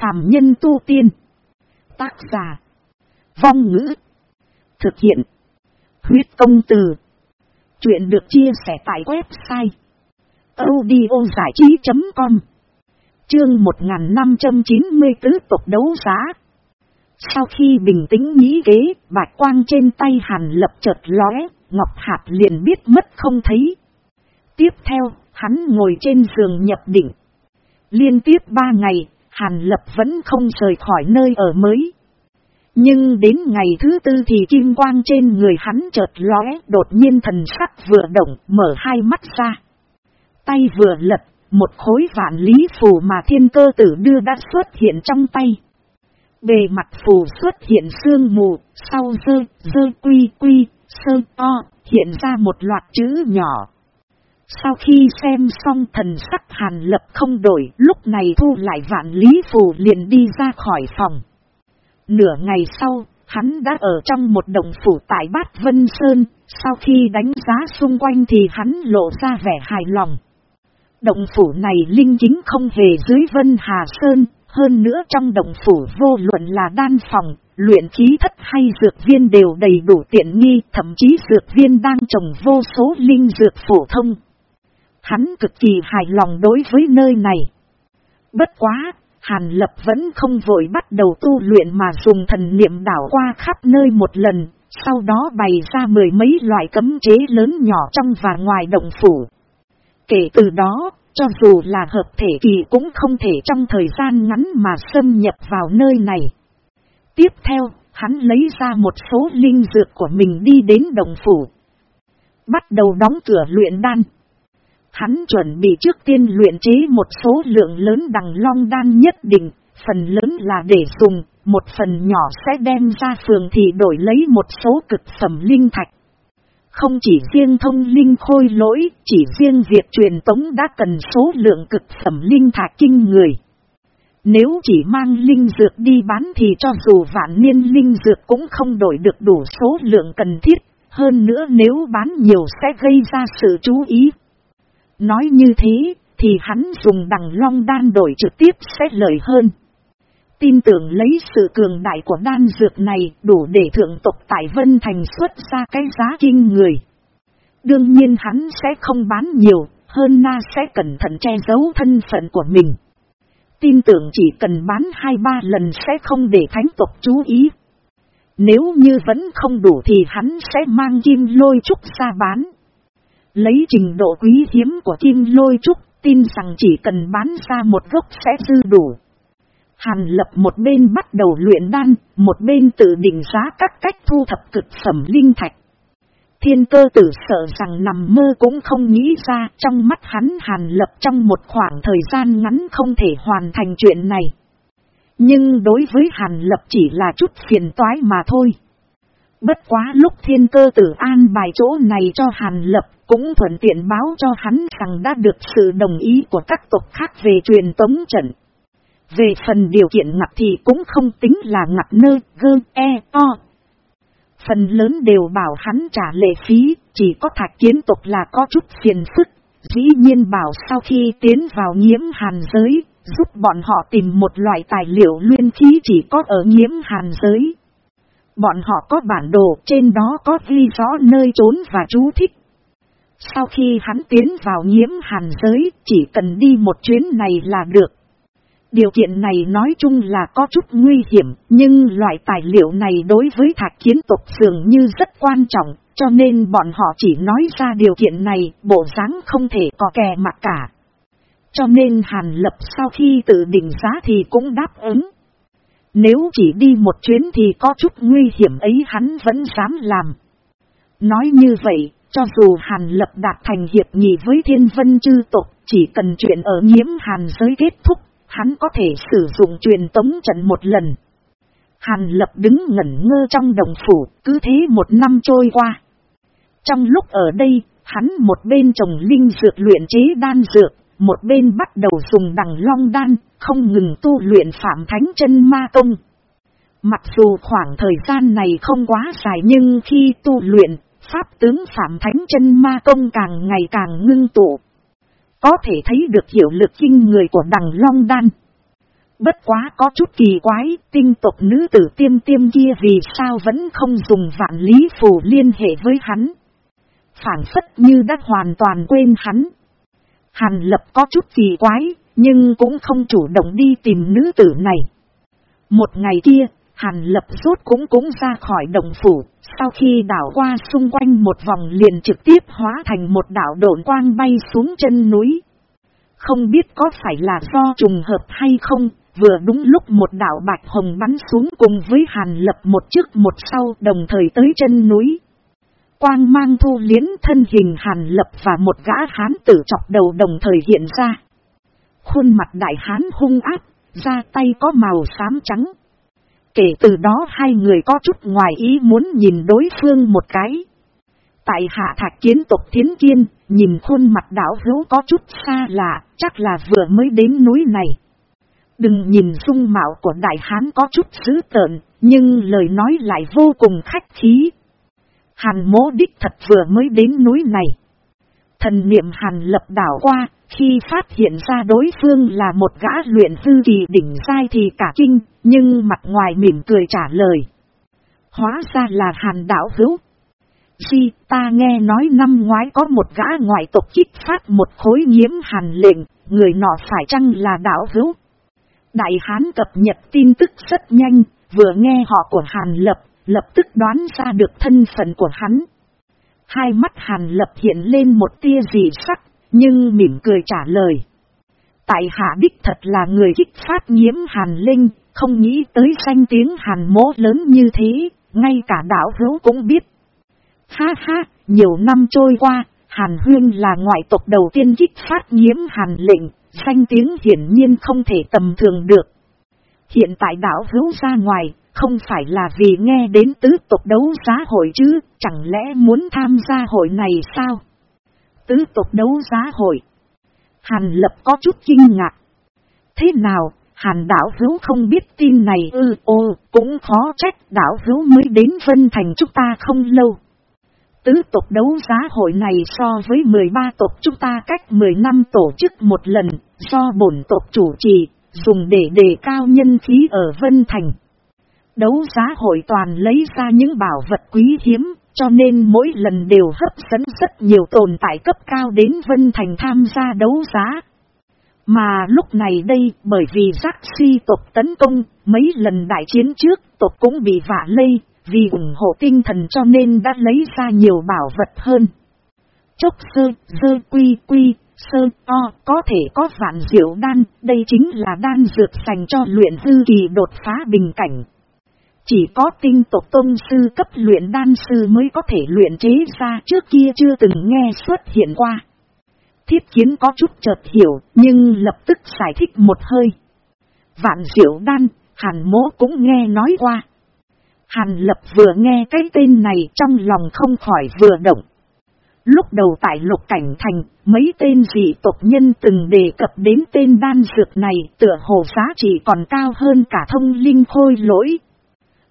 phàm nhân tu tiên. Tác giả. Vong ngữ. Thực hiện. Huyết công từ. Chuyện được chia sẻ tại website. audiozải trí.com Chương 1594 tục đấu giá. Sau khi bình tĩnh nghĩ kế, bạch quang trên tay hàn lập chợt lóe, Ngọc Hạt liền biết mất không thấy. Tiếp theo, hắn ngồi trên giường nhập định. Liên tiếp ba ngày, Hàn Lập vẫn không rời khỏi nơi ở mới. Nhưng đến ngày thứ tư thì kim quang trên người hắn chợt lóe, đột nhiên thần sắc vừa động, mở hai mắt ra. Tay vừa lật, một khối vạn lý phù mà thiên cơ tử đưa đã xuất hiện trong tay. Bề mặt phù xuất hiện sương mù, sau dơ, dơ quy quy, sơ o, hiện ra một loạt chữ nhỏ. Sau khi xem xong thần sắc hàn lập không đổi, lúc này thu lại vạn lý phù liền đi ra khỏi phòng. Nửa ngày sau, hắn đã ở trong một đồng phủ tại Bát Vân Sơn, sau khi đánh giá xung quanh thì hắn lộ ra vẻ hài lòng. Động phủ này linh chính không hề dưới Vân Hà Sơn, hơn nữa trong động phủ vô luận là đan phòng, luyện khí thất hay dược viên đều đầy đủ tiện nghi, thậm chí dược viên đang trồng vô số linh dược phổ thông. Hắn cực kỳ hài lòng đối với nơi này. Bất quá, Hàn Lập vẫn không vội bắt đầu tu luyện mà dùng thần niệm đảo qua khắp nơi một lần, sau đó bày ra mười mấy loại cấm chế lớn nhỏ trong và ngoài động phủ. Kể từ đó, cho dù là hợp thể kỳ cũng không thể trong thời gian ngắn mà xâm nhập vào nơi này. Tiếp theo, hắn lấy ra một số linh dược của mình đi đến đồng phủ. Bắt đầu đóng cửa luyện đan. Hắn chuẩn bị trước tiên luyện chế một số lượng lớn đằng long đan nhất định, phần lớn là để dùng, một phần nhỏ sẽ đem ra phường thì đổi lấy một số cực phẩm linh thạch. Không chỉ riêng thông linh khôi lỗi, chỉ riêng việc truyền tống đã cần số lượng cực phẩm linh thạch kinh người. Nếu chỉ mang linh dược đi bán thì cho dù vạn niên linh dược cũng không đổi được đủ số lượng cần thiết, hơn nữa nếu bán nhiều sẽ gây ra sự chú ý. Nói như thế, thì hắn dùng đằng long đan đổi trực tiếp sẽ lợi hơn. Tin tưởng lấy sự cường đại của đan dược này đủ để thượng tộc tại Vân Thành xuất ra cái giá kinh người. Đương nhiên hắn sẽ không bán nhiều, hơn na sẽ cẩn thận che giấu thân phận của mình. Tin tưởng chỉ cần bán hai ba lần sẽ không để thánh tộc chú ý. Nếu như vẫn không đủ thì hắn sẽ mang kim lôi trúc ra bán. Lấy trình độ quý hiếm của kim lôi trúc, tin rằng chỉ cần bán ra một gốc sẽ dư đủ. Hàn lập một bên bắt đầu luyện đan, một bên tự định giá các cách thu thập cực phẩm linh thạch. Thiên cơ tử sợ rằng nằm mơ cũng không nghĩ ra trong mắt hắn hàn lập trong một khoảng thời gian ngắn không thể hoàn thành chuyện này. Nhưng đối với hàn lập chỉ là chút phiền toái mà thôi. Bất quá lúc thiên cơ tử an bài chỗ này cho hàn lập cũng thuận tiện báo cho hắn rằng đã được sự đồng ý của các tộc khác về truyền tống trận. Về phần điều kiện ngặt thì cũng không tính là ngặt nơ, gơ, e, o. Phần lớn đều bảo hắn trả lệ phí, chỉ có thạch kiến tộc là có chút phiền phức. Dĩ nhiên bảo sau khi tiến vào nhiễm hàn giới, giúp bọn họ tìm một loại tài liệu luyên khí chỉ có ở nhiễm hàn giới. Bọn họ có bản đồ trên đó có ghi rõ nơi trốn và chú thích. Sau khi hắn tiến vào nhiễm hàn giới, chỉ cần đi một chuyến này là được. Điều kiện này nói chung là có chút nguy hiểm, nhưng loại tài liệu này đối với thạch kiến tộc dường như rất quan trọng, cho nên bọn họ chỉ nói ra điều kiện này, bộ dáng không thể có kè mặt cả. Cho nên Hàn Lập sau khi tự định giá thì cũng đáp ứng. Nếu chỉ đi một chuyến thì có chút nguy hiểm ấy hắn vẫn dám làm. Nói như vậy, cho dù Hàn Lập đạt thành hiệp nghị với thiên vân chư tộc, chỉ cần chuyện ở nhiễm Hàn giới kết thúc, hắn có thể sử dụng truyền tống trận một lần. Hàn Lập đứng ngẩn ngơ trong đồng phủ, cứ thế một năm trôi qua. Trong lúc ở đây, hắn một bên trồng linh dược luyện chế đan dược, một bên bắt đầu dùng đằng long đan, không ngừng tu luyện phạm thánh chân ma công. Mặc dù khoảng thời gian này không quá dài nhưng khi tu luyện, pháp tướng phạm thánh chân ma công càng ngày càng ngưng tụ. Có thể thấy được hiệu lực kinh người của đằng long đan. Bất quá có chút kỳ quái, tinh tộc nữ tử tiêm tiêm kia vì sao vẫn không dùng vạn lý phù liên hệ với hắn. Phản phất như đã hoàn toàn quên hắn. Hàn lập có chút kỳ quái, nhưng cũng không chủ động đi tìm nữ tử này. Một ngày kia, Hàn lập rốt cũng cũng ra khỏi đồng phủ, sau khi đảo qua xung quanh một vòng liền trực tiếp hóa thành một đảo độn quang bay xuống chân núi. Không biết có phải là do trùng hợp hay không, vừa đúng lúc một đảo bạch hồng bắn xuống cùng với hàn lập một trước một sau đồng thời tới chân núi. Quang mang thu liến thân hình hàn lập và một gã hán tử chọc đầu đồng thời hiện ra. Khuôn mặt đại hán hung áp, da tay có màu xám trắng. Kể từ đó hai người có chút ngoài ý muốn nhìn đối phương một cái. Tại hạ thạch kiến tộc thiến kiên, nhìn khuôn mặt đảo hữu có chút xa lạ, chắc là vừa mới đến núi này. Đừng nhìn dung mạo của đại hán có chút dữ tợn, nhưng lời nói lại vô cùng khách khí. Hàn mố đích thật vừa mới đến núi này. Thần niệm hàn lập đảo qua, khi phát hiện ra đối phương là một gã luyện sư kỳ đỉnh sai thì cả kinh, nhưng mặt ngoài mỉm cười trả lời. Hóa ra là hàn đảo hữu. Di, ta nghe nói năm ngoái có một gã ngoại tộc kích phát một khối nhiễm hàn lệnh, người nọ phải chăng là đảo hữu? Đại hán cập nhật tin tức rất nhanh, vừa nghe họ của hàn lập, lập tức đoán ra được thân phận của hắn. Hai mắt hàn lập hiện lên một tia dị sắc, nhưng mỉm cười trả lời. Tại hạ đích thật là người kích phát nhiễm hàn linh, không nghĩ tới danh tiếng hàn mố lớn như thế, ngay cả đảo hữu cũng biết. Ha ha, nhiều năm trôi qua, hàn huyên là ngoại tộc đầu tiên kích phát nhiễm hàn lệnh, danh tiếng hiển nhiên không thể tầm thường được. Hiện tại đảo hữu ra ngoài, không phải là vì nghe đến tứ tộc đấu giá hội chứ, chẳng lẽ muốn tham gia hội này sao? Tứ tộc đấu giá hội. Hàn lập có chút kinh ngạc. Thế nào, hàn đảo hữu không biết tin này ư ô, cũng khó trách đảo hữu mới đến Vân Thành chúng ta không lâu. Tứ tộc đấu giá hội này so với 13 tộc chúng ta cách 10 năm tổ chức một lần, do bổn tộc chủ trì, dùng để đề cao nhân khí ở Vân Thành. Đấu giá hội toàn lấy ra những bảo vật quý hiếm, cho nên mỗi lần đều hấp dẫn rất nhiều tồn tại cấp cao đến Vân Thành tham gia đấu giá. Mà lúc này đây, bởi vì giác si tộc tấn công, mấy lần đại chiến trước, tộc cũng bị vả lây, vì ủng hộ tinh thần cho nên đã lấy ra nhiều bảo vật hơn. Chốc sơ, sơ quy quy, sơ o, có thể có vạn diệu đan, đây chính là đan dược dành cho luyện dư kỳ đột phá bình cảnh. Chỉ có tinh tộc tôn sư cấp luyện đan sư mới có thể luyện chế ra trước kia chưa từng nghe xuất hiện qua. Thiết kiến có chút chợt hiểu, nhưng lập tức giải thích một hơi. Vạn diệu đan, hàn Mỗ cũng nghe nói qua. Hàn lập vừa nghe cái tên này trong lòng không khỏi vừa động. Lúc đầu tại lục cảnh thành, mấy tên dị tộc nhân từng đề cập đến tên đan dược này tựa hồ giá trị còn cao hơn cả thông linh khôi lỗi.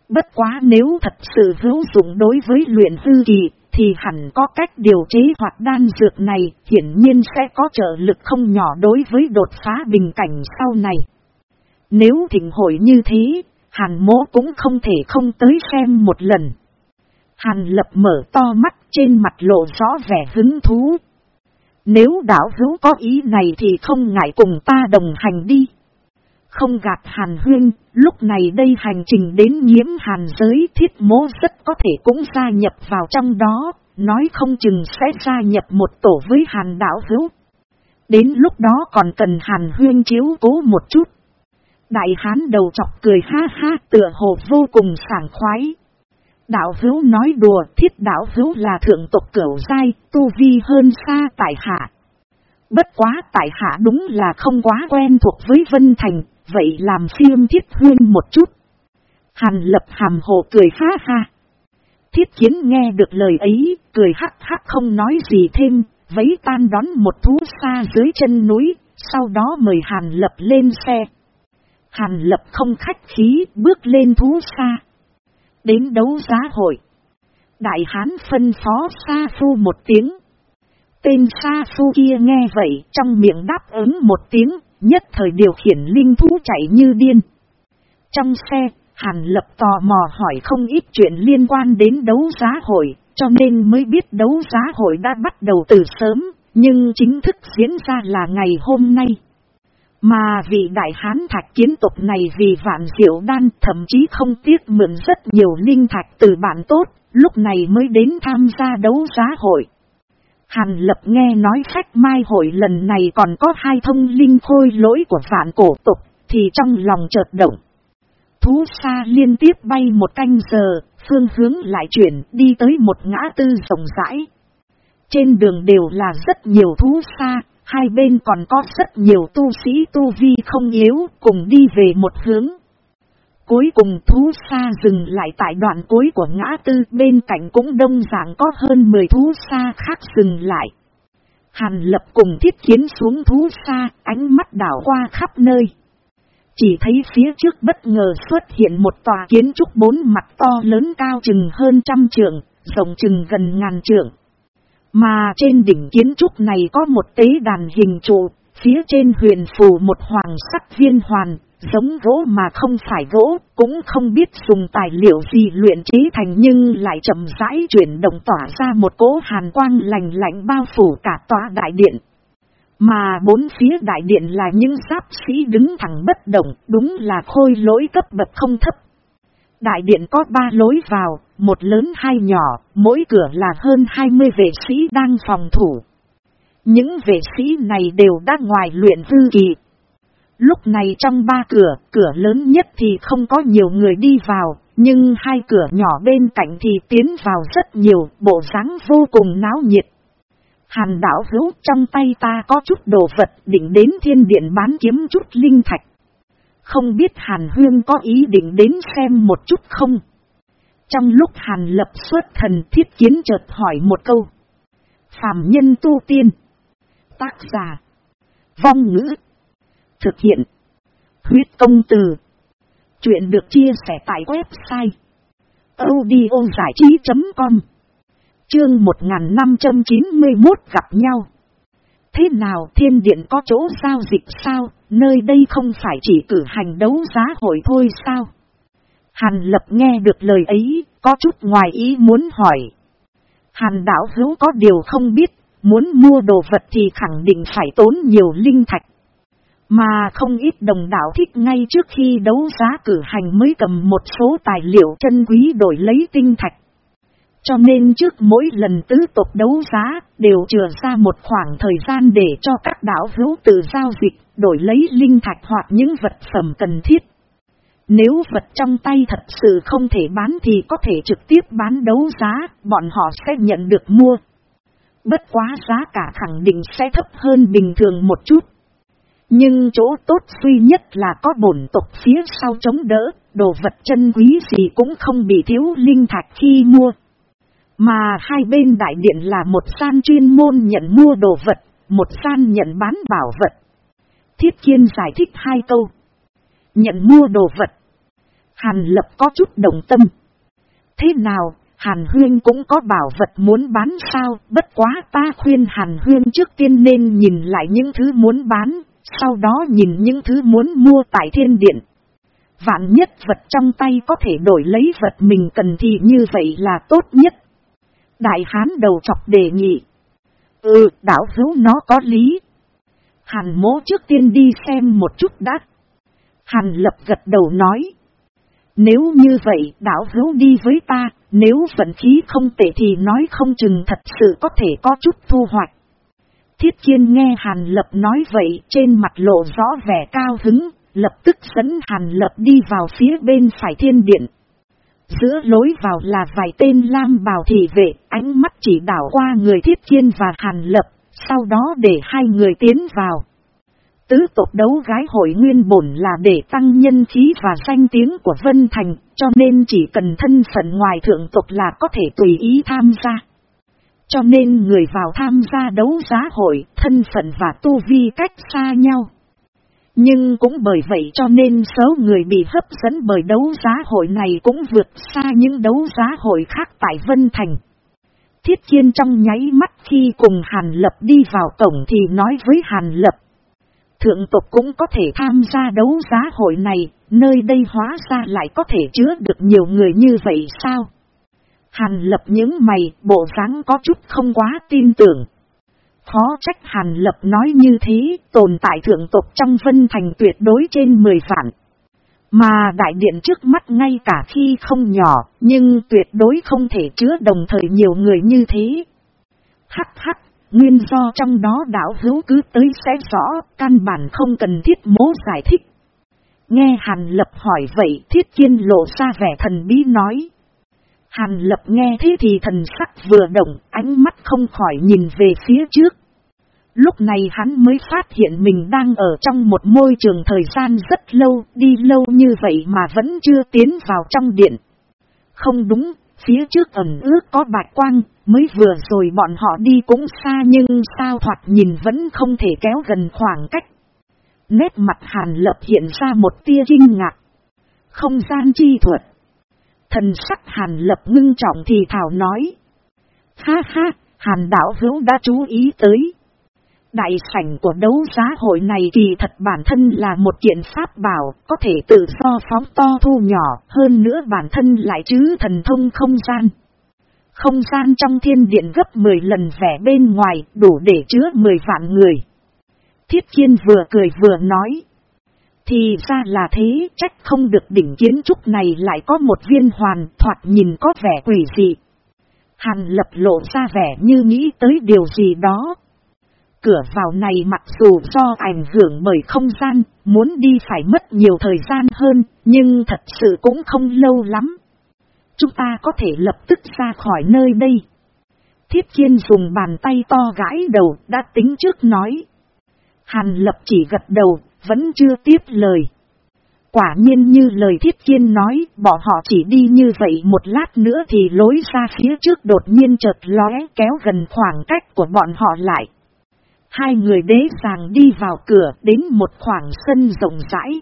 Bất quá nếu thật sự hữu dụng đối với luyện hư kỳ, thì hẳn có cách điều chế hoặc đan dược này hiển nhiên sẽ có trợ lực không nhỏ đối với đột phá bình cảnh sau này. Nếu thỉnh hội như thế, Hàn mỗ cũng không thể không tới xem một lần. Hàn lập mở to mắt trên mặt lộ rõ vẻ hứng thú. Nếu đảo hữu có ý này thì không ngại cùng ta đồng hành đi. Không gạt hàn huyên, lúc này đây hành trình đến nhiễm hàn giới thiết mố rất có thể cũng gia nhập vào trong đó, nói không chừng sẽ gia nhập một tổ với hàn đảo hữu. Đến lúc đó còn cần hàn huyên chiếu cố một chút. Đại hán đầu chọc cười ha ha tựa hồ vô cùng sảng khoái. Đạo hữu nói đùa thiết đạo hữu là thượng tộc cửu dai, tu vi hơn xa tại hạ. Bất quá tại hạ đúng là không quá quen thuộc với Vân Thành, vậy làm phiêm thiết huyên một chút. Hàn lập hàm hồ cười ha ha. Thiết kiến nghe được lời ấy, cười hắc hắc không nói gì thêm, vấy tan đón một thú xa dưới chân núi, sau đó mời Hàn lập lên xe. Hàn lập không khách khí bước lên thú xa. Đến đấu giá hội. Đại hán phân phó Sa Phu một tiếng. Tên Sa Phu kia nghe vậy trong miệng đáp ứng một tiếng, nhất thời điều khiển linh thú chạy như điên. Trong xe, Hàn Lập tò mò hỏi không ít chuyện liên quan đến đấu giá hội, cho nên mới biết đấu giá hội đã bắt đầu từ sớm, nhưng chính thức diễn ra là ngày hôm nay. Mà vị đại hán thạch kiến tục này vì vạn diệu đan thậm chí không tiếc mượn rất nhiều linh thạch từ bạn tốt, lúc này mới đến tham gia đấu giá hội. Hàn lập nghe nói khách mai hội lần này còn có hai thông linh khôi lỗi của vạn cổ tục, thì trong lòng chợt động. Thú xa liên tiếp bay một canh giờ, phương hướng lại chuyển đi tới một ngã tư rộng rãi. Trên đường đều là rất nhiều thú xa, hai bên còn có rất nhiều tu sĩ tu vi không yếu cùng đi về một hướng. Cuối cùng thú xa dừng lại tại đoạn cuối của ngã tư bên cạnh cũng đông dạng có hơn 10 thú xa khác dừng lại. Hàn lập cùng thiết kiến xuống thú xa, ánh mắt đảo qua khắp nơi. Chỉ thấy phía trước bất ngờ xuất hiện một tòa kiến trúc bốn mặt to lớn cao chừng hơn trăm trượng, rộng chừng gần ngàn trượng. Mà trên đỉnh kiến trúc này có một tế đàn hình trụ, phía trên huyền phù một hoàng sắc viên hoàn, giống gỗ mà không phải gỗ, cũng không biết dùng tài liệu gì luyện chế thành nhưng lại chậm rãi chuyển động tỏa ra một cỗ hàn quang lành lạnh bao phủ cả tòa đại điện. Mà bốn phía đại điện là những giáp sĩ đứng thẳng bất động, đúng là khôi lỗi cấp bậc không thấp. Đại điện có ba lối vào, một lớn hai nhỏ, mỗi cửa là hơn 20 vệ sĩ đang phòng thủ. Những vệ sĩ này đều đã ngoài luyện dư kỳ. Lúc này trong ba cửa, cửa lớn nhất thì không có nhiều người đi vào, nhưng hai cửa nhỏ bên cạnh thì tiến vào rất nhiều, bộ dáng vô cùng náo nhiệt. Hàn đảo hữu trong tay ta có chút đồ vật định đến thiên điện bán kiếm chút linh thạch. Không biết Hàn Huyên có ý định đến xem một chút không? Trong lúc Hàn lập xuất thần thiết kiến chợt hỏi một câu. Phạm nhân tu tiên. Tác giả. Vong ngữ. Thực hiện. Huyết công từ. Chuyện được chia sẻ tại website. audiozảichí.com Chương 1591 gặp nhau. Thế nào thiên điện có chỗ giao dịch sao, nơi đây không phải chỉ cử hành đấu giá hội thôi sao? Hàn lập nghe được lời ấy, có chút ngoài ý muốn hỏi. Hàn đảo hữu có điều không biết, muốn mua đồ vật thì khẳng định phải tốn nhiều linh thạch. Mà không ít đồng đảo thích ngay trước khi đấu giá cử hành mới cầm một số tài liệu chân quý đổi lấy tinh thạch. Cho nên trước mỗi lần tứ tục đấu giá, đều chừa ra một khoảng thời gian để cho các đảo hữu tự giao dịch, đổi lấy linh thạch hoặc những vật phẩm cần thiết. Nếu vật trong tay thật sự không thể bán thì có thể trực tiếp bán đấu giá, bọn họ sẽ nhận được mua. Bất quá giá cả khẳng định sẽ thấp hơn bình thường một chút. Nhưng chỗ tốt duy nhất là có bổn tộc phía sau chống đỡ, đồ vật chân quý gì cũng không bị thiếu linh thạch khi mua. Mà hai bên đại điện là một san chuyên môn nhận mua đồ vật, một san nhận bán bảo vật. Thiết kiên giải thích hai câu. Nhận mua đồ vật. Hàn lập có chút đồng tâm. Thế nào, Hàn Huyên cũng có bảo vật muốn bán sao, bất quá ta khuyên Hàn Huyên trước tiên nên nhìn lại những thứ muốn bán, sau đó nhìn những thứ muốn mua tại thiên điện. Vạn nhất vật trong tay có thể đổi lấy vật mình cần thì như vậy là tốt nhất. Đại hán đầu chọc đề nghị. Ừ, đảo hữu nó có lý. Hàn mố trước tiên đi xem một chút đã. Hàn lập gật đầu nói. Nếu như vậy đảo hữu đi với ta, nếu vận khí không tệ thì nói không chừng thật sự có thể có chút thu hoạch. Thiết Chiên nghe Hàn Lập nói vậy trên mặt lộ rõ vẻ cao hứng, lập tức dẫn Hàn Lập đi vào phía bên phải thiên điện. Giữa lối vào là vài tên lam bào thị vệ, ánh mắt chỉ đảo qua người thiết Chiên và hàn lập, sau đó để hai người tiến vào. Tứ tộc đấu gái hội nguyên bổn là để tăng nhân khí và danh tiếng của Vân Thành, cho nên chỉ cần thân phận ngoài thượng tộc là có thể tùy ý tham gia. Cho nên người vào tham gia đấu giá hội, thân phận và tu vi cách xa nhau. Nhưng cũng bởi vậy cho nên số người bị hấp dẫn bởi đấu giá hội này cũng vượt xa những đấu giá hội khác tại Vân Thành. Thiết Kiên trong nháy mắt khi cùng Hàn Lập đi vào tổng thì nói với Hàn Lập. Thượng tộc cũng có thể tham gia đấu giá hội này, nơi đây hóa ra lại có thể chứa được nhiều người như vậy sao? Hàn lập những mày, bộ dáng có chút không quá tin tưởng. Khó trách Hàn lập nói như thế, tồn tại thượng tộc trong vân thành tuyệt đối trên 10 vạn. Mà đại điện trước mắt ngay cả khi không nhỏ, nhưng tuyệt đối không thể chứa đồng thời nhiều người như thế. Hắc hắc, nguyên do trong đó đảo hữu cứ tới sẽ rõ, căn bản không cần thiết mố giải thích. Nghe Hàn Lập hỏi vậy thiết kiên lộ ra vẻ thần bí nói. Hàn Lập nghe thế thì thần sắc vừa động, ánh mắt không khỏi nhìn về phía trước. Lúc này hắn mới phát hiện mình đang ở trong một môi trường thời gian rất lâu, đi lâu như vậy mà vẫn chưa tiến vào trong điện. Không đúng, phía trước ẩn ước có bạch quang, mới vừa rồi bọn họ đi cũng xa nhưng sao thoạt nhìn vẫn không thể kéo gần khoảng cách. Nét mặt hàn lập hiện ra một tia kinh ngạc. Không gian chi thuật. Thần sắc hàn lập ngưng trọng thì thảo nói. Ha ha, hàn đảo hữu đã chú ý tới. Đại sảnh của đấu giá hội này thì thật bản thân là một kiện pháp bảo, có thể tự do phóng to thu nhỏ, hơn nữa bản thân lại chứ thần thông không gian. Không gian trong thiên điện gấp 10 lần vẻ bên ngoài, đủ để chứa 10 vạn người. Thiết kiên vừa cười vừa nói. Thì ra là thế, trách không được đỉnh kiến trúc này lại có một viên hoàn thoạt nhìn có vẻ quỷ dị. Hàn lập lộ ra vẻ như nghĩ tới điều gì đó, Cửa vào này mặc dù do ảnh hưởng bởi không gian, muốn đi phải mất nhiều thời gian hơn, nhưng thật sự cũng không lâu lắm. Chúng ta có thể lập tức ra khỏi nơi đây. Thiết kiên dùng bàn tay to gãi đầu, đã tính trước nói. Hàn lập chỉ gật đầu, vẫn chưa tiếp lời. Quả nhiên như lời thiết kiên nói, bỏ họ chỉ đi như vậy một lát nữa thì lối ra phía trước đột nhiên chợt lóe kéo gần khoảng cách của bọn họ lại. Hai người đế sàng đi vào cửa đến một khoảng sân rộng rãi.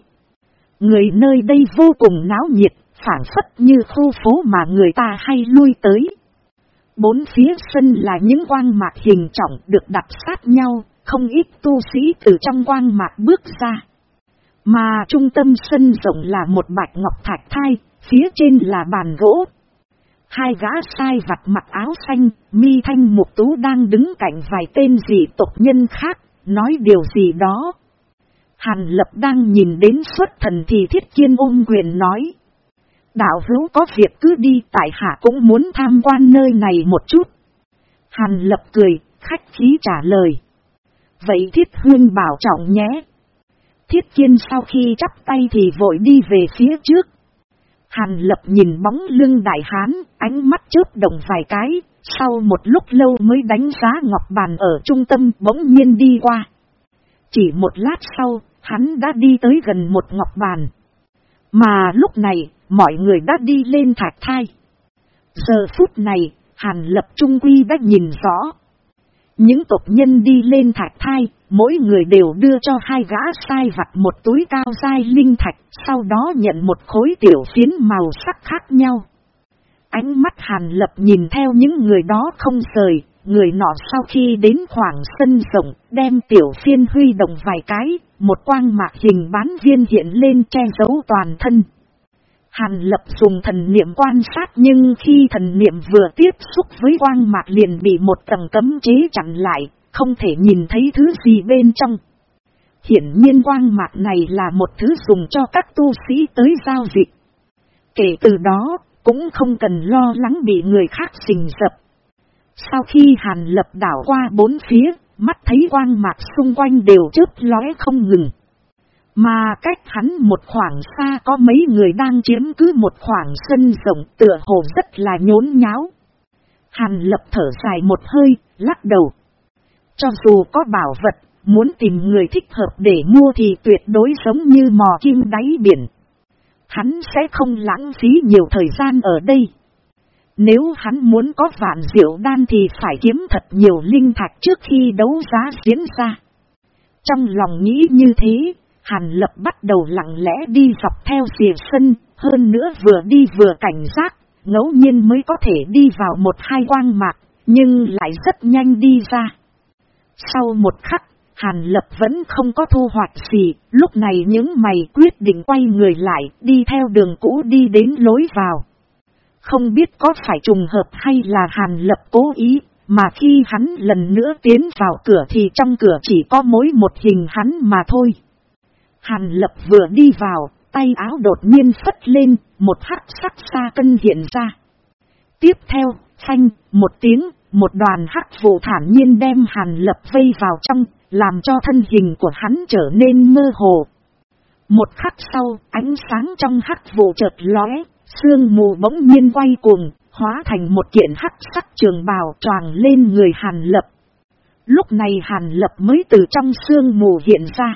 Người nơi đây vô cùng náo nhiệt, phản phất như khu phố mà người ta hay lui tới. Bốn phía sân là những quang mạc hình trọng được đặt sát nhau, không ít tu sĩ từ trong quang mạc bước ra. Mà trung tâm sân rộng là một bạch ngọc thạch thai, phía trên là bàn gỗ, Hai gã sai vặt mặc áo xanh, mi thanh mục tú đang đứng cạnh vài tên dị tộc nhân khác, nói điều gì đó. Hàn lập đang nhìn đến xuất thần thì thiết kiên ôm quyền nói. Đạo hữu có việc cứ đi tại hạ cũng muốn tham quan nơi này một chút. Hàn lập cười, khách khí trả lời. Vậy thiết huyên bảo trọng nhé. Thiết kiên sau khi chắp tay thì vội đi về phía trước, Hàn lập nhìn bóng lưng đại hán, ánh mắt chớp động vài cái, sau một lúc lâu mới đánh giá ngọc bàn ở trung tâm bỗng nhiên đi qua. Chỉ một lát sau, hắn đã đi tới gần một ngọc bàn. Mà lúc này, mọi người đã đi lên thạch thai. Giờ phút này, Hàn lập trung quy đã nhìn rõ. Những tộc nhân đi lên thạch thai, mỗi người đều đưa cho hai gã sai vặt một túi cao dai linh thạch, sau đó nhận một khối tiểu phiến màu sắc khác nhau. Ánh mắt hàn lập nhìn theo những người đó không rời, người nọ sau khi đến khoảng sân rộng, đem tiểu phiên huy động vài cái, một quang mạc hình bán viên hiện lên che giấu toàn thân. Hàn lập dùng thần niệm quan sát nhưng khi thần niệm vừa tiếp xúc với quang mạc liền bị một tầng cấm chế chặn lại, không thể nhìn thấy thứ gì bên trong. Hiển nhiên quang mạc này là một thứ dùng cho các tu sĩ tới giao dịch. Kể từ đó, cũng không cần lo lắng bị người khác xình dập. Sau khi hàn lập đảo qua bốn phía, mắt thấy quang mạc xung quanh đều chớp lóe không ngừng. Mà cách hắn một khoảng xa có mấy người đang chiếm cứ một khoảng sân rộng tựa hồ rất là nhốn nháo. Hàn lập thở dài một hơi, lắc đầu. Cho dù có bảo vật, muốn tìm người thích hợp để mua thì tuyệt đối giống như mò kim đáy biển. Hắn sẽ không lãng phí nhiều thời gian ở đây. Nếu hắn muốn có vạn diệu đan thì phải kiếm thật nhiều linh thạch trước khi đấu giá diễn ra. Trong lòng nghĩ như thế, Hàn Lập bắt đầu lặng lẽ đi dọc theo dìa sân, hơn nữa vừa đi vừa cảnh giác, ngẫu nhiên mới có thể đi vào một hai quang mạc, nhưng lại rất nhanh đi ra. Sau một khắc, Hàn Lập vẫn không có thu hoạch gì, lúc này những mày quyết định quay người lại, đi theo đường cũ đi đến lối vào. Không biết có phải trùng hợp hay là Hàn Lập cố ý, mà khi hắn lần nữa tiến vào cửa thì trong cửa chỉ có mỗi một hình hắn mà thôi. Hàn Lập vừa đi vào, tay áo đột nhiên phất lên, một hắc sắc xa cân hiện ra. Tiếp theo, phanh, một tiếng, một đoàn hắc vụ thản nhiên đem Hàn Lập vây vào trong, làm cho thân hình của hắn trở nên mơ hồ. Một khắc sau, ánh sáng trong hắc vụ chợt lóe, sương mù bỗng nhiên quay cuồng, hóa thành một kiện hắc sắc trường bào tròn lên người Hàn Lập. Lúc này Hàn Lập mới từ trong sương mù hiện ra.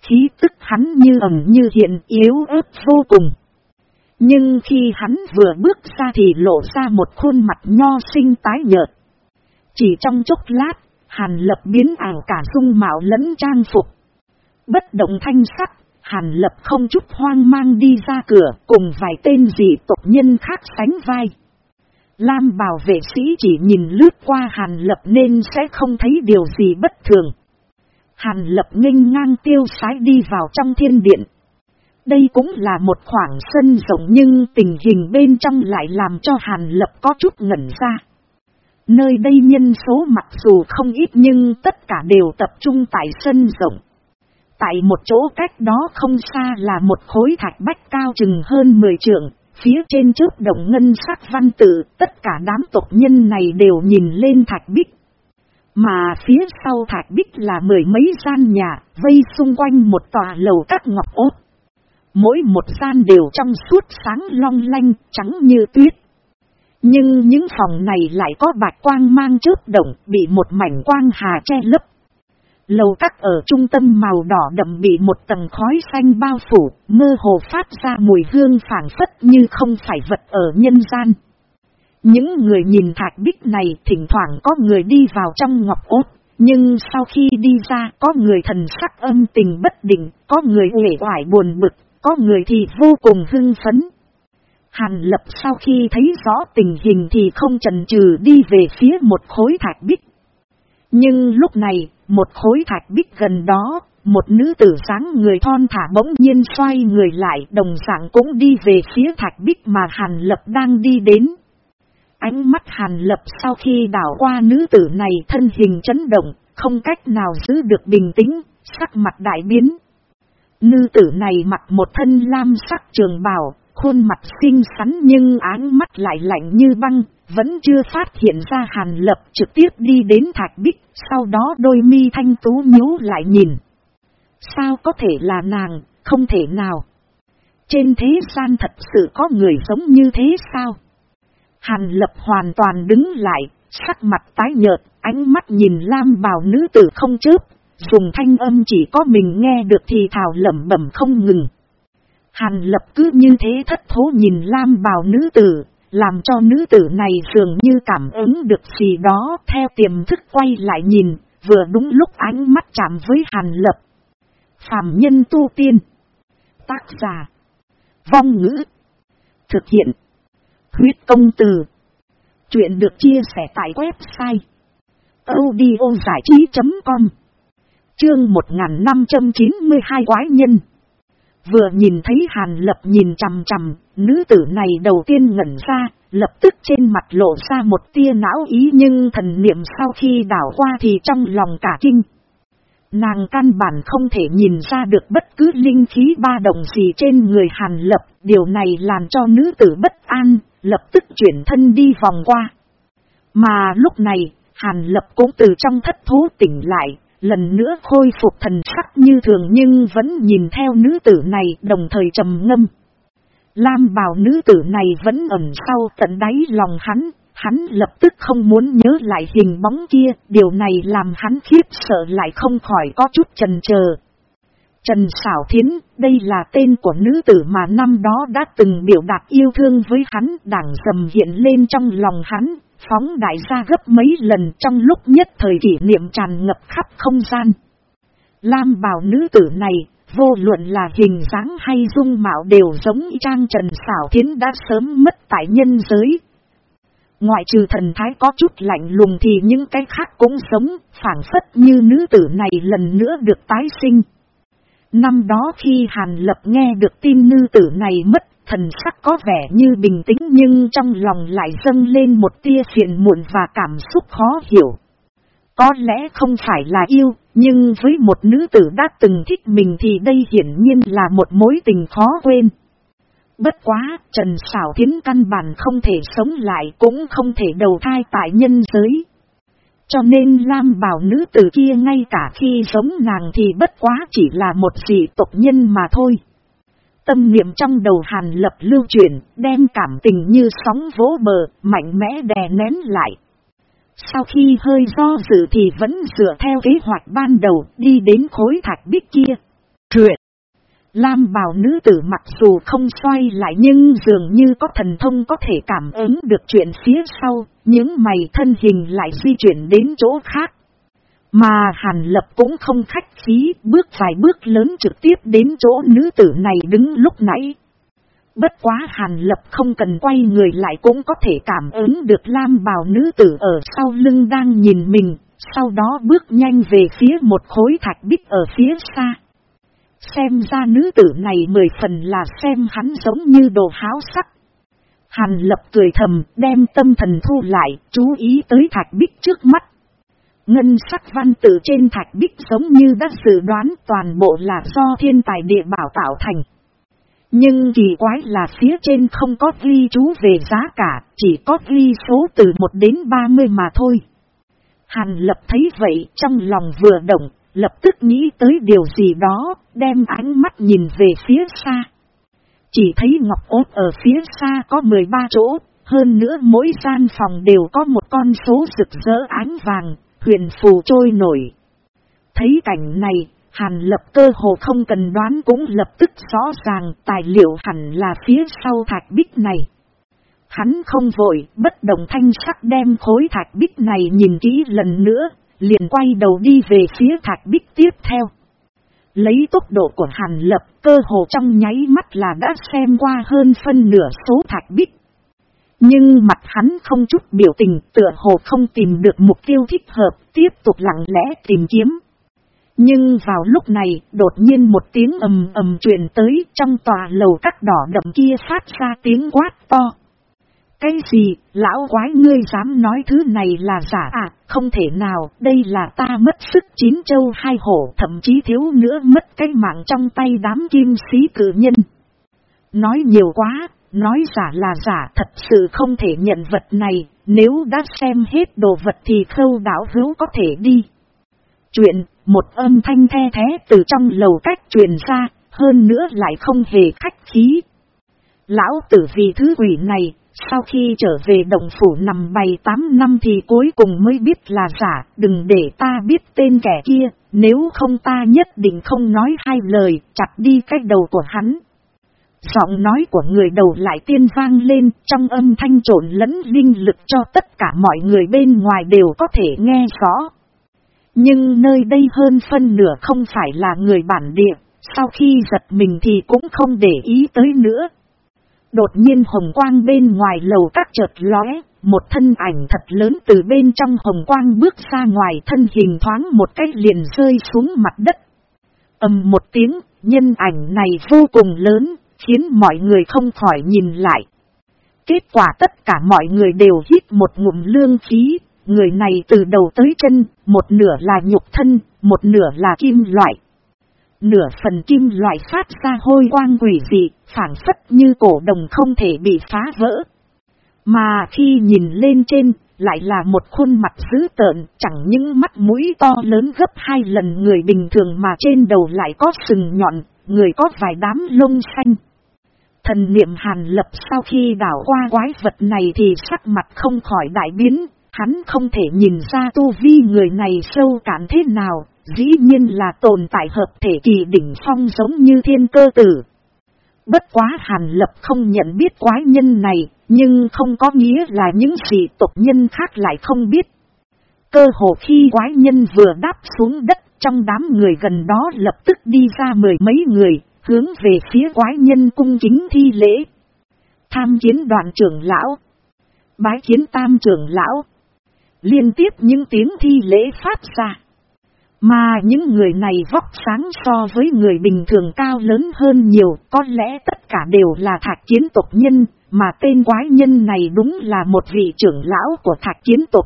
Khí tức hắn như ẩn như hiện yếu ớt vô cùng. Nhưng khi hắn vừa bước ra thì lộ ra một khuôn mặt nho sinh tái nhợt. Chỉ trong chốc lát, Hàn Lập biến ảo cả dung mạo lẫn trang phục. Bất động thanh sắc, Hàn Lập không chút hoang mang đi ra cửa cùng vài tên dị tộc nhân khác sánh vai. Lam bảo vệ sĩ chỉ nhìn lướt qua Hàn Lập nên sẽ không thấy điều gì bất thường. Hàn Lập nghênh ngang tiêu sái đi vào trong thiên điện. Đây cũng là một khoảng sân rộng nhưng tình hình bên trong lại làm cho Hàn Lập có chút ngẩn ra. Nơi đây nhân số mặc dù không ít nhưng tất cả đều tập trung tại sân rộng. Tại một chỗ cách đó không xa là một khối thạch bách cao chừng hơn 10 trượng, phía trên trước động ngân sắc văn tự, tất cả đám tộc nhân này đều nhìn lên thạch bích. Mà phía sau thạch bích là mười mấy gian nhà, vây xung quanh một tòa lầu các ngọc ốt. Mỗi một gian đều trong suốt sáng long lanh, trắng như tuyết. Nhưng những phòng này lại có bạch quang mang chớp động, bị một mảnh quang hà che lấp. Lầu các ở trung tâm màu đỏ đậm bị một tầng khói xanh bao phủ, mơ hồ phát ra mùi hương phảng phất như không phải vật ở nhân gian. Những người nhìn thạch bích này thỉnh thoảng có người đi vào trong ngọc ốt, nhưng sau khi đi ra có người thần sắc âm tình bất định, có người uể oải buồn bực, có người thì vô cùng hưng phấn. Hàn lập sau khi thấy rõ tình hình thì không chần chừ đi về phía một khối thạch bích. Nhưng lúc này, một khối thạch bích gần đó, một nữ tử sáng người thon thả bỗng nhiên xoay người lại đồng dạng cũng đi về phía thạch bích mà Hàn Lập đang đi đến. Ánh mắt Hàn Lập sau khi đảo qua nữ tử này thân hình chấn động, không cách nào giữ được bình tĩnh, sắc mặt đại biến. Nữ tử này mặc một thân lam sắc trường bào, khuôn mặt xinh xắn nhưng áng mắt lại lạnh như băng, vẫn chưa phát hiện ra Hàn Lập trực tiếp đi đến thạch bích, sau đó đôi mi thanh tú nhíu lại nhìn. Sao có thể là nàng, không thể nào. Trên thế gian thật sự có người giống như thế sao? Hàn lập hoàn toàn đứng lại, sắc mặt tái nhợt, ánh mắt nhìn lam bào nữ tử không chớp, dùng thanh âm chỉ có mình nghe được thì thảo lẩm bẩm không ngừng. Hàn lập cứ như thế thất thố nhìn lam bào nữ tử, làm cho nữ tử này dường như cảm ứng được gì đó theo tiềm thức quay lại nhìn, vừa đúng lúc ánh mắt chạm với hàn lập. Phạm nhân tu tiên. Tác giả. Vong ngữ. Thực hiện. Huyết công từ. Chuyện được chia sẻ tại website. audiozảichí.com Chương 1592 Quái Nhân Vừa nhìn thấy Hàn Lập nhìn chằm chằm, nữ tử này đầu tiên ngẩn ra, lập tức trên mặt lộ ra một tia não ý nhưng thần niệm sau khi đảo qua thì trong lòng cả kinh. Nàng căn bản không thể nhìn ra được bất cứ linh khí ba đồng gì trên người Hàn Lập, điều này làm cho nữ tử bất an, lập tức chuyển thân đi vòng qua. Mà lúc này, Hàn Lập cũng từ trong thất thú tỉnh lại, lần nữa khôi phục thần sắc như thường nhưng vẫn nhìn theo nữ tử này đồng thời trầm ngâm. Lam bào nữ tử này vẫn ẩn sau tận đáy lòng hắn, hắn lập tức không muốn nhớ lại hình bóng kia, điều này làm hắn khiếp sợ lại không khỏi có chút chần chờ. Trần Sảo Thiến, đây là tên của nữ tử mà năm đó đã từng biểu đạt yêu thương với hắn, đảng dầm hiện lên trong lòng hắn, phóng đại ra gấp mấy lần trong lúc nhất thời kỷ niệm tràn ngập khắp không gian. Lam bảo nữ tử này, vô luận là hình dáng hay dung mạo đều giống trang Trần Sảo Thiến đã sớm mất tại nhân giới. Ngoại trừ thần thái có chút lạnh lùng thì những cái khác cũng sống, phản phất như nữ tử này lần nữa được tái sinh. Năm đó khi Hàn Lập nghe được tin nữ tử này mất, thần sắc có vẻ như bình tĩnh nhưng trong lòng lại dâng lên một tia phiền muộn và cảm xúc khó hiểu. Có lẽ không phải là yêu, nhưng với một nữ tử đã từng thích mình thì đây hiển nhiên là một mối tình khó quên. Bất quá, Trần Sảo Thiến căn bản không thể sống lại cũng không thể đầu thai tại nhân giới. Cho nên Lam bảo nữ tử kia ngay cả khi sống nàng thì bất quá chỉ là một dị tộc nhân mà thôi. Tâm niệm trong đầu hàn lập lưu chuyển, đem cảm tình như sóng vỗ bờ, mạnh mẽ đè nén lại. Sau khi hơi do dự thì vẫn dựa theo kế hoạch ban đầu đi đến khối thạch bích kia. Truyện Lam bào nữ tử mặc dù không xoay lại nhưng dường như có thần thông có thể cảm ứng được chuyện phía sau, những mày thân hình lại di chuyển đến chỗ khác. Mà Hàn Lập cũng không khách khí, bước vài bước lớn trực tiếp đến chỗ nữ tử này đứng lúc nãy. Bất quá Hàn Lập không cần quay người lại cũng có thể cảm ứng được Lam bào nữ tử ở sau lưng đang nhìn mình, sau đó bước nhanh về phía một khối thạch bích ở phía xa. Xem ra nữ tử này mười phần là xem hắn giống như đồ háo sắc. Hàn lập cười thầm, đem tâm thần thu lại, chú ý tới thạch bích trước mắt. Ngân sắc văn tự trên thạch bích giống như đã dự đoán toàn bộ là do thiên tài địa bảo tạo thành. Nhưng kỳ quái là phía trên không có ghi chú về giá cả, chỉ có ghi số từ 1 đến 30 mà thôi. Hàn lập thấy vậy trong lòng vừa động, lập tức nghĩ tới điều gì đó, đem ánh mắt nhìn về phía xa. Chỉ thấy ngọc ốt ở phía xa có 13 chỗ, hơn nữa mỗi gian phòng đều có một con số rực rỡ ánh vàng, huyền phù trôi nổi. Thấy cảnh này, Hàn lập cơ hồ không cần đoán cũng lập tức rõ ràng tài liệu hẳn là phía sau thạch bích này. Hắn không vội, bất động thanh sắc đem khối thạch bích này nhìn kỹ lần nữa, liền quay đầu đi về phía thạch bích tiếp theo. Lấy tốc độ của Hàn Lập cơ hồ trong nháy mắt là đã xem qua hơn phân nửa số thạch bích. Nhưng mặt hắn không chút biểu tình, tựa hồ không tìm được mục tiêu thích hợp, tiếp tục lặng lẽ tìm kiếm. Nhưng vào lúc này, đột nhiên một tiếng ầm ầm truyền tới, trong tòa lầu các đỏ đậm kia phát ra tiếng quát to. Cái gì, lão quái ngươi dám nói thứ này là giả à, không thể nào, đây là ta mất sức chín châu hai hổ, thậm chí thiếu nữa mất cái mạng trong tay đám kim sĩ cử nhân. Nói nhiều quá, nói giả là giả thật sự không thể nhận vật này, nếu đã xem hết đồ vật thì khâu đảo hữu có thể đi. Chuyện, một âm thanh the thế từ trong lầu cách truyền ra, hơn nữa lại không hề khách khí. Lão tử vì thứ quỷ này, sau khi trở về đồng phủ nằm bày 8 năm thì cuối cùng mới biết là giả, đừng để ta biết tên kẻ kia, nếu không ta nhất định không nói hai lời, chặt đi cái đầu của hắn. Giọng nói của người đầu lại tiên vang lên trong âm thanh trộn lẫn linh lực cho tất cả mọi người bên ngoài đều có thể nghe rõ. Nhưng nơi đây hơn phân nửa không phải là người bản địa, sau khi giật mình thì cũng không để ý tới nữa. Đột nhiên hồng quang bên ngoài lầu các chợt lóe, một thân ảnh thật lớn từ bên trong hồng quang bước ra ngoài thân hình thoáng một cách liền rơi xuống mặt đất. ầm một tiếng, nhân ảnh này vô cùng lớn, khiến mọi người không khỏi nhìn lại. Kết quả tất cả mọi người đều hít một ngụm lương khí, người này từ đầu tới chân, một nửa là nhục thân, một nửa là kim loại. Nửa phần kim loại phát ra hôi quang quỷ dị, phản phất như cổ đồng không thể bị phá vỡ. Mà khi nhìn lên trên, lại là một khuôn mặt dữ tợn, chẳng những mắt mũi to lớn gấp hai lần người bình thường mà trên đầu lại có sừng nhọn, người có vài đám lông xanh. Thần niệm hàn lập sau khi đảo qua quái vật này thì sắc mặt không khỏi đại biến, hắn không thể nhìn ra tu vi người này sâu cạn thế nào, dĩ nhiên là tồn tại hợp thể kỳ đỉnh phong giống như thiên cơ tử. Bất quá hàn lập không nhận biết quái nhân này, nhưng không có nghĩa là những gì tộc nhân khác lại không biết. Cơ hồ khi quái nhân vừa đáp xuống đất trong đám người gần đó lập tức đi ra mười mấy người, hướng về phía quái nhân cung kính thi lễ. Tham kiến đoàn trưởng lão. Bái kiến tam trưởng lão. Liên tiếp những tiếng thi lễ phát ra. Mà những người này vóc sáng so với người bình thường cao lớn hơn nhiều, có lẽ tất cả đều là thạch chiến tộc nhân, mà tên quái nhân này đúng là một vị trưởng lão của thạch chiến tộc.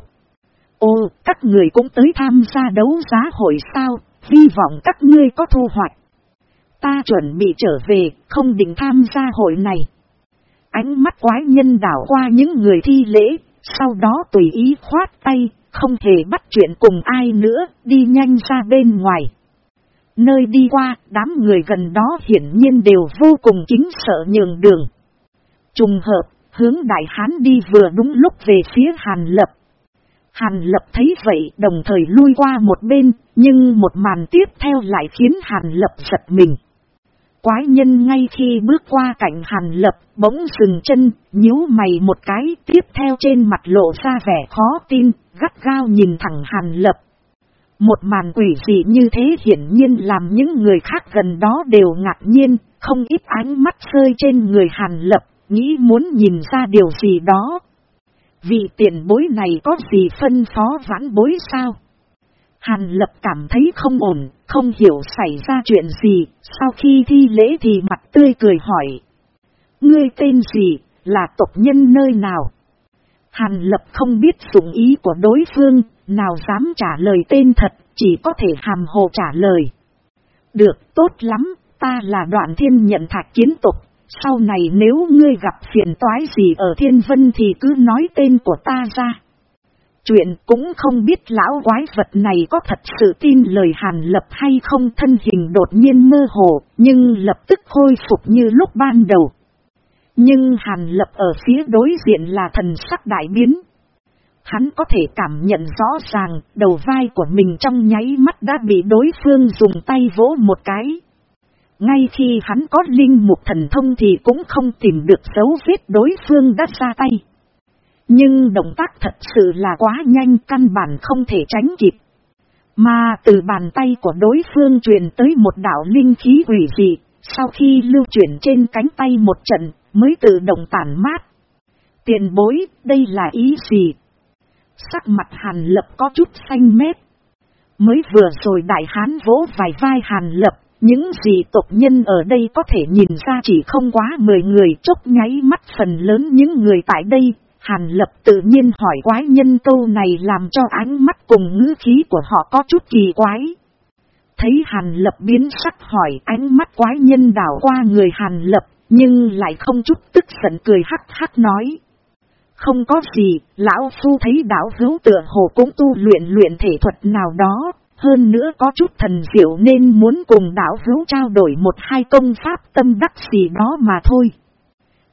Ô, các người cũng tới tham gia đấu giá hội sao, hy vọng các ngươi có thu hoạch. Ta chuẩn bị trở về, không định tham gia hội này. Ánh mắt quái nhân đảo qua những người thi lễ, sau đó tùy ý khoát tay, không thể bắt chuyện cùng ai nữa, đi nhanh ra bên ngoài. Nơi đi qua, đám người gần đó hiển nhiên đều vô cùng kính sợ nhường đường. Trùng hợp, hướng đại hán đi vừa đúng lúc về phía Hàn Lập. Hàn Lập thấy vậy đồng thời lui qua một bên, nhưng một màn tiếp theo lại khiến Hàn Lập giật mình. Quái nhân ngay khi bước qua cạnh Hàn Lập, bỗng dừng chân, nhíu mày một cái, tiếp theo trên mặt lộ ra vẻ khó tin, gắt gao nhìn thẳng Hàn Lập. Một màn quỷ dị như thế hiển nhiên làm những người khác gần đó đều ngạc nhiên, không ít ánh mắt rơi trên người Hàn Lập, nghĩ muốn nhìn ra điều gì đó. Vị tiền bối này có gì phân phó vãn bối sao? Hàn lập cảm thấy không ổn, không hiểu xảy ra chuyện gì, sau khi thi lễ thì mặt tươi cười hỏi. Ngươi tên gì, là tộc nhân nơi nào? Hàn lập không biết dụng ý của đối phương, nào dám trả lời tên thật, chỉ có thể hàm hồ trả lời. Được, tốt lắm, ta là đoạn thiên nhận thạch chiến tục, sau này nếu ngươi gặp phiền toái gì ở thiên vân thì cứ nói tên của ta ra. Chuyện cũng không biết lão quái vật này có thật sự tin lời Hàn Lập hay không thân hình đột nhiên mơ hồ, nhưng lập tức khôi phục như lúc ban đầu. Nhưng Hàn Lập ở phía đối diện là thần sắc đại biến. Hắn có thể cảm nhận rõ ràng đầu vai của mình trong nháy mắt đã bị đối phương dùng tay vỗ một cái. Ngay khi hắn có linh mục thần thông thì cũng không tìm được dấu vết đối phương đã ra tay. Nhưng động tác thật sự là quá nhanh căn bản không thể tránh kịp. Mà từ bàn tay của đối phương truyền tới một đạo linh khí quỷ dị, sau khi lưu chuyển trên cánh tay một trận, mới tự động tản mát. Tiền bối, đây là ý gì? Sắc mặt hàn lập có chút xanh mét. Mới vừa rồi đại hán vỗ vài vai hàn lập, những gì tộc nhân ở đây có thể nhìn ra chỉ không quá 10 người chốc nháy mắt phần lớn những người tại đây Hàn lập tự nhiên hỏi quái nhân câu này làm cho ánh mắt cùng ngữ khí của họ có chút kỳ quái. Thấy hàn lập biến sắc hỏi ánh mắt quái nhân đảo qua người hàn lập, nhưng lại không chút tức giận cười hắc hắc nói. Không có gì, lão phu thấy đảo hữu tựa hồ cũng tu luyện luyện thể thuật nào đó, hơn nữa có chút thần diệu nên muốn cùng đảo hữu trao đổi một hai công pháp tâm đắc gì đó mà thôi.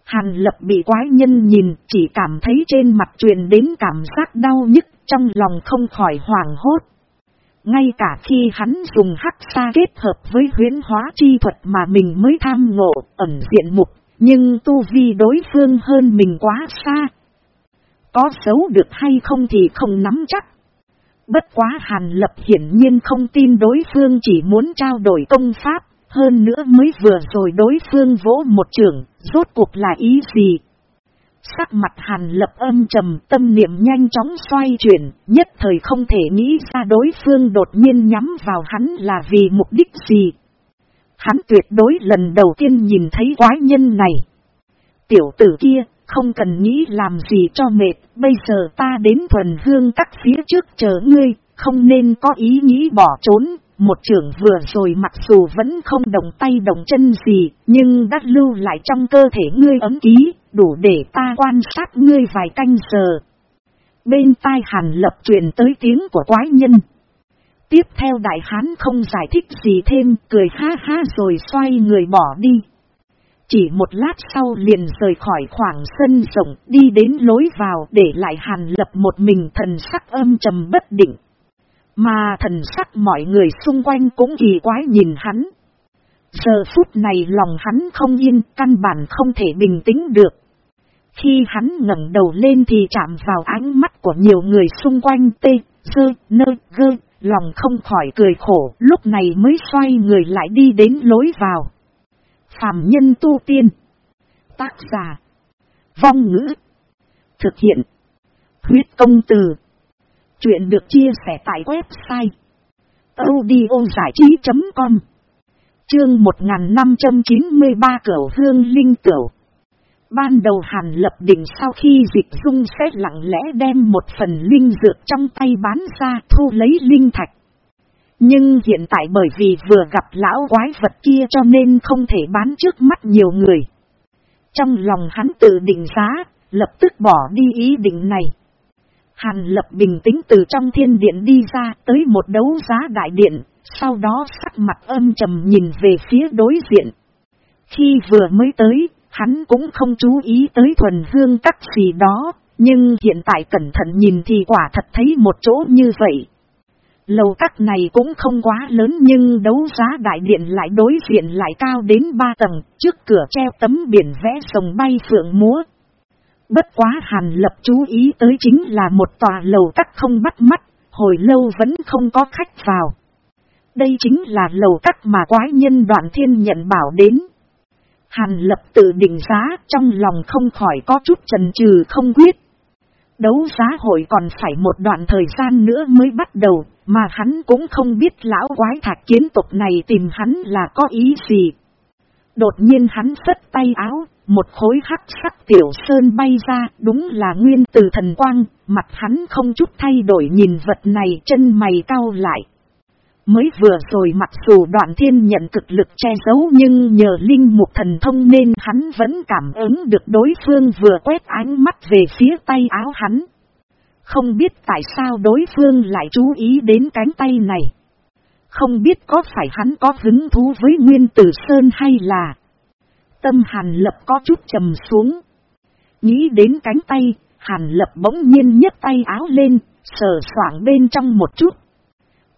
Hàn lập bị quái nhân nhìn, chỉ cảm thấy trên mặt truyền đến cảm giác đau nhức, trong lòng không khỏi hoảng hốt. Ngay cả khi hắn dùng hắc xa kết hợp với huyến hóa chi thuật mà mình mới tham ngộ, ẩn diện mục, nhưng tu vi đối phương hơn mình quá xa. Có xấu được hay không thì không nắm chắc. Bất quá hàn lập hiển nhiên không tin đối phương chỉ muốn trao đổi công pháp. Hơn nữa mới vừa rồi đối phương vỗ một trường, rốt cuộc là ý gì? Sắc mặt hàn lập âm trầm tâm niệm nhanh chóng xoay chuyển, nhất thời không thể nghĩ ra đối phương đột nhiên nhắm vào hắn là vì mục đích gì. Hắn tuyệt đối lần đầu tiên nhìn thấy quái nhân này. Tiểu tử kia, không cần nghĩ làm gì cho mệt, bây giờ ta đến thuần hương các phía trước chờ ngươi, không nên có ý nghĩ bỏ trốn, một trưởng vừa rồi mặc dù vẫn không động tay động chân gì, nhưng đã lưu lại trong cơ thể ngươi ấm ký, đủ để ta quan sát ngươi vài canh giờ. Bên tai hàn lập truyền tới tiếng của quái nhân. Tiếp theo đại hán không giải thích gì thêm, cười ha ha rồi xoay người bỏ đi. Chỉ một lát sau liền rời khỏi khoảng sân rộng đi đến lối vào để lại hàn lập một mình thần sắc âm trầm bất định. Mà thần sắc mọi người xung quanh cũng kỳ quái nhìn hắn. Giờ phút này lòng hắn không yên, căn bản không thể bình tĩnh được. Khi hắn ngẩng đầu lên thì chạm vào ánh mắt của nhiều người xung quanh tê, dơ, nơ, gơ, lòng không khỏi cười khổ, lúc này mới xoay người lại đi đến lối vào. Phạm nhân tu tiên. Tác giả. Vong ngữ. Thực hiện. Huyết công từ. Chuyện được chia sẻ tại website. audiozảichí.com Chương 1593 Cửu Hương Linh Cửu Ban đầu Hàn Lập định sau khi dịch dung sẽ lặng lẽ đem một phần linh dược trong tay bán ra thu lấy linh thạch. Nhưng hiện tại bởi vì vừa gặp lão quái vật kia cho nên không thể bán trước mắt nhiều người. Trong lòng hắn tự định giá, lập tức bỏ đi ý định này. Hàn lập bình tĩnh từ trong thiên điện đi ra tới một đấu giá đại điện, sau đó sắc mặt âm trầm nhìn về phía đối diện. Khi vừa mới tới, hắn cũng không chú ý tới thuần hương các gì đó, nhưng hiện tại cẩn thận nhìn thì quả thật thấy một chỗ như vậy. Lầu các này cũng không quá lớn nhưng đấu giá đại điện lại đối diện lại cao đến ba tầng, trước cửa treo tấm biển vẽ sồng bay phượng múa. Bất quá hàn lập chú ý tới chính là một tòa lầu các không bắt mắt, hồi lâu vẫn không có khách vào. Đây chính là lầu các mà quái nhân đoạn thiên nhận bảo đến. Hàn lập tự định giá trong lòng không khỏi có chút trần trừ không quyết. Đấu giá hội còn phải một đoạn thời gian nữa mới bắt đầu, mà hắn cũng không biết lão quái thạch kiến tục này tìm hắn là có ý gì. Đột nhiên hắn phất tay áo, một khối hắc sắc tiểu sơn bay ra, đúng là nguyên từ thần quang, mặt hắn không chút thay đổi nhìn vật này chân mày cao lại. Mới vừa rồi mặc dù đoạn thiên nhận cực lực che giấu nhưng nhờ linh mục thần thông nên hắn vẫn cảm ứng được đối phương vừa quét ánh mắt về phía tay áo hắn. Không biết tại sao đối phương lại chú ý đến cánh tay này. Không biết có phải hắn có hứng thú với Nguyên Tử Sơn hay là... Tâm Hàn Lập có chút trầm xuống. Nghĩ đến cánh tay, Hàn Lập bỗng nhiên nhấc tay áo lên, sờ soảng bên trong một chút.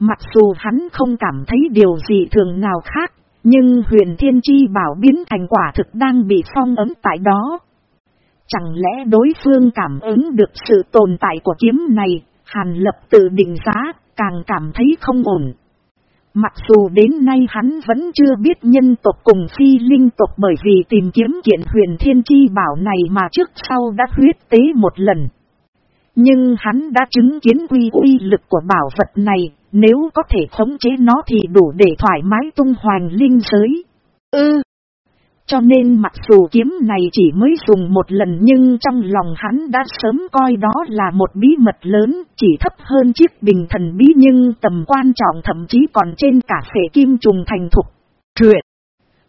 Mặc dù hắn không cảm thấy điều gì thường nào khác, nhưng huyền thiên chi bảo biến thành quả thực đang bị phong ấm tại đó. Chẳng lẽ đối phương cảm ứng được sự tồn tại của kiếm này, Hàn Lập tự định giá, càng cảm thấy không ổn. Mặc dù đến nay hắn vẫn chưa biết nhân tộc cùng phi linh tộc bởi vì tìm kiếm kiện huyền thiên chi bảo này mà trước sau đã huyết tế một lần. Nhưng hắn đã chứng kiến quy uy lực của bảo vật này, nếu có thể khống chế nó thì đủ để thoải mái tung hoành linh giới. Ư! Cho nên mặc dù kiếm này chỉ mới dùng một lần nhưng trong lòng hắn đã sớm coi đó là một bí mật lớn, chỉ thấp hơn chiếc bình thần bí nhưng tầm quan trọng thậm chí còn trên cả phệ kim trùng thành thục. Truyện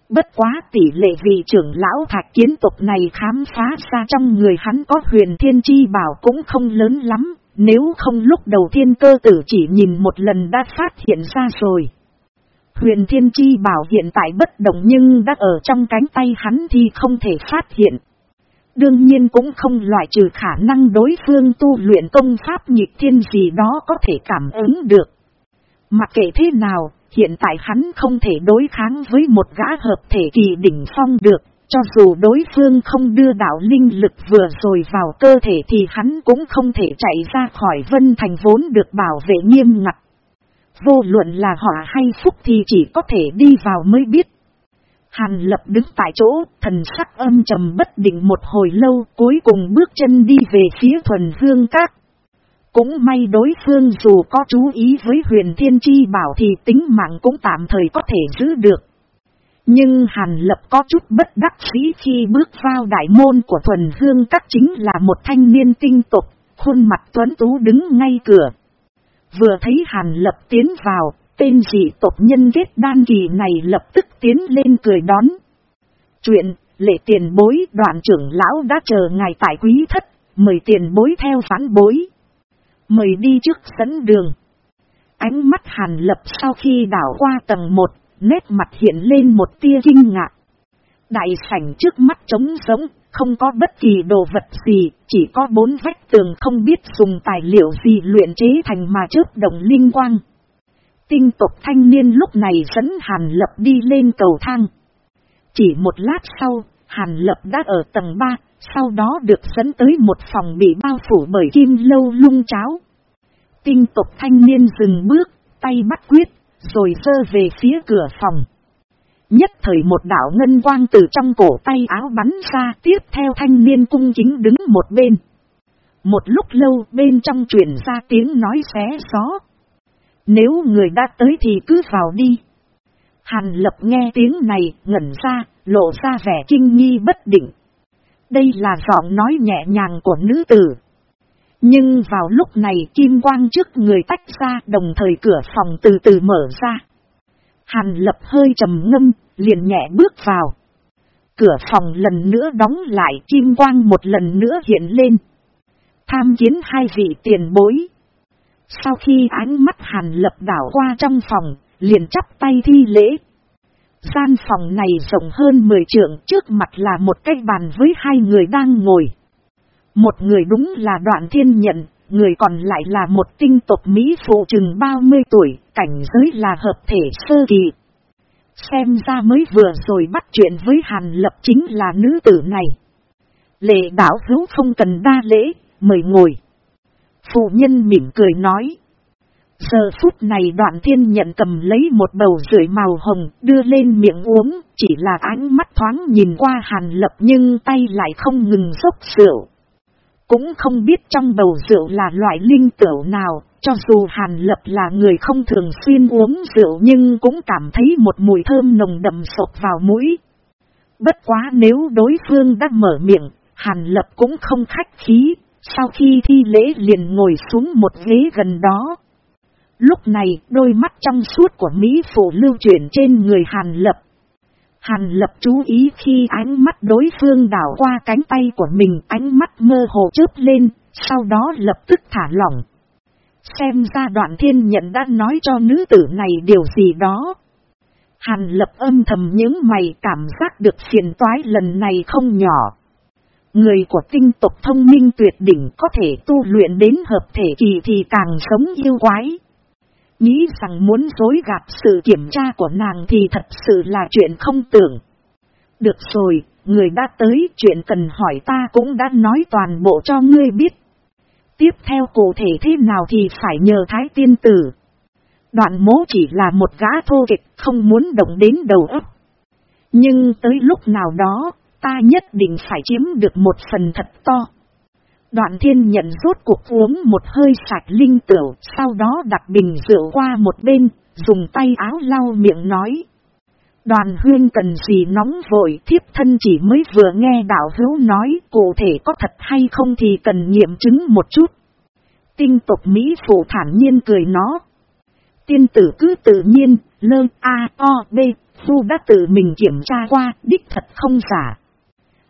Bất quá tỷ lệ vị trưởng lão thạch kiến tục này khám phá ra trong người hắn có huyền thiên chi bảo cũng không lớn lắm, nếu không lúc đầu thiên cơ tử chỉ nhìn một lần đã phát hiện ra rồi. Huyền Thiên Chi bảo hiện tại bất động nhưng đã ở trong cánh tay hắn thì không thể phát hiện. Đương nhiên cũng không loại trừ khả năng đối phương tu luyện công pháp nhịp thiên gì đó có thể cảm ứng được. Mặc kệ thế nào, hiện tại hắn không thể đối kháng với một gã hợp thể kỳ đỉnh phong được, cho dù đối phương không đưa đạo linh lực vừa rồi vào cơ thể thì hắn cũng không thể chạy ra khỏi vân thành vốn được bảo vệ nghiêm ngặt. Vô luận là họ hay phúc thì chỉ có thể đi vào mới biết. Hàn lập đứng tại chỗ, thần sắc âm trầm bất định một hồi lâu, cuối cùng bước chân đi về phía thuần hương các. Cũng may đối phương dù có chú ý với huyền thiên chi bảo thì tính mạng cũng tạm thời có thể giữ được. Nhưng Hàn Lập có chút bất đắc dĩ khi bước vào đại môn của thuần hương các chính là một thanh niên tinh tục, khuôn mặt tuấn tú đứng ngay cửa. Vừa thấy Hàn Lập tiến vào, tên dị tộc nhân kết đan kỳ này lập tức tiến lên cười đón. Chuyện, lệ tiền bối đoạn trưởng lão đã chờ ngài tại quý thất, mời tiền bối theo phán bối. Mời đi trước dẫn đường. Ánh mắt Hàn Lập sau khi đảo qua tầng 1, nét mặt hiện lên một tia kinh ngạc. Đại sảnh trước mắt trống rỗng, không có bất kỳ đồ vật gì, chỉ có bốn vách tường không biết dùng tài liệu gì luyện chế thành mà chớp động linh quang. Tinh tộc thanh niên lúc này dẫn Hàn Lập đi lên cầu thang. Chỉ một lát sau, Hàn Lập đã ở tầng 3, sau đó được dẫn tới một phòng bị bao phủ bởi kim lâu lung cháo. Tinh tộc thanh niên dừng bước, tay bắt quyết, rồi sơ về phía cửa phòng. Nhất thời một đảo ngân quang từ trong cổ tay áo bắn ra tiếp theo thanh niên cung chính đứng một bên. Một lúc lâu bên trong truyền ra tiếng nói xé gió. Nếu người đã tới thì cứ vào đi. Hàn lập nghe tiếng này ngẩn ra, lộ ra vẻ kinh nghi bất định. Đây là giọng nói nhẹ nhàng của nữ tử. Nhưng vào lúc này kim quang trước người tách ra đồng thời cửa phòng từ từ mở ra. Hàn lập hơi trầm ngâm, liền nhẹ bước vào. Cửa phòng lần nữa đóng lại kim quang một lần nữa hiện lên. Tham kiến hai vị tiền bối. Sau khi ánh mắt hàn lập đảo qua trong phòng, liền chắp tay thi lễ. Gian phòng này rộng hơn 10 trượng trước mặt là một cái bàn với hai người đang ngồi. Một người đúng là đoạn thiên nhận, người còn lại là một tinh tộc Mỹ phụ chừng 30 tuổi, cảnh giới là hợp thể sơ kỳ. Xem ra mới vừa rồi bắt chuyện với Hàn Lập chính là nữ tử này. Lệ đảo hữu không cần đa lễ, mời ngồi. Phụ nhân mỉm cười nói. Giờ phút này đoạn thiên nhận cầm lấy một bầu rưỡi màu hồng đưa lên miệng uống, chỉ là ánh mắt thoáng nhìn qua hàn lập nhưng tay lại không ngừng dốc rượu. Cũng không biết trong bầu rượu là loại linh tửu nào, cho dù hàn lập là người không thường xuyên uống rượu nhưng cũng cảm thấy một mùi thơm nồng đậm sộc vào mũi. Bất quá nếu đối phương đã mở miệng, hàn lập cũng không khách khí, sau khi thi lễ liền ngồi xuống một ghế gần đó. Lúc này đôi mắt trong suốt của Mỹ Phụ lưu chuyển trên người Hàn Lập. Hàn Lập chú ý khi ánh mắt đối phương đảo qua cánh tay của mình ánh mắt mơ hồ chớp lên, sau đó lập tức thả lỏng. Xem ra đoạn thiên nhận đã nói cho nữ tử này điều gì đó. Hàn lập âm thầm những mày cảm giác được phiền toái lần này không nhỏ. Người của tinh tộc thông minh tuyệt đỉnh có thể tu luyện đến hợp thể kỳ thì càng sống yêu quái. Nghĩ rằng muốn dối gạt sự kiểm tra của nàng thì thật sự là chuyện không tưởng. Được rồi, người đã tới chuyện cần hỏi ta cũng đã nói toàn bộ cho ngươi biết. Tiếp theo cụ thể thế nào thì phải nhờ thái tiên tử. Đoạn mố chỉ là một gã thô kịch không muốn động đến đầu óc. Nhưng tới lúc nào đó, ta nhất định phải chiếm được một phần thật to. Đoạn thiên nhận rốt cuộc uống một hơi sạch linh tửu, sau đó đặt bình rượu qua một bên, dùng tay áo lau miệng nói. Đoàn huyên cần gì nóng vội thiếp thân chỉ mới vừa nghe đạo hữu nói cụ thể có thật hay không thì cần nghiệm chứng một chút. Tinh tục Mỹ phụ thản nhiên cười nó. Tiên tử cứ tự nhiên, lơ A, O, B, phu đã tự mình kiểm tra qua, đích thật không giả.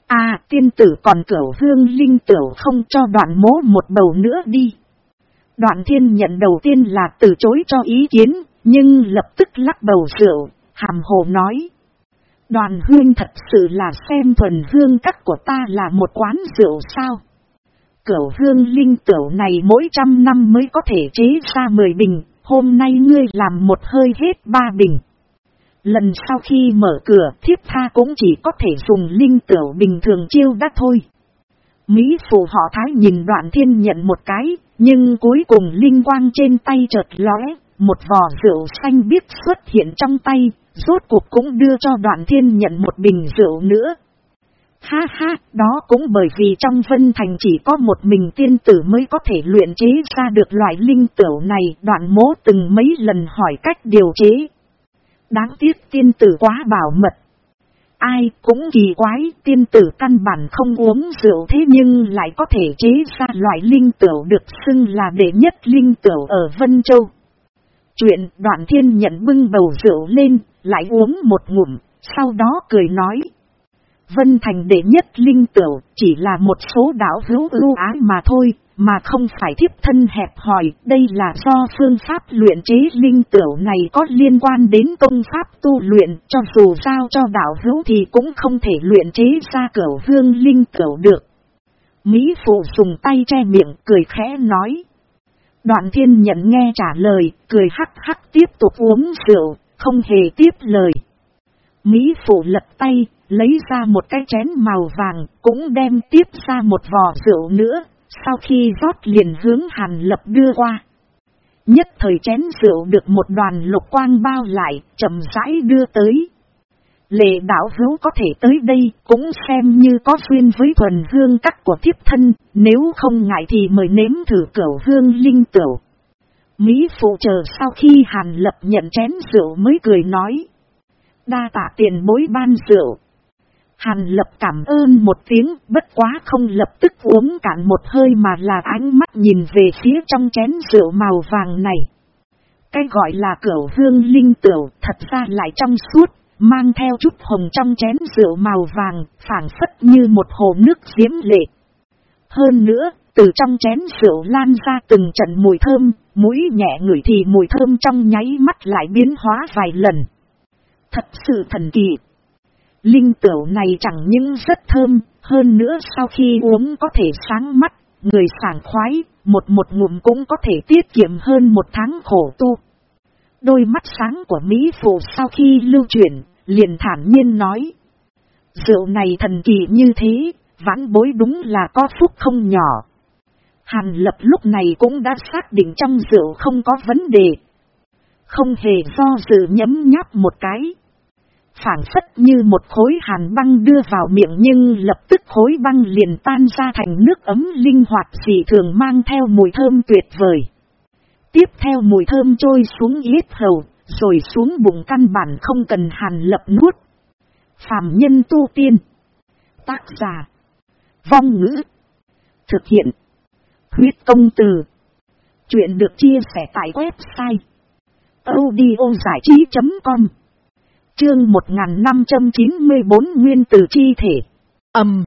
À tiên tử còn cửu hương linh tiểu không cho đoạn mố một bầu nữa đi. Đoạn thiên nhận đầu tiên là từ chối cho ý kiến, nhưng lập tức lắc bầu rượu, hàm hồ nói. Đoàn hương thật sự là xem thuần hương các của ta là một quán rượu sao. Cửu hương linh tiểu này mỗi trăm năm mới có thể chế ra 10 bình, hôm nay ngươi làm một hơi hết ba bình. Lần sau khi mở cửa thiếp tha cũng chỉ có thể dùng linh tiểu bình thường chiêu đã thôi. Mỹ phù họ thái nhìn đoạn thiên nhận một cái, nhưng cuối cùng linh quang trên tay chợt lóe, một vò rượu xanh biếc xuất hiện trong tay, rốt cuộc cũng đưa cho đoạn thiên nhận một bình rượu nữa. Ha ha, đó cũng bởi vì trong Vân Thành chỉ có một mình tiên tử mới có thể luyện chế ra được loại linh tiểu này, đoạn mố từng mấy lần hỏi cách điều chế, Đáng tiếc tiên tử quá bảo mật. Ai cũng kỳ quái tiên tử căn bản không uống rượu thế nhưng lại có thể chế ra loại linh tửu được xưng là đệ nhất linh tửu ở Vân Châu. Chuyện đoạn thiên nhận bưng bầu rượu lên, lại uống một ngụm, sau đó cười nói. Vân Thành đệ nhất linh tửu chỉ là một số đảo hữu ưu ái mà thôi, mà không phải thiếp thân hẹp hỏi, đây là do phương pháp luyện chế linh tiểu này có liên quan đến công pháp tu luyện, cho dù sao cho đạo hữu thì cũng không thể luyện chế ra cửu hương linh tiểu được. Mỹ phụ dùng tay che miệng cười khẽ nói. Đoạn thiên nhận nghe trả lời, cười hắc hắc tiếp tục uống rượu, không hề tiếp lời. Mỹ phụ lật tay, lấy ra một cái chén màu vàng, cũng đem tiếp ra một vò rượu nữa, sau khi rót liền hướng hàn lập đưa qua. Nhất thời chén rượu được một đoàn lục quang bao lại, chậm rãi đưa tới. Lệ đảo hữu có thể tới đây cũng xem như có duyên với thuần hương cắt của thiếp thân, nếu không ngại thì mời nếm thử cửu hương linh tửu. Mỹ phụ chờ sau khi hàn lập nhận chén rượu mới cười nói. Đa tạ tiền bối ban rượu. Hàn lập cảm ơn một tiếng bất quá không lập tức uống cạn một hơi mà là ánh mắt nhìn về phía trong chén rượu màu vàng này. Cái gọi là cửu hương linh tửu thật ra lại trong suốt, mang theo chút hồng trong chén rượu màu vàng, phản phất như một hồ nước diễm lệ. Hơn nữa, từ trong chén rượu lan ra từng trận mùi thơm, mũi nhẹ ngửi thì mùi thơm trong nháy mắt lại biến hóa vài lần. Thật sự thần kỳ. Linh tửu này chẳng những rất thơm, hơn nữa sau khi uống có thể sáng mắt, người sảng khoái, một một ngụm cũng có thể tiết kiệm hơn một tháng khổ tu. Đôi mắt sáng của Mỹ Phụ sau khi lưu chuyển, liền thản nhiên nói. Rượu này thần kỳ như thế, vãn bối đúng là có phúc không nhỏ. Hàn lập lúc này cũng đã xác định trong rượu không có vấn đề. Không hề do dự nhấm nháp một cái. Phản phất như một khối hàn băng đưa vào miệng nhưng lập tức khối băng liền tan ra thành nước ấm linh hoạt dị thường mang theo mùi thơm tuyệt vời. Tiếp theo mùi thơm trôi xuống yết hầu, rồi xuống bụng căn bản không cần hàn lập nuốt. Phạm nhân tu tiên. Tác giả. Vong ngữ. Thực hiện. Huyết công từ. Chuyện được chia sẻ tại website. audiozảichí.com Chương 1594 Nguyên tử chi thể. Âm.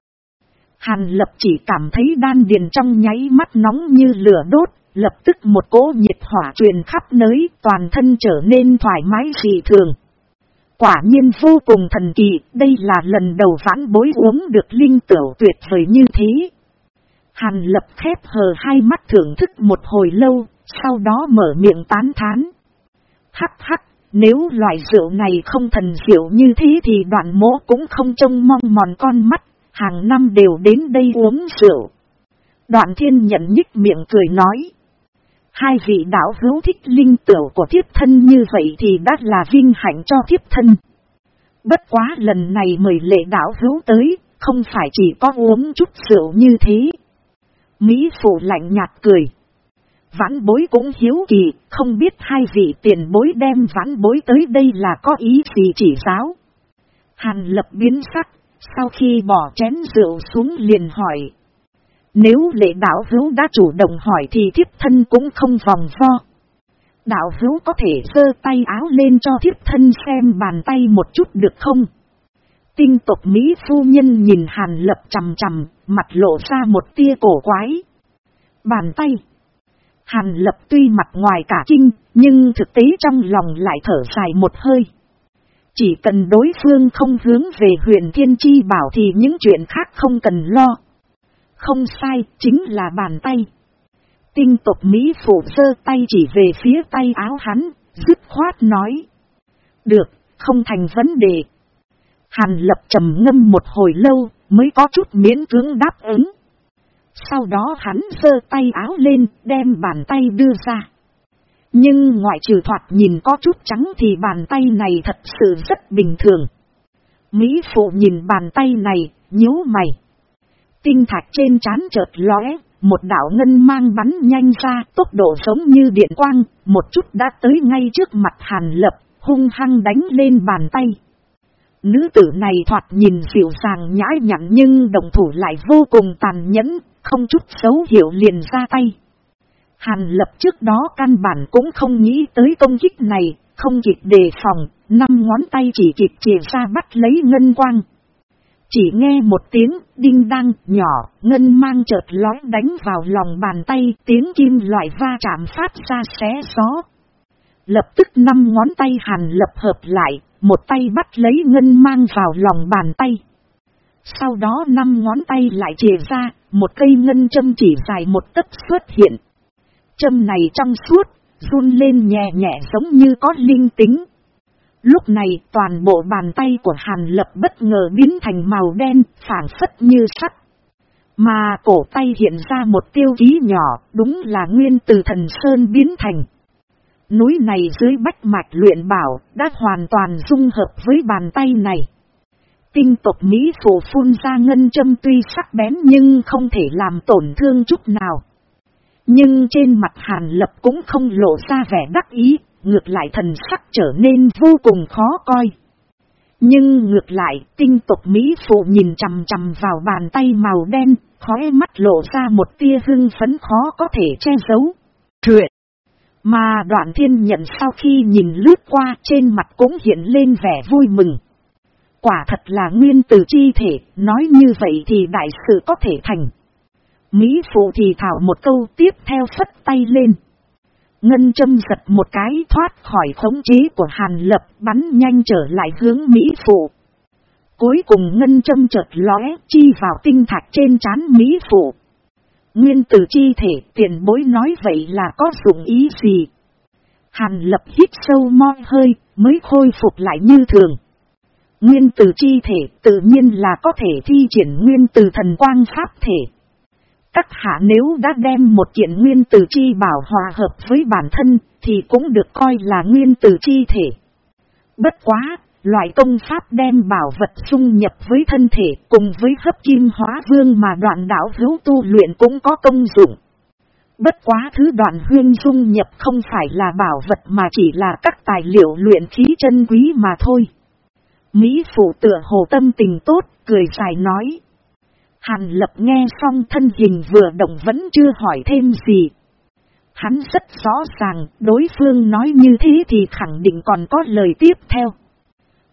Hàn lập chỉ cảm thấy đan điền trong nháy mắt nóng như lửa đốt, lập tức một cỗ nhiệt hỏa truyền khắp nơi, toàn thân trở nên thoải mái dị thường. Quả nhiên vô cùng thần kỳ, đây là lần đầu vãn bối uống được linh tửu tuyệt vời như thế. Hàn lập khép hờ hai mắt thưởng thức một hồi lâu, sau đó mở miệng tán thán. Hắc hắc, nếu loại rượu này không thần diệu như thế thì đoạn mỗ cũng không trông mong mòn con mắt, hàng năm đều đến đây uống rượu. Đoạn thiên nhận nhích miệng cười nói. Hai vị đạo hữu thích linh tửu của thiếp thân như vậy thì đã là vinh hạnh cho thiếp thân. Bất quá lần này mời lệ đạo hữu tới, không phải chỉ có uống chút rượu như thế. Mỹ phụ lạnh nhạt cười. Vãn bối cũng hiếu kỳ, không biết hai vị tiền bối đem vãn bối tới đây là có ý gì chỉ giáo. Hàn lập biến sắc, sau khi bỏ chén rượu xuống liền hỏi. Nếu lệ đạo hữu đã chủ động hỏi thì thiếp thân cũng không vòng vo. Đạo hữu có thể sơ tay áo lên cho thiếp thân xem bàn tay một chút được không? Tinh tộc Mỹ phu nhân nhìn hàn lập chầm chầm, mặt lộ ra một tia cổ quái. Bàn tay. Hàn lập tuy mặt ngoài cả kinh, nhưng thực tế trong lòng lại thở dài một hơi. Chỉ cần đối phương không hướng về huyền thiên chi bảo thì những chuyện khác không cần lo. Không sai, chính là bàn tay. Tinh tộc Mỹ phủ sơ tay chỉ về phía tay áo hắn, dứt khoát nói. Được, không thành vấn đề. Hàn lập trầm ngâm một hồi lâu, mới có chút miễn cưỡng đáp ứng. Sau đó hắn sơ tay áo lên, đem bàn tay đưa ra. Nhưng ngoại trừ thoạt nhìn có chút trắng thì bàn tay này thật sự rất bình thường. Mỹ phụ nhìn bàn tay này, nhíu mày. Tinh thạch trên chán chợt lóe, một đảo ngân mang bắn nhanh ra, tốc độ giống như điện quang, một chút đã tới ngay trước mặt Hàn Lập, hung hăng đánh lên bàn tay. Nữ tử này thoạt nhìn dịu dàng nhã nhặn nhưng đồng thủ lại vô cùng tàn nhẫn, không chút xấu hiểu liền ra tay. Hàn lập trước đó căn bản cũng không nghĩ tới công kích này, không kịp đề phòng, năm ngón tay chỉ kịp chìa ra bắt lấy ngân quang. Chỉ nghe một tiếng đinh đăng nhỏ, ngân mang chợt lói đánh vào lòng bàn tay, tiếng kim loại va chạm phát ra xé gió. Lập tức năm ngón tay hàn lập hợp lại, một tay bắt lấy ngân mang vào lòng bàn tay. Sau đó năm ngón tay lại chìa ra, một cây ngân châm chỉ dài một tấc xuất hiện. Châm này trong suốt, run lên nhẹ nhẹ giống như có linh tính. Lúc này toàn bộ bàn tay của Hàn Lập bất ngờ biến thành màu đen, phản phất như sắt. Mà cổ tay hiện ra một tiêu ký nhỏ, đúng là nguyên từ thần Sơn biến thành. Núi này dưới bách mạch luyện bảo, đã hoàn toàn dung hợp với bàn tay này. Tinh tộc Mỹ phổ phun ra ngân châm tuy sắc bén nhưng không thể làm tổn thương chút nào. Nhưng trên mặt Hàn Lập cũng không lộ ra vẻ đắc ý, ngược lại thần sắc trở nên vô cùng khó coi. Nhưng ngược lại, tinh tộc Mỹ phụ nhìn chằm chằm vào bàn tay màu đen, khóe mắt lộ ra một tia hưng phấn khó có thể che giấu. Truyện! Mà đoạn thiên nhận sau khi nhìn lướt qua trên mặt cũng hiện lên vẻ vui mừng. Quả thật là nguyên từ chi thể, nói như vậy thì đại sự có thể thành. Mỹ phụ thì thảo một câu tiếp theo phất tay lên. Ngân châm giật một cái thoát khỏi khống chế của Hàn Lập bắn nhanh trở lại hướng Mỹ Phụ. Cuối cùng ngân châm chợt lóe chi vào tinh thạch trên trán Mỹ Phụ. Nguyên tử chi thể tiền bối nói vậy là có dụng ý gì? Hàn Lập hít sâu moi hơi mới khôi phục lại như thường. Nguyên tử chi thể tự nhiên là có thể thi triển nguyên tử thần quang pháp thể. Các hạ nếu đã đem một kiện nguyên tử chi bảo hòa hợp với bản thân thì cũng được coi là nguyên tử chi thể. Bất quá, loại công pháp đem bảo vật xung nhập với thân thể cùng với hấp kim hóa vương mà đoạn đảo hữu tu luyện cũng có công dụng. Bất quá thứ đoạn huyên dung nhập không phải là bảo vật mà chỉ là các tài liệu luyện khí chân quý mà thôi. Mỹ phụ tựa hồ tâm tình tốt, cười dài nói. Hàn lập nghe xong thân hình vừa động vẫn chưa hỏi thêm gì. Hắn rất rõ ràng, đối phương nói như thế thì khẳng định còn có lời tiếp theo.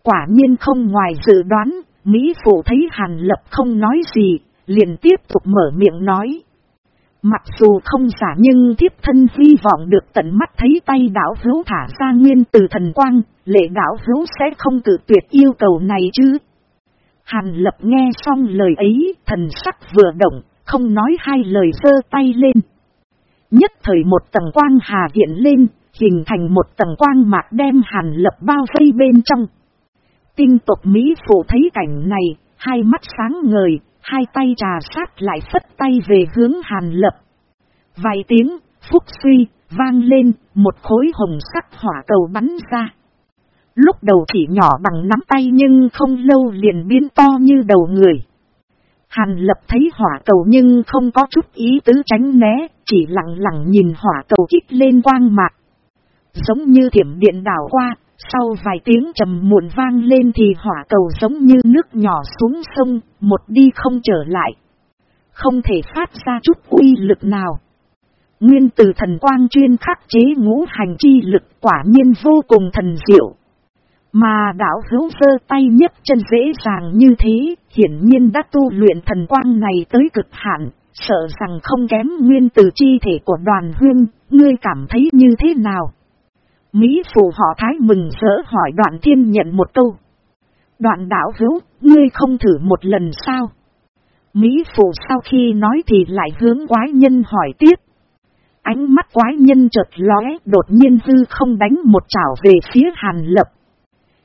Quả nhiên không ngoài dự đoán, Mỹ Phụ thấy Hàn Lập không nói gì, liền tiếp tục mở miệng nói. Mặc dù không giả nhưng thiếp thân hy vọng được tận mắt thấy tay đảo hữu thả ra nguyên từ thần quang, lệ đảo hữu sẽ không tự tuyệt yêu cầu này chứ. Hàn lập nghe xong lời ấy, thần sắc vừa động, không nói hai lời sơ tay lên. Nhất thời một tầng quang hà hiện lên, hình thành một tầng quang mạc đem hàn lập bao vây bên trong. Tinh tộc Mỹ phụ thấy cảnh này, hai mắt sáng ngời, hai tay trà sát lại phất tay về hướng hàn lập. Vài tiếng, phúc suy, vang lên, một khối hồng sắc hỏa cầu bắn ra. Lúc đầu chỉ nhỏ bằng nắm tay nhưng không lâu liền biến to như đầu người. Hàn lập thấy hỏa cầu nhưng không có chút ý tứ tránh né, chỉ lặng lặng nhìn hỏa cầu kích lên quang mạc. Giống như thiểm điện đảo qua, sau vài tiếng trầm muộn vang lên thì hỏa cầu giống như nước nhỏ xuống sông, một đi không trở lại. Không thể phát ra chút uy lực nào. Nguyên từ thần quang chuyên khắc chế ngũ hành chi lực quả nhiên vô cùng thần diệu. Mà đảo hữu sơ tay nhất chân dễ dàng như thế, hiển nhiên đã tu luyện thần quang này tới cực hạn, sợ rằng không kém nguyên từ chi thể của đoàn huyên, ngươi cảm thấy như thế nào? Mỹ phù họ thái mừng rỡ hỏi đoạn thiên nhận một câu. Đoạn đảo hữu, ngươi không thử một lần sao? Mỹ phù sau khi nói thì lại hướng quái nhân hỏi tiếp. Ánh mắt quái nhân chợt lóe đột nhiên hư không đánh một chảo về phía hàn lập.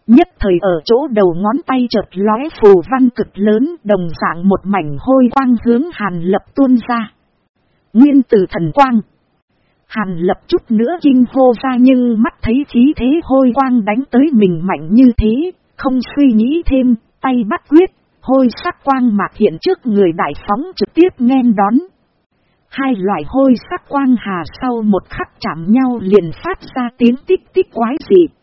Nhất thời ở chỗ đầu ngón tay chợt lóe phù văn cực lớn đồng dạng một mảnh hôi quang hướng hàn lập tuôn ra. Nguyên tử thần quang. Hàn lập chút nữa kinh hô ra nhưng mắt thấy khí thế hôi quang đánh tới mình mạnh như thế, không suy nghĩ thêm, tay bắt quyết, hôi sắc quang mạc hiện trước người đại phóng trực tiếp nghe đón. Hai loại hôi sắc quang hà sau một khắc chạm nhau liền phát ra tiếng tích tích quái dị.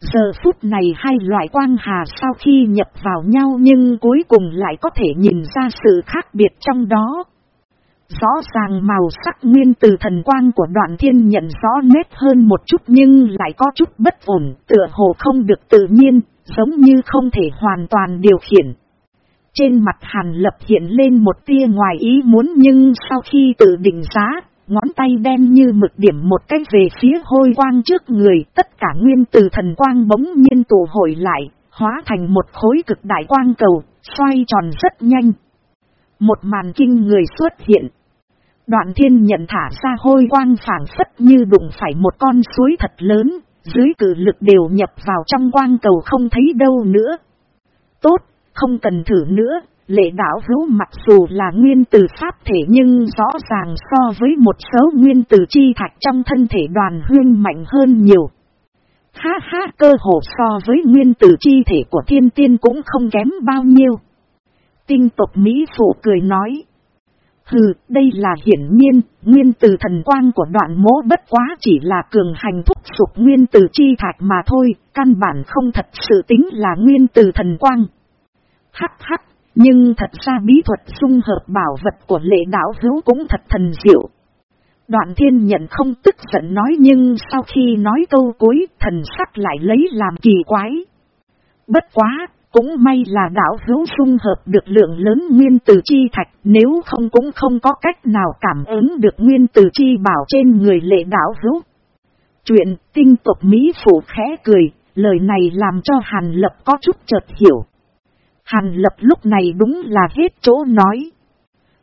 Giờ phút này hai loại quang hà sau khi nhập vào nhau nhưng cuối cùng lại có thể nhìn ra sự khác biệt trong đó. Rõ ràng màu sắc nguyên từ thần quang của đoạn thiên nhận rõ nét hơn một chút nhưng lại có chút bất ổn, tựa hồ không được tự nhiên, giống như không thể hoàn toàn điều khiển. Trên mặt hàn lập hiện lên một tia ngoài ý muốn nhưng sau khi tự định giá, ngón tay đen như mực điểm một cách về phía hôi quang trước người, tất cả nguyên từ thần quang bỗng nhiên tụ hồi lại, hóa thành một khối cực đại quang cầu, xoay tròn rất nhanh. Một màn kinh người xuất hiện. Đoạn thiên nhận thả ra hôi quang phản phất như đụng phải một con suối thật lớn, dưới cử lực đều nhập vào trong quang cầu không thấy đâu nữa. Tốt, không cần thử nữa, Lệ đảo hữu mặc dù là nguyên tử pháp thể nhưng rõ ràng so với một số nguyên tử chi thạch trong thân thể đoàn huyên mạnh hơn nhiều. Ha ha cơ hồ so với nguyên tử chi thể của thiên tiên cũng không kém bao nhiêu. Tinh tộc Mỹ phụ cười nói. Hừ, đây là hiển nhiên, nguyên tử thần quang của đoạn mố bất quá chỉ là cường hành thúc sụp nguyên tử chi thạch mà thôi, căn bản không thật sự tính là nguyên tử thần quang. Hắc hắc, nhưng thật ra bí thuật dung hợp bảo vật của lệ đảo hữu cũng thật thần diệu. Đoạn thiên nhận không tức giận nói nhưng sau khi nói câu cuối thần sắc lại lấy làm kỳ quái. Bất quá, cũng may là đảo hữu dung hợp được lượng lớn nguyên tử chi thạch nếu không cũng không có cách nào cảm ứng được nguyên tử chi bảo trên người lệ đảo hữu. Chuyện tinh tộc Mỹ phủ khẽ cười, lời này làm cho Hàn Lập có chút chợt hiểu. Hàn Lập lúc này đúng là hết chỗ nói.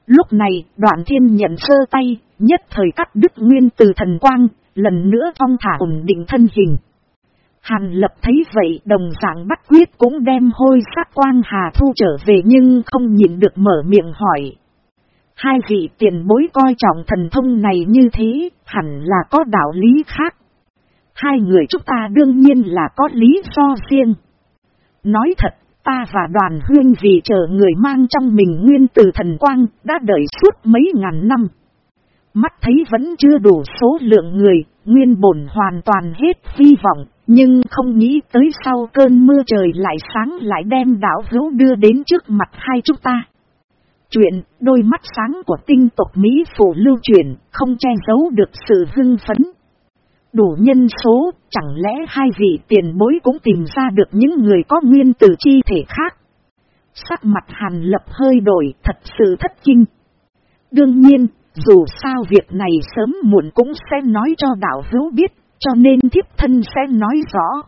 Lúc này đoạn thiên nhận sơ tay, nhất thời cắt đứt nguyên từ thần quang, lần nữa phong thả ổn định thân hình. Hàn lập thấy vậy đồng dạng bắt quyết cũng đem hôi sát quang hà thu trở về nhưng không nhìn được mở miệng hỏi. Hai vị tiền bối coi trọng thần thông này như thế, hẳn là có đạo lý khác. Hai người chúng ta đương nhiên là có lý do riêng. Nói thật, ta và đoàn huyên vì chờ người mang trong mình nguyên từ thần quang đã đợi suốt mấy ngàn năm. Mắt thấy vẫn chưa đủ số lượng người, nguyên bổn hoàn toàn hết hy vọng, nhưng không nghĩ tới sau cơn mưa trời lại sáng lại đem đảo hữu đưa đến trước mặt hai chúng ta. Chuyện, đôi mắt sáng của tinh tộc Mỹ phủ lưu truyền, không che giấu được sự hưng phấn. Đủ nhân số, chẳng lẽ hai vị tiền bối cũng tìm ra được những người có nguyên tử chi thể khác? Sắc mặt hàn lập hơi đổi, thật sự thất kinh. Đương nhiên, dù sao việc này sớm muộn cũng sẽ nói cho đạo hữu biết, cho nên thiếp thân sẽ nói rõ.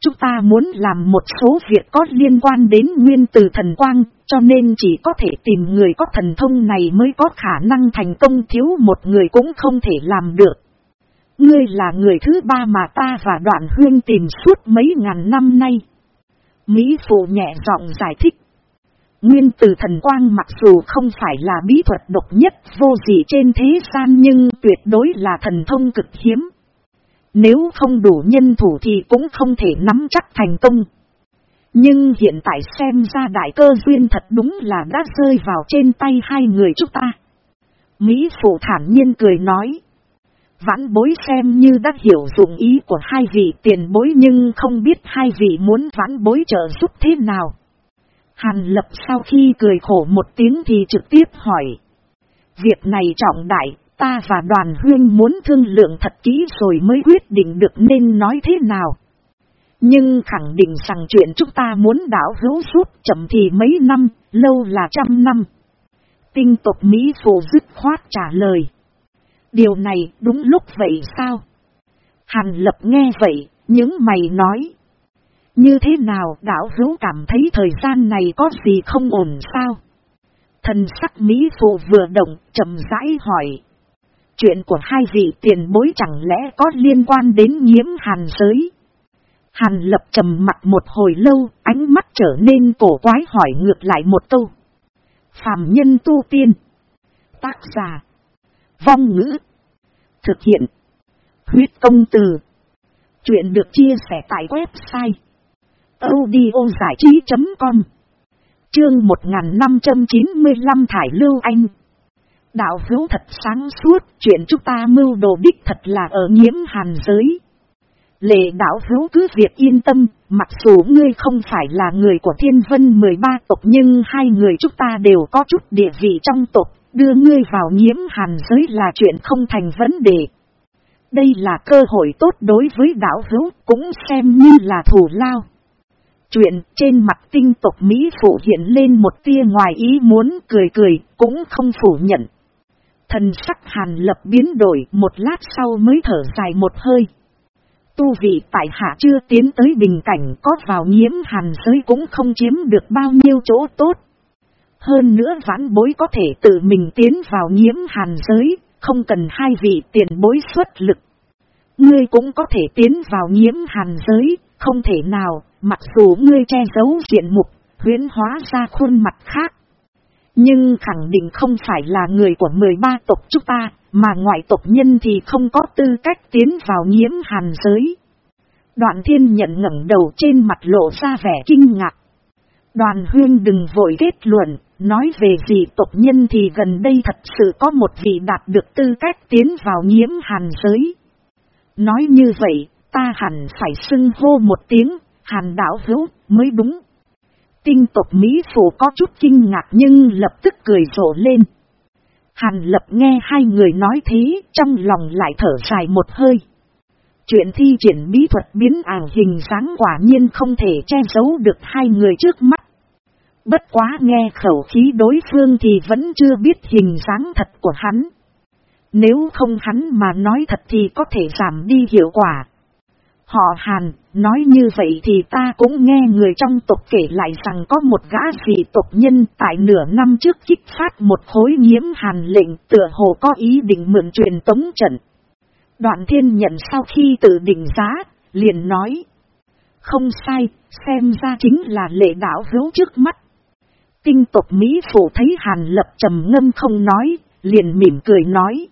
Chúng ta muốn làm một số việc có liên quan đến nguyên tử thần quang, cho nên chỉ có thể tìm người có thần thông này mới có khả năng thành công thiếu một người cũng không thể làm được. Ngươi là người thứ ba mà ta và đoạn huyên tìm suốt mấy ngàn năm nay. Mỹ Phụ nhẹ giọng giải thích. Nguyên tử thần quang mặc dù không phải là bí thuật độc nhất vô gì trên thế gian nhưng tuyệt đối là thần thông cực hiếm. Nếu không đủ nhân thủ thì cũng không thể nắm chắc thành công. Nhưng hiện tại xem ra đại cơ duyên thật đúng là đã rơi vào trên tay hai người chúng ta. Mỹ Phụ thản nhiên cười nói. Vãn bối xem như đã hiểu dụng ý của hai vị tiền bối nhưng không biết hai vị muốn vãn bối trợ giúp thế nào. Hàn lập sau khi cười khổ một tiếng thì trực tiếp hỏi. Việc này trọng đại, ta và đoàn huyên muốn thương lượng thật kỹ rồi mới quyết định được nên nói thế nào. Nhưng khẳng định rằng chuyện chúng ta muốn đảo hữu suốt chậm thì mấy năm, lâu là trăm năm. Tinh tộc Mỹ phù dứt khoát trả lời. Điều này đúng lúc vậy sao? Hàn lập nghe vậy, những mày nói. Như thế nào đảo hữu cảm thấy thời gian này có gì không ổn sao? Thần sắc Mỹ phụ vừa động, chậm rãi hỏi. Chuyện của hai vị tiền bối chẳng lẽ có liên quan đến nhiễm hàn giới? Hàn lập trầm mặt một hồi lâu, ánh mắt trở nên cổ quái hỏi ngược lại một câu. Phạm nhân tu tiên. Tác giả. Vong ngữ. Thực hiện. Huyết công từ. Chuyện được chia sẻ tại website. audio giải trí.com Chương 1595 Thải Lưu Anh Đạo hữu thật sáng suốt, chuyện chúng ta mưu đồ đích thật là ở nhiễm hàn giới. Lệ đạo hữu cứ việc yên tâm, mặc dù ngươi không phải là người của thiên vân 13 tộc nhưng hai người chúng ta đều có chút địa vị trong tộc, đưa ngươi vào nhiễm hàn giới là chuyện không thành vấn đề. Đây là cơ hội tốt đối với đảo hữu, cũng xem như là thù lao. Chuyện trên mặt tinh tộc Mỹ phụ hiện lên một tia ngoài ý muốn cười cười, cũng không phủ nhận. Thần sắc hàn lập biến đổi một lát sau mới thở dài một hơi. Tu vị tại hạ chưa tiến tới bình cảnh có vào nhiễm hàn giới cũng không chiếm được bao nhiêu chỗ tốt. Hơn nữa vãn bối có thể tự mình tiến vào nhiễm hàn giới, không cần hai vị tiền bối xuất lực. Ngươi cũng có thể tiến vào nhiễm hàn giới, không thể nào, mặc dù ngươi che giấu diện mục, huyến hóa ra khuôn mặt khác. Nhưng khẳng định không phải là người của 13 tộc chúng ta, mà ngoại tộc nhân thì không có tư cách tiến vào nhiễm hàn giới. Đoạn thiên nhận ngẩng đầu trên mặt lộ ra vẻ kinh ngạc. Đoàn huyên đừng vội kết luận, nói về dị tộc nhân thì gần đây thật sự có một vị đạt được tư cách tiến vào nhiễm hàn giới. Nói như vậy, ta hẳn phải xưng hô một tiếng, hàn đảo hữu, mới đúng. Tinh tộc Mỹ phủ có chút kinh ngạc nhưng lập tức cười rộ lên. Hàn lập nghe hai người nói thế, trong lòng lại thở dài một hơi. Chuyện thi triển bí thuật biến ảo hình dáng quả nhiên không thể che giấu được hai người trước mắt. Bất quá nghe khẩu khí đối phương thì vẫn chưa biết hình dáng thật của hắn. Nếu không hắn mà nói thật thì có thể giảm đi hiệu quả. Họ Hàn, nói như vậy thì ta cũng nghe người trong tộc kể lại rằng có một gã dị tộc nhân tại nửa năm trước kích phát một khối nhiễm Hàn lệnh tựa hồ có ý định mượn truyền tống trận. Đoạn thiên nhận sau khi tự định giá, liền nói. Không sai, xem ra chính là lệ đạo hữu trước mắt. Tinh tộc Mỹ phủ thấy Hàn lập trầm ngâm không nói, liền mỉm cười nói.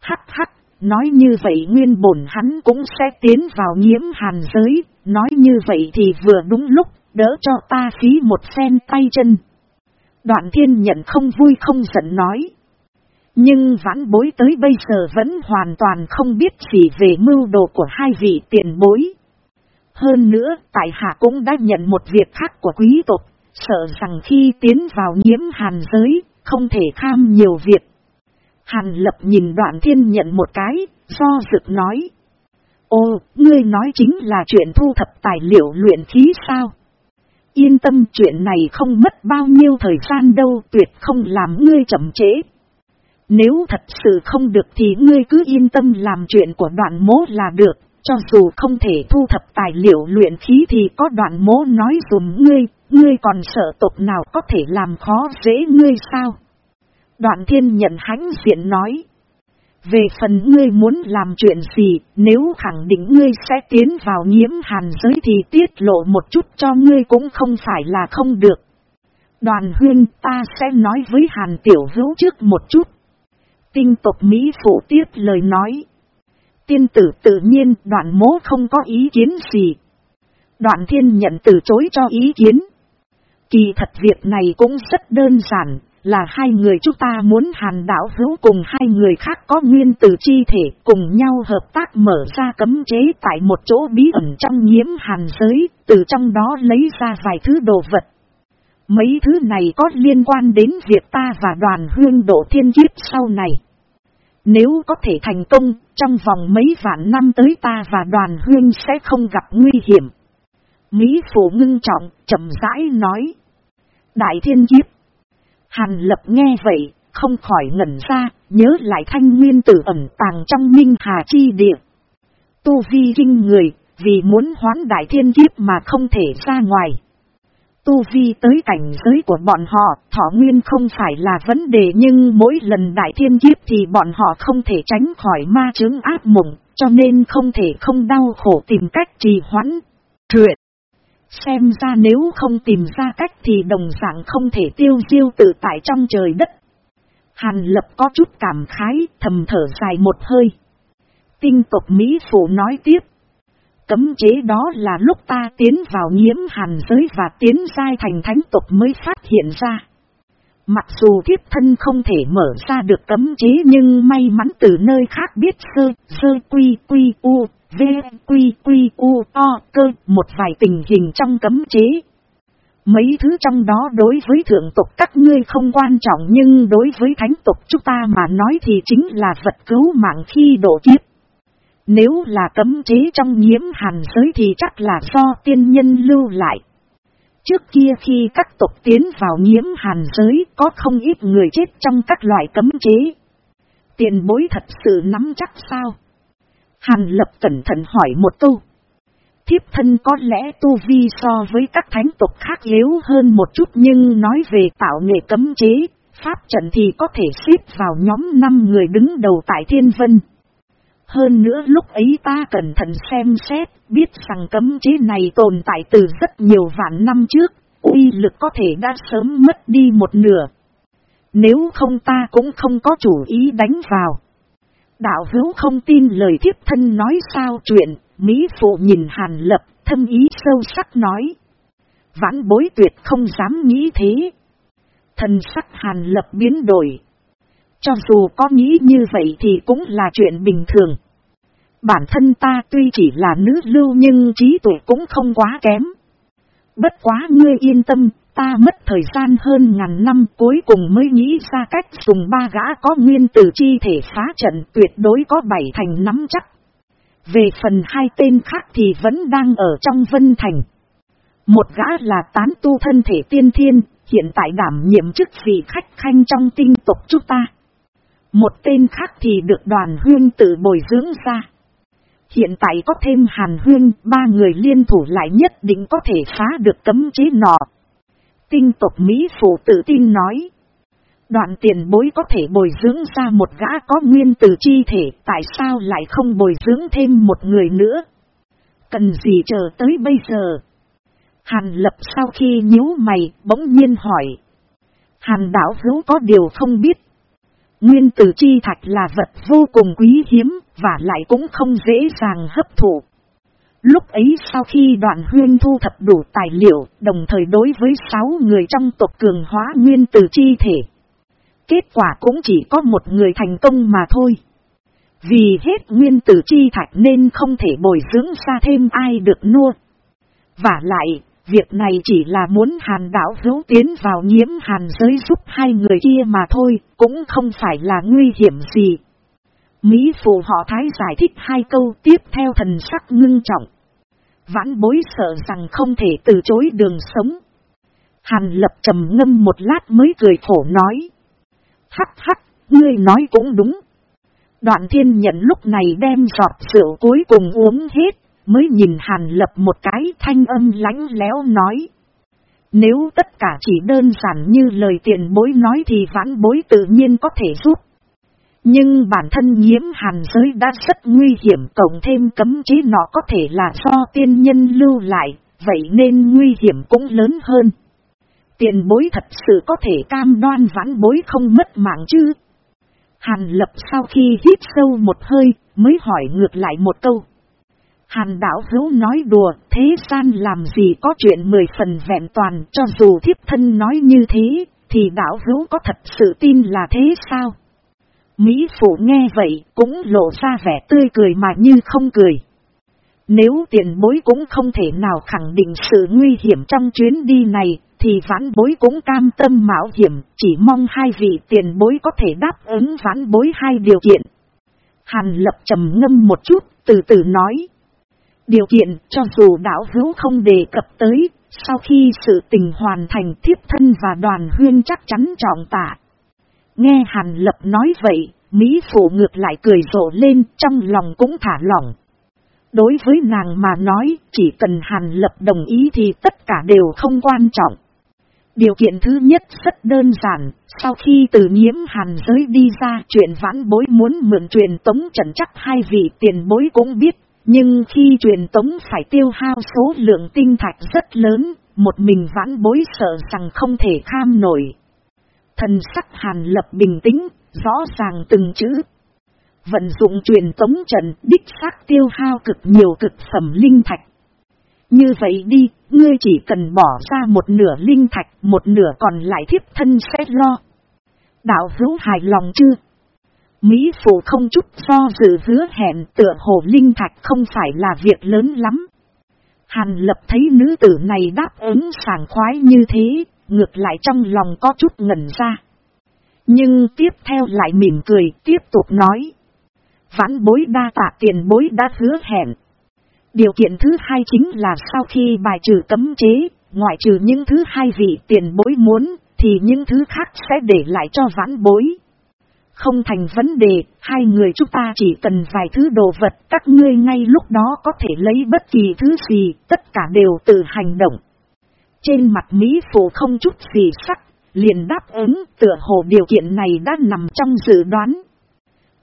Hắc hắc, nói như vậy nguyên bổn hắn cũng sẽ tiến vào nhiễm hàn giới, nói như vậy thì vừa đúng lúc, đỡ cho ta phí một phen tay chân. Đoạn thiên nhận không vui không giận nói. Nhưng vãn bối tới bây giờ vẫn hoàn toàn không biết gì về mưu đồ của hai vị tiền bối. Hơn nữa, tại hạ cũng đã nhận một việc khác của quý tộc, sợ rằng khi tiến vào nhiễm hàn giới, không thể kham nhiều việc. Hàn lập nhìn đoạn thiên nhận một cái, do dự nói. Ô, ngươi nói chính là chuyện thu thập tài liệu luyện khí sao? Yên tâm chuyện này không mất bao nhiêu thời gian đâu tuyệt không làm ngươi chậm trễ. Nếu thật sự không được thì ngươi cứ yên tâm làm chuyện của đoạn mố là được, cho dù không thể thu thập tài liệu luyện khí thì có đoạn mố nói dùm ngươi, ngươi còn sợ tộc nào có thể làm khó dễ ngươi sao? Đoạn thiên nhận hãnh diện nói. Về phần ngươi muốn làm chuyện gì, nếu khẳng định ngươi sẽ tiến vào nhiễm hàn giới thì tiết lộ một chút cho ngươi cũng không phải là không được. Đoàn huyên ta sẽ nói với hàn tiểu hữu trước một chút. Tinh tộc Mỹ phụ tiếp lời nói. Tiên tử tự nhiên đoạn mố không có ý kiến gì. Đoạn thiên nhận từ chối cho ý kiến. Kỳ thật việc này cũng rất đơn giản, là hai người chúng ta muốn hàn đảo hữu cùng hai người khác có nguyên tử chi thể cùng nhau hợp tác mở ra cấm chế tại một chỗ bí ẩn trong nhiễm hàn giới, từ trong đó lấy ra vài thứ đồ vật. Mấy thứ này có liên quan đến việc ta và đoàn hương độ thiên kiếp sau này. Nếu có thể thành công, trong vòng mấy vạn năm tới ta và đoàn hương sẽ không gặp nguy hiểm. Mỹ phủ ngưng trọng, chậm rãi nói. Đại thiên kiếp Hàn lập nghe vậy, không khỏi ngẩn ra, nhớ lại thanh nguyên tử ẩn tàng trong minh hà chi địa. Tu vi kinh người, vì muốn hoán đại thiên kiếp mà không thể ra ngoài. Tu vi tới cảnh giới của bọn họ, thọ nguyên không phải là vấn đề nhưng mỗi lần đại thiên kiếp thì bọn họ không thể tránh khỏi ma chứng áp mộng, cho nên không thể không đau khổ tìm cách trì hoãn. Truyện Xem ra nếu không tìm ra cách thì đồng dạng không thể tiêu diêu tự tại trong trời đất. Hàn lập có chút cảm khái, thầm thở dài một hơi. Tinh tộc Mỹ Phụ nói tiếp. Cấm chế đó là lúc ta tiến vào nhiễm hàn giới và tiến giai thành thánh tộc mới phát hiện ra. Mặc dù thiếp thân không thể mở ra được cấm chế nhưng may mắn từ nơi khác biết sơ, sơ quy quy u, V, Quy, Quy, U, O, cơ, một vài tình hình trong cấm chế. Mấy thứ trong đó đối với thượng tộc các ngươi không quan trọng nhưng đối với thánh tộc chúng ta mà nói thì chính là vật cứu mạng khi độ kiếp. Nếu là cấm chế trong nhiễm hàn giới thì chắc là do tiên nhân lưu lại. Trước kia khi các tộc tiến vào nhiễm hàn giới có không ít người chết trong các loại cấm chế. Tiền bối thật sự nắm chắc sao? Hàn lập cẩn thận hỏi một câu. Thiếp thân có lẽ tu vi so với các thánh tộc khác yếu hơn một chút nhưng nói về tạo nghệ cấm chế, pháp trận thì có thể xếp vào nhóm 5 người đứng đầu tại thiên vân. Hơn nữa lúc ấy ta cẩn thận xem xét, biết rằng cấm chế này tồn tại từ rất nhiều vạn năm trước, uy lực có thể đã sớm mất đi một nửa. Nếu không ta cũng không có chủ ý đánh vào. Đạo hữu không tin lời thiếp thân nói sao chuyện, Mỹ phụ nhìn hàn lập, thâm ý sâu sắc nói. Vãn bối tuyệt không dám nghĩ thế. Thần sắc hàn lập biến đổi. Cho dù có nghĩ như vậy thì cũng là chuyện bình thường. Bản thân ta tuy chỉ là nữ lưu nhưng trí tuệ cũng không quá kém. Bất quá ngươi yên tâm, ta mất thời gian hơn ngàn năm cuối cùng mới nghĩ ra cách dùng ba gã có nguyên tử chi thể phá trận tuyệt đối có bảy thành nắm chắc. Về phần hai tên khác thì vẫn đang ở trong Vân Thành. Một gã là tán tu thân thể tiên thiên, hiện tại đảm nhiệm chức vị khách khanh trong tinh tộc chúng ta. Một tên khác thì được đoàn huyên tự bồi dưỡng ra. Hiện tại có thêm hàn huyên, ba người liên thủ lại nhất định có thể phá được cấm chế nọ. Tinh tộc Mỹ phụ tự tin nói. Đoạn tiền bối có thể bồi dưỡng ra một gã có nguyên từ chi thể, tại sao lại không bồi dưỡng thêm một người nữa? Cần gì chờ tới bây giờ? Hàn lập sau khi nhíu mày, bỗng nhiên hỏi. Hàn đảo hữu có điều không biết. Nguyên tử chi thạch là vật vô cùng quý hiếm, và lại cũng không dễ dàng hấp thụ. Lúc ấy sau khi đoạn huyên thu thập đủ tài liệu, đồng thời đối với sáu người trong tộc cường hóa nguyên tử chi thể. Kết quả cũng chỉ có một người thành công mà thôi. Vì hết nguyên tử chi thạch nên không thể bồi dưỡng ra thêm ai được nua. Và lại, việc này chỉ là muốn hàn đảo hữu tiến vào nhiễm hàn giới giúp hai người kia mà thôi, cũng không phải là nguy hiểm gì. Mỹ phụ họ thái giải thích hai câu tiếp theo thần sắc ngưng trọng. Vãn bối sợ rằng không thể từ chối đường sống. Hàn lập trầm ngâm một lát mới cười khổ nói. Hắc hắc, ngươi nói cũng đúng. Đoạn thiên nhận lúc này đem giọt rượu cuối cùng uống hết, mới nhìn hàn lập một cái thanh âm lánh léo nói. Nếu tất cả chỉ đơn giản như lời tiền bối nói thì vãn bối tự nhiên có thể giúp. Nhưng bản thân nhiễm hàn giới đã rất nguy hiểm cộng thêm cấm chế nó có thể là do tiên nhân lưu lại, vậy nên nguy hiểm cũng lớn hơn. Tiền bối thật sự có thể cam đoan vãn bối không mất mạng chứ. Hàn lập sau khi hít sâu một hơi, mới hỏi ngược lại một câu. Hàn đảo hữu nói đùa, thế gian làm gì có chuyện mười phần vẹn toàn, cho dù thiếp thân nói như thế, thì đảo hữu có thật sự tin là thế sao? Mỹ phụ nghe vậy, cũng lộ ra vẻ tươi cười mà như không cười. Nếu tiền bối cũng không thể nào khẳng định sự nguy hiểm trong chuyến đi này, thì vãn bối cũng cam tâm mạo hiểm, chỉ mong hai vị tiền bối có thể đáp ứng vãn bối hai điều kiện. Hàn lập trầm ngâm một chút, từ từ nói. Điều kiện cho dù đảo hữu không đề cập tới, sau khi sự tình hoàn thành thiếp thân và đoàn huyên chắc chắn trọng tạ. Nghe Hàn Lập nói vậy, Mỹ Phụ ngược lại cười rộ lên trong lòng cũng thả lỏng. Đối với nàng mà nói, chỉ cần Hàn Lập đồng ý thì tất cả đều không quan trọng. Điều kiện thứ nhất rất đơn giản, sau khi từ nhiễm hàn giới đi ra chuyện vãn bối muốn mượn truyền tống trần chắc hai vị tiền bối cũng biết, nhưng khi truyền tống phải tiêu hao số lượng tinh thạch rất lớn, một mình vãn bối sợ rằng không thể kham nổi. Thần sắc hàn lập bình tĩnh, rõ ràng từng chữ. Vận dụng truyền tống trận đích xác tiêu hao cực nhiều cực phẩm linh thạch. Như vậy đi, ngươi chỉ cần bỏ ra một nửa linh thạch, một nửa còn lại thiếp thân sẽ lo. Đạo hữu hài lòng chưa? Mỹ phụ không chút do dự hứa hẹn tựa hồ linh thạch không phải là việc lớn lắm. Hàn lập thấy nữ tử này đáp ứng sảng khoái như thế, ngược lại trong lòng có chút ngẩn ra. Nhưng tiếp theo lại mỉm cười, tiếp tục nói. Vãn bối đa tạ tiền bối đã hứa hẹn. Điều kiện thứ hai chính là sau khi bài trừ cấm chế, ngoại trừ những thứ hai vị tiền bối muốn, thì những thứ khác sẽ để lại cho vãn bối. Không thành vấn đề, hai người chúng ta chỉ cần vài thứ đồ vật, các ngươi ngay lúc đó có thể lấy bất kỳ thứ gì, tất cả đều tự hành động. Trên mặt Mỹ phụ không chút gì sắc, liền đáp ứng tựa hồ điều kiện này đã nằm trong dự đoán.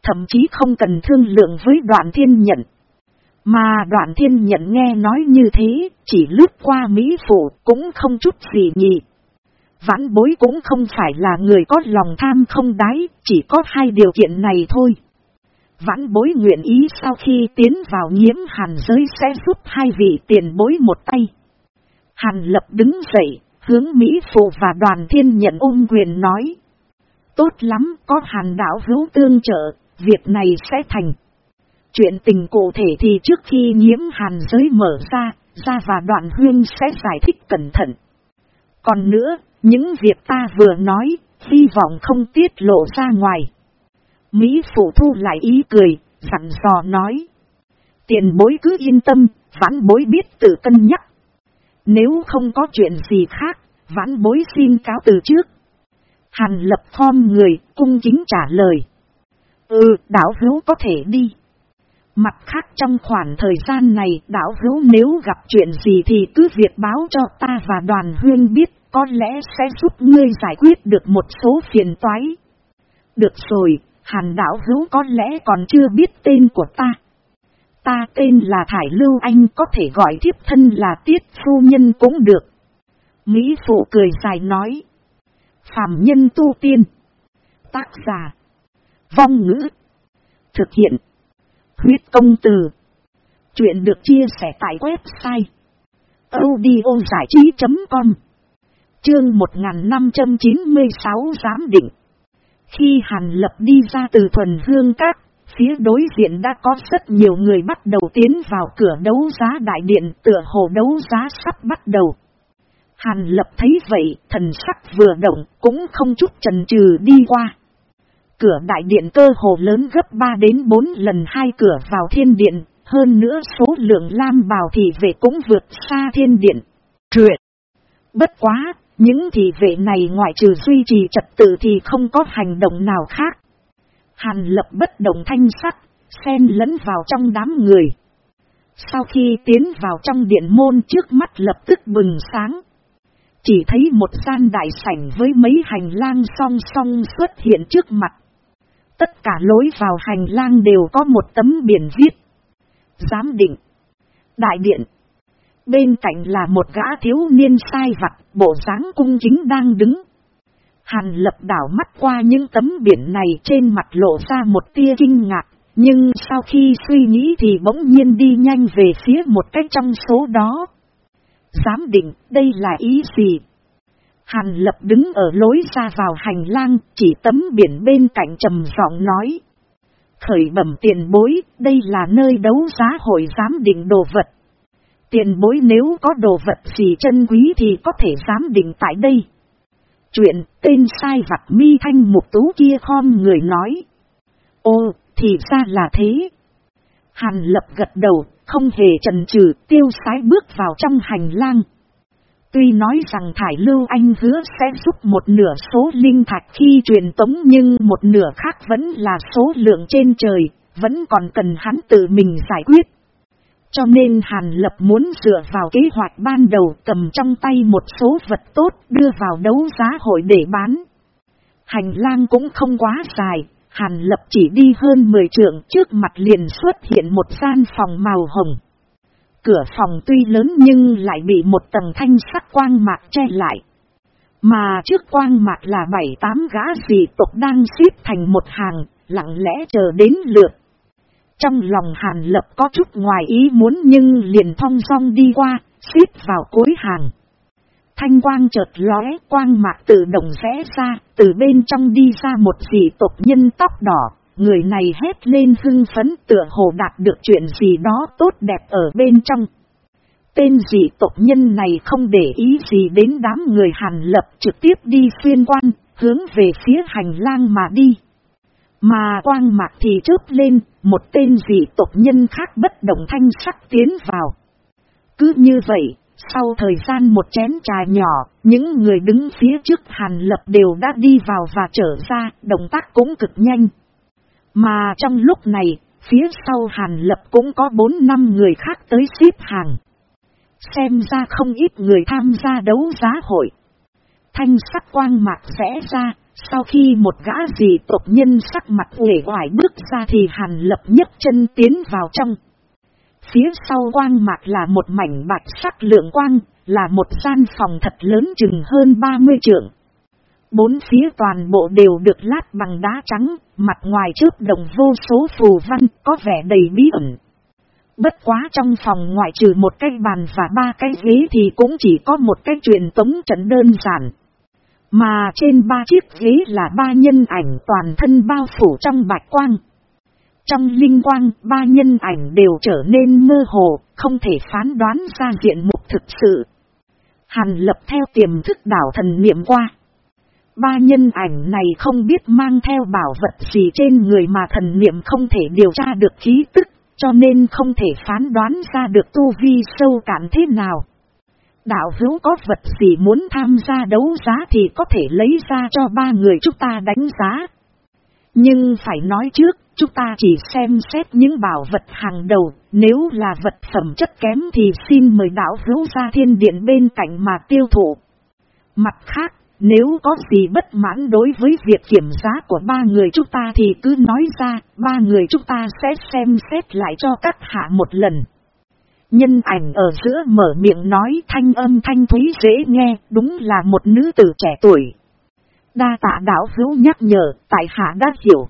Thậm chí không cần thương lượng với đoạn thiên nhận. Mà đoạn thiên nhận nghe nói như thế, chỉ lướt qua Mỹ phụ cũng không chút gì nhị. Vãn bối cũng không phải là người có lòng tham không đáy, chỉ có hai điều kiện này thôi. Vãn bối nguyện ý sau khi tiến vào nhiễm hàn giới sẽ giúp hai vị tiền bối một tay. Hàn lập đứng dậy, hướng Mỹ Phụ và đoàn thiên nhận ôm quyền nói. Tốt lắm, có hàn đảo hữu tương trợ, việc này sẽ thành. Chuyện tình cụ thể thì trước khi nhiễm hàn giới mở ra, ra và đoạn huyên sẽ giải thích cẩn thận. Còn nữa, những việc ta vừa nói, hy vọng không tiết lộ ra ngoài. Mỹ Phụ thu lại ý cười, dặn dò nói. Tiền bối cứ yên tâm, vãn bối biết tự cân nhắc. Nếu không có chuyện gì khác, vãn bối xin cáo từ trước. Hàn lập thom người, cung chính trả lời. Ừ, đảo hữu có thể đi. Mặt khác trong khoảng thời gian này đảo hữu nếu gặp chuyện gì thì cứ việc báo cho ta và đoàn huyên biết có lẽ sẽ giúp ngươi giải quyết được một số phiền toái. Được rồi, hàn đảo hữu có lẽ còn chưa biết tên của ta. Ta tên là Thải Lưu Anh có thể gọi thiếp thân là Tiết Phu Nhân cũng được. Mỹ Phụ cười dài nói. Phạm nhân tu tiên. Tác giả. Vong ngữ. Thực hiện. Huyết công từ. Chuyện được chia sẻ tại website. audiozảichí.com Chương 1596 Giám định Khi Hàn Lập đi ra từ thuần hương các, phía đối diện đã có rất nhiều người bắt đầu tiến vào cửa đấu giá đại điện tựa hồ đấu giá sắp bắt đầu. Hàn Lập thấy vậy, thần sắc vừa động, cũng không chút trần trừ đi qua. Cửa đại điện cơ hồ lớn gấp 3 đến 4 lần hai cửa vào thiên điện, hơn nữa số lượng lam bào thị về cũng vượt xa thiên điện. Truyện! Bất quá, những thị vệ này ngoại trừ duy trì trật tự thì không có hành động nào khác. Hàn lập bất động thanh sắc, xen lẫn vào trong đám người. Sau khi tiến vào trong điện môn trước mắt lập tức bừng sáng. Chỉ thấy một gian đại sảnh với mấy hành lang song song xuất hiện trước mặt. Tất cả lối vào hành lang đều có một tấm biển viết. Giám định. Đại điện. Bên cạnh là một gã thiếu niên sai vặt, bộ dáng cung chính đang đứng. Hàn lập đảo mắt qua những tấm biển này trên mặt lộ ra một tia kinh ngạc, nhưng sau khi suy nghĩ thì bỗng nhiên đi nhanh về phía một cách trong số đó. Giám định, đây là ý gì? Hàn lập đứng ở lối ra vào hành lang, chỉ tấm biển bên cạnh trầm giọng nói. Khởi bẩm tiền bối, đây là nơi đấu giá hội giám định đồ vật. Tiền bối nếu có đồ vật gì chân quý thì có thể giám định tại đây. Chuyện tên sai vặt mi thanh mục tú kia khom người nói. Ô, thì ra là thế. Hàn lập gật đầu, không hề chần chừ tiêu sái bước vào trong hành lang. Tuy nói rằng Thải Lưu Anh hứa sẽ giúp một nửa số linh thạch khi truyền tống nhưng một nửa khác vẫn là số lượng trên trời, vẫn còn cần hắn tự mình giải quyết. Cho nên Hàn Lập muốn dựa vào kế hoạch ban đầu cầm trong tay một số vật tốt đưa vào đấu giá hội để bán. Hành lang cũng không quá dài, Hàn Lập chỉ đi hơn 10 trượng trước mặt liền xuất hiện một gian phòng màu hồng. Cửa phòng tuy lớn nhưng lại bị một tầng thanh sắc quang mạc che lại. Mà trước quang mạc là bảy tám gã dị tộc đang xếp thành một hàng, lặng lẽ chờ đến lượt. Trong lòng hàn lập có chút ngoài ý muốn nhưng liền thong song đi qua, xếp vào cuối hàng. Thanh quang chợt lóe, quang mạc tự động rẽ ra, từ bên trong đi ra một dị tộc nhân tóc đỏ, người này hét lên hưng phấn tựa hồ đạt được chuyện gì đó tốt đẹp ở bên trong. Tên dị tộc nhân này không để ý gì đến đám người hàn lập trực tiếp đi xuyên quan, hướng về phía hành lang mà đi. Mà quang mạc thì chớp lên, một tên dị tộc nhân khác bất động thanh sắc tiến vào. Cứ như vậy, sau thời gian một chén trà nhỏ, những người đứng phía trước hàn lập đều đã đi vào và trở ra, động tác cũng cực nhanh. Mà trong lúc này, phía sau hàn lập cũng có bốn năm người khác tới xếp hàng. Xem ra không ít người tham gia đấu giá hội. Thanh sắc quang mạc rẽ ra, sau khi một gã dị tộc nhân sắc mặt uể oải bước ra thì hàn lập nhấc chân tiến vào trong. Phía sau quang mạc là một mảnh bạch sắc lượng quang, là một gian phòng thật lớn chừng hơn 30 trượng. Bốn phía toàn bộ đều được lát bằng đá trắng, mặt ngoài trước đồng vô số phù văn, có vẻ đầy bí ẩn. Bất quá trong phòng ngoại trừ một cái bàn và ba cái ghế thì cũng chỉ có một cái truyền tống trận đơn giản. Mà trên ba chiếc ghế là ba nhân ảnh toàn thân bao phủ trong bạch quang. Trong linh quang, ba nhân ảnh đều trở nên mơ hồ, không thể phán đoán ra diện mục thực sự. Hàn lập theo tiềm thức đảo thần niệm qua. Ba nhân ảnh này không biết mang theo bảo vật gì trên người mà thần niệm không thể điều tra được khí tức, cho nên không thể phán đoán ra được tu vi sâu cạn thế nào. Đạo hữu có vật gì muốn tham gia đấu giá thì có thể lấy ra cho ba người chúng ta đánh giá. Nhưng phải nói trước, chúng ta chỉ xem xét những bảo vật hàng đầu, nếu là vật phẩm chất kém thì xin mời đạo hữu ra thiên điện bên cạnh mà tiêu thụ. Mặt khác, nếu có gì bất mãn đối với việc kiểm giá của ba người chúng ta thì cứ nói ra, ba người chúng ta sẽ xem xét lại cho các hạ một lần. Nhân ảnh ở giữa mở miệng nói thanh âm thanh thúy dễ nghe, đúng là một nữ tử trẻ tuổi. Đa tạ đảo hữu nhắc nhở, tại hạ đã hiểu.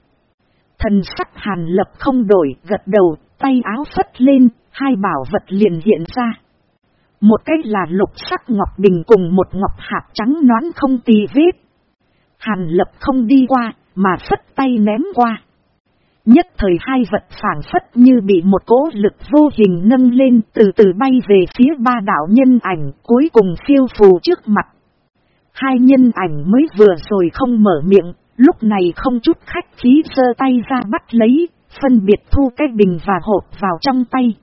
Thần sắc hàn lập không đổi, gật đầu, tay áo phất lên, hai bảo vật liền hiện ra. Một cái là lục sắc ngọc bình cùng một ngọc hạt trắng nón không tì vết. Hàn lập không đi qua, mà phất tay ném qua. Nhất thời hai vật phản phất như bị một cỗ lực vô hình nâng lên từ từ bay về phía ba đảo nhân ảnh cuối cùng phiêu phù trước mặt. Hai nhân ảnh mới vừa rồi không mở miệng, lúc này không chút khách khí sơ tay ra bắt lấy, phân biệt thu cái bình và hộp vào trong tay.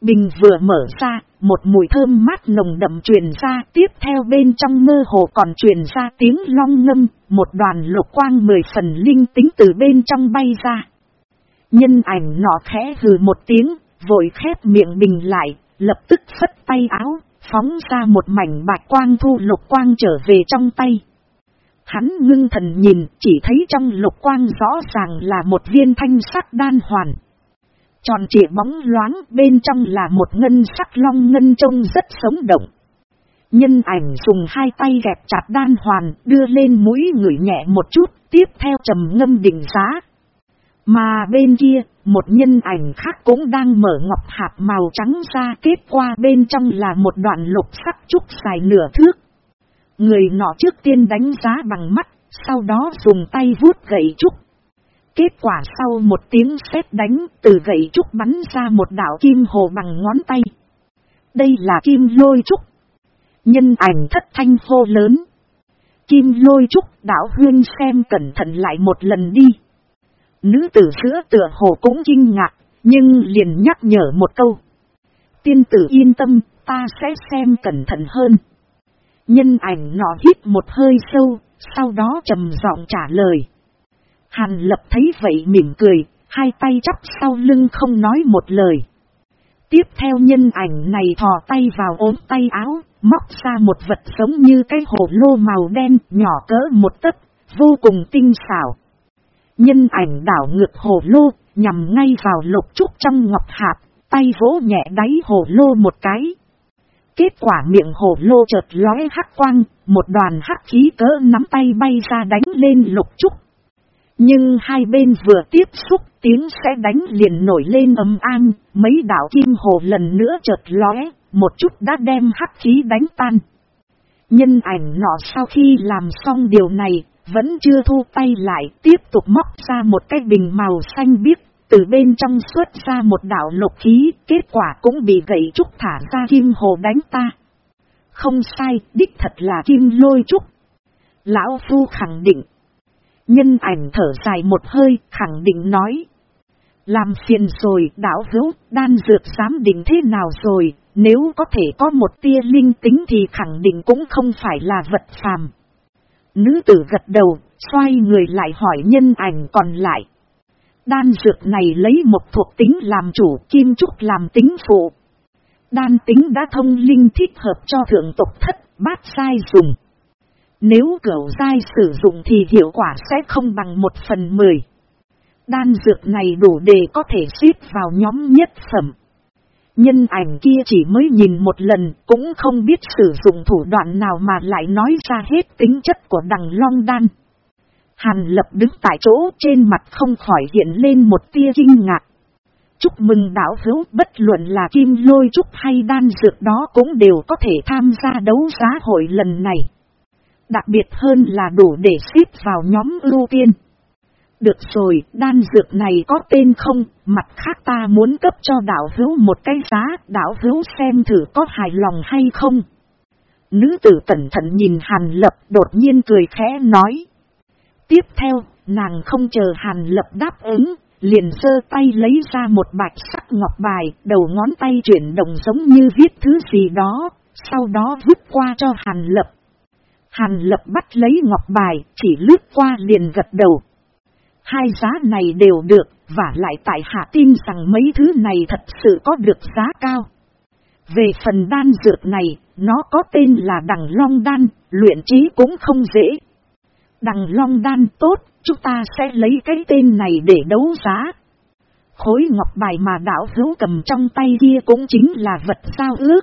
Bình vừa mở ra, một mùi thơm mát nồng đậm truyền ra, tiếp theo bên trong mơ hồ còn truyền ra tiếng long ngâm, một đoàn lục quang mười phần linh tính từ bên trong bay ra. Nhân ảnh nọ khẽ hừ một tiếng, vội khép miệng bình lại, lập tức phất tay áo, phóng ra một mảnh bạch quang thu lục quang trở về trong tay. Hắn ngưng thần nhìn, chỉ thấy trong lục quang rõ ràng là một viên thanh sắc đan hoàn. Tròn trịa bóng loáng bên trong là một ngân sắc long ngân trông rất sống động. Nhân ảnh dùng hai tay gẹp chặt đan hoàn đưa lên mũi ngửi nhẹ một chút, tiếp theo trầm ngâm định giá. Mà bên kia, một nhân ảnh khác cũng đang mở ngọc hạt màu trắng ra kết qua bên trong là một đoạn lục sắc trúc dài nửa thước. Người nọ trước tiên đánh giá bằng mắt, sau đó dùng tay vuốt gậy trúc. Kết quả sau một tiếng sét đánh, từ gậy trúc bắn ra một đảo kim hồ bằng ngón tay. Đây là kim lôi trúc. Nhân ảnh thất thanh hô lớn. Kim lôi trúc đảo huyên xem cẩn thận lại một lần đi. Nữ tử giữa tựa hồ cũng kinh ngạc, nhưng liền nhắc nhở một câu. Tiên tử yên tâm, ta sẽ xem cẩn thận hơn. Nhân ảnh nọ hít một hơi sâu, sau đó trầm giọng trả lời. Hàn lập thấy vậy mỉm cười, hai tay chắp sau lưng không nói một lời. Tiếp theo nhân ảnh này thò tay vào ốm tay áo, móc ra một vật giống như cái hồ lô màu đen nhỏ cỡ một tấc, vô cùng tinh xảo. Nhân ảnh đảo ngược hồ lô, nhằm ngay vào lục trúc trong ngọc hạt, tay vỗ nhẹ đáy hồ lô một cái. Kết quả miệng hồ lô chợt lóe hắc quang, một đoàn hắc khí cỡ nắm tay bay ra đánh lên lục trúc. Nhưng hai bên vừa tiếp xúc tiếng sẽ đánh liền nổi lên âm an, mấy đảo kim hồ lần nữa chợt lóe, một chút đã đem hắc khí đánh tan. Nhân ảnh nọ sau khi làm xong điều này, vẫn chưa thu tay lại, tiếp tục móc ra một cái bình màu xanh biếc, từ bên trong xuất ra một đảo lục khí, kết quả cũng bị gậy trúc thả ra kim hồ đánh ta. Không sai, đích thật là kim lôi trúc. Lão Phu khẳng định. Nhân ảnh thở dài một hơi, khẳng định nói. Làm phiền rồi, đảo hữu, đan dược dám định thế nào rồi, nếu có thể có một tia linh tính thì khẳng định cũng không phải là vật phàm. Nữ tử gật đầu, xoay người lại hỏi nhân ảnh còn lại. Đan dược này lấy một thuộc tính làm chủ, kim trúc làm tính phụ. Đan tính đã thông linh thích hợp cho thượng tộc thất, bát sai dùng. Nếu cửu dai sử dụng thì hiệu quả sẽ không bằng một phần mười. Đan dược này đủ để có thể xếp vào nhóm nhất phẩm. Nhân ảnh kia chỉ mới nhìn một lần, cũng không biết sử dụng thủ đoạn nào mà lại nói ra hết tính chất của đằng long đan. Hàn lập đứng tại chỗ trên mặt không khỏi hiện lên một tia kinh ngạc. Chúc mừng đảo hữu, bất luận là kim lôi trúc hay đan dược đó cũng đều có thể tham gia đấu giá hội lần này. Đặc biệt hơn là đủ để xếp vào nhóm ưu tiên. Được rồi, đan dược này có tên không, mặt khác ta muốn cấp cho đảo hữu một cái giá, đảo hữu xem thử có hài lòng hay không. Nữ tử cẩn thận nhìn Hàn Lập đột nhiên cười khẽ nói. Tiếp theo, nàng không chờ Hàn Lập đáp ứng, liền sơ tay lấy ra một bạch sắc ngọc bài, đầu ngón tay chuyển động giống như viết thứ gì đó, sau đó vứt qua cho Hàn Lập. Hàn Lập bắt lấy ngọc bài, chỉ lướt qua liền gật đầu. Hai giá này đều được, và lại tại hạ tin rằng mấy thứ này thật sự có được giá cao. Về phần đan dược này, nó có tên là đằng long đan, luyện trí cũng không dễ. Đằng long đan tốt, chúng ta sẽ lấy cái tên này để đấu giá. Khối ngọc bài mà đảo hữu cầm trong tay kia cũng chính là vật giao ước,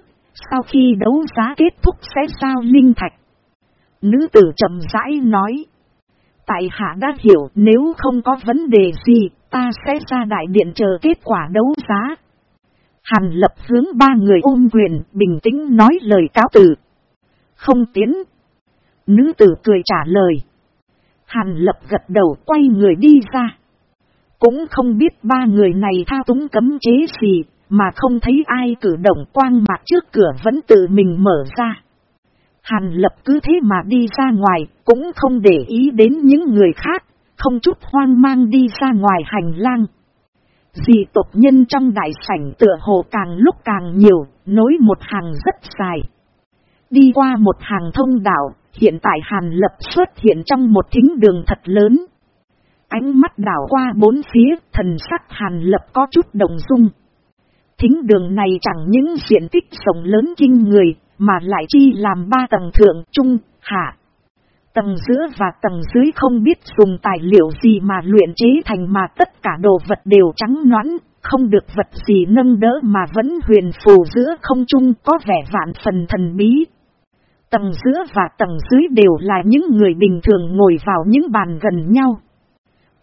sau khi đấu giá kết thúc sẽ giao linh thạch. Nữ tử chậm rãi nói. Tại hạ đã hiểu nếu không có vấn đề gì, ta sẽ ra đại điện chờ kết quả đấu giá. Hàn lập hướng ba người ôm quyền, bình tĩnh nói lời cáo từ Không tiến. Nữ tử cười trả lời. Hàn lập gật đầu quay người đi ra. Cũng không biết ba người này thao túng cấm chế gì, mà không thấy ai cử động quang mạc trước cửa vẫn tự mình mở ra. Hàn lập cứ thế mà đi ra ngoài, cũng không để ý đến những người khác, không chút hoang mang đi ra ngoài hành lang. Dì tộc nhân trong đại sảnh tựa hồ càng lúc càng nhiều, nối một hàng rất dài. Đi qua một hàng thông đạo, hiện tại Hàn Lập xuất hiện trong một thính đường thật lớn. Ánh mắt đảo qua bốn phía, thần sắc Hàn Lập có chút đồng dung. Thính đường này chẳng những diện tích rộng lớn kinh người, mà lại chi làm ba tầng thượng, trung, hạ. Tầng giữa và tầng dưới không biết dùng tài liệu gì mà luyện chế thành mà tất cả đồ vật đều trắng noãn, không được vật gì nâng đỡ mà vẫn huyền phù giữa không trung có vẻ vạn phần thần bí. Tầng giữa và tầng dưới đều là những người bình thường ngồi vào những bàn gần nhau.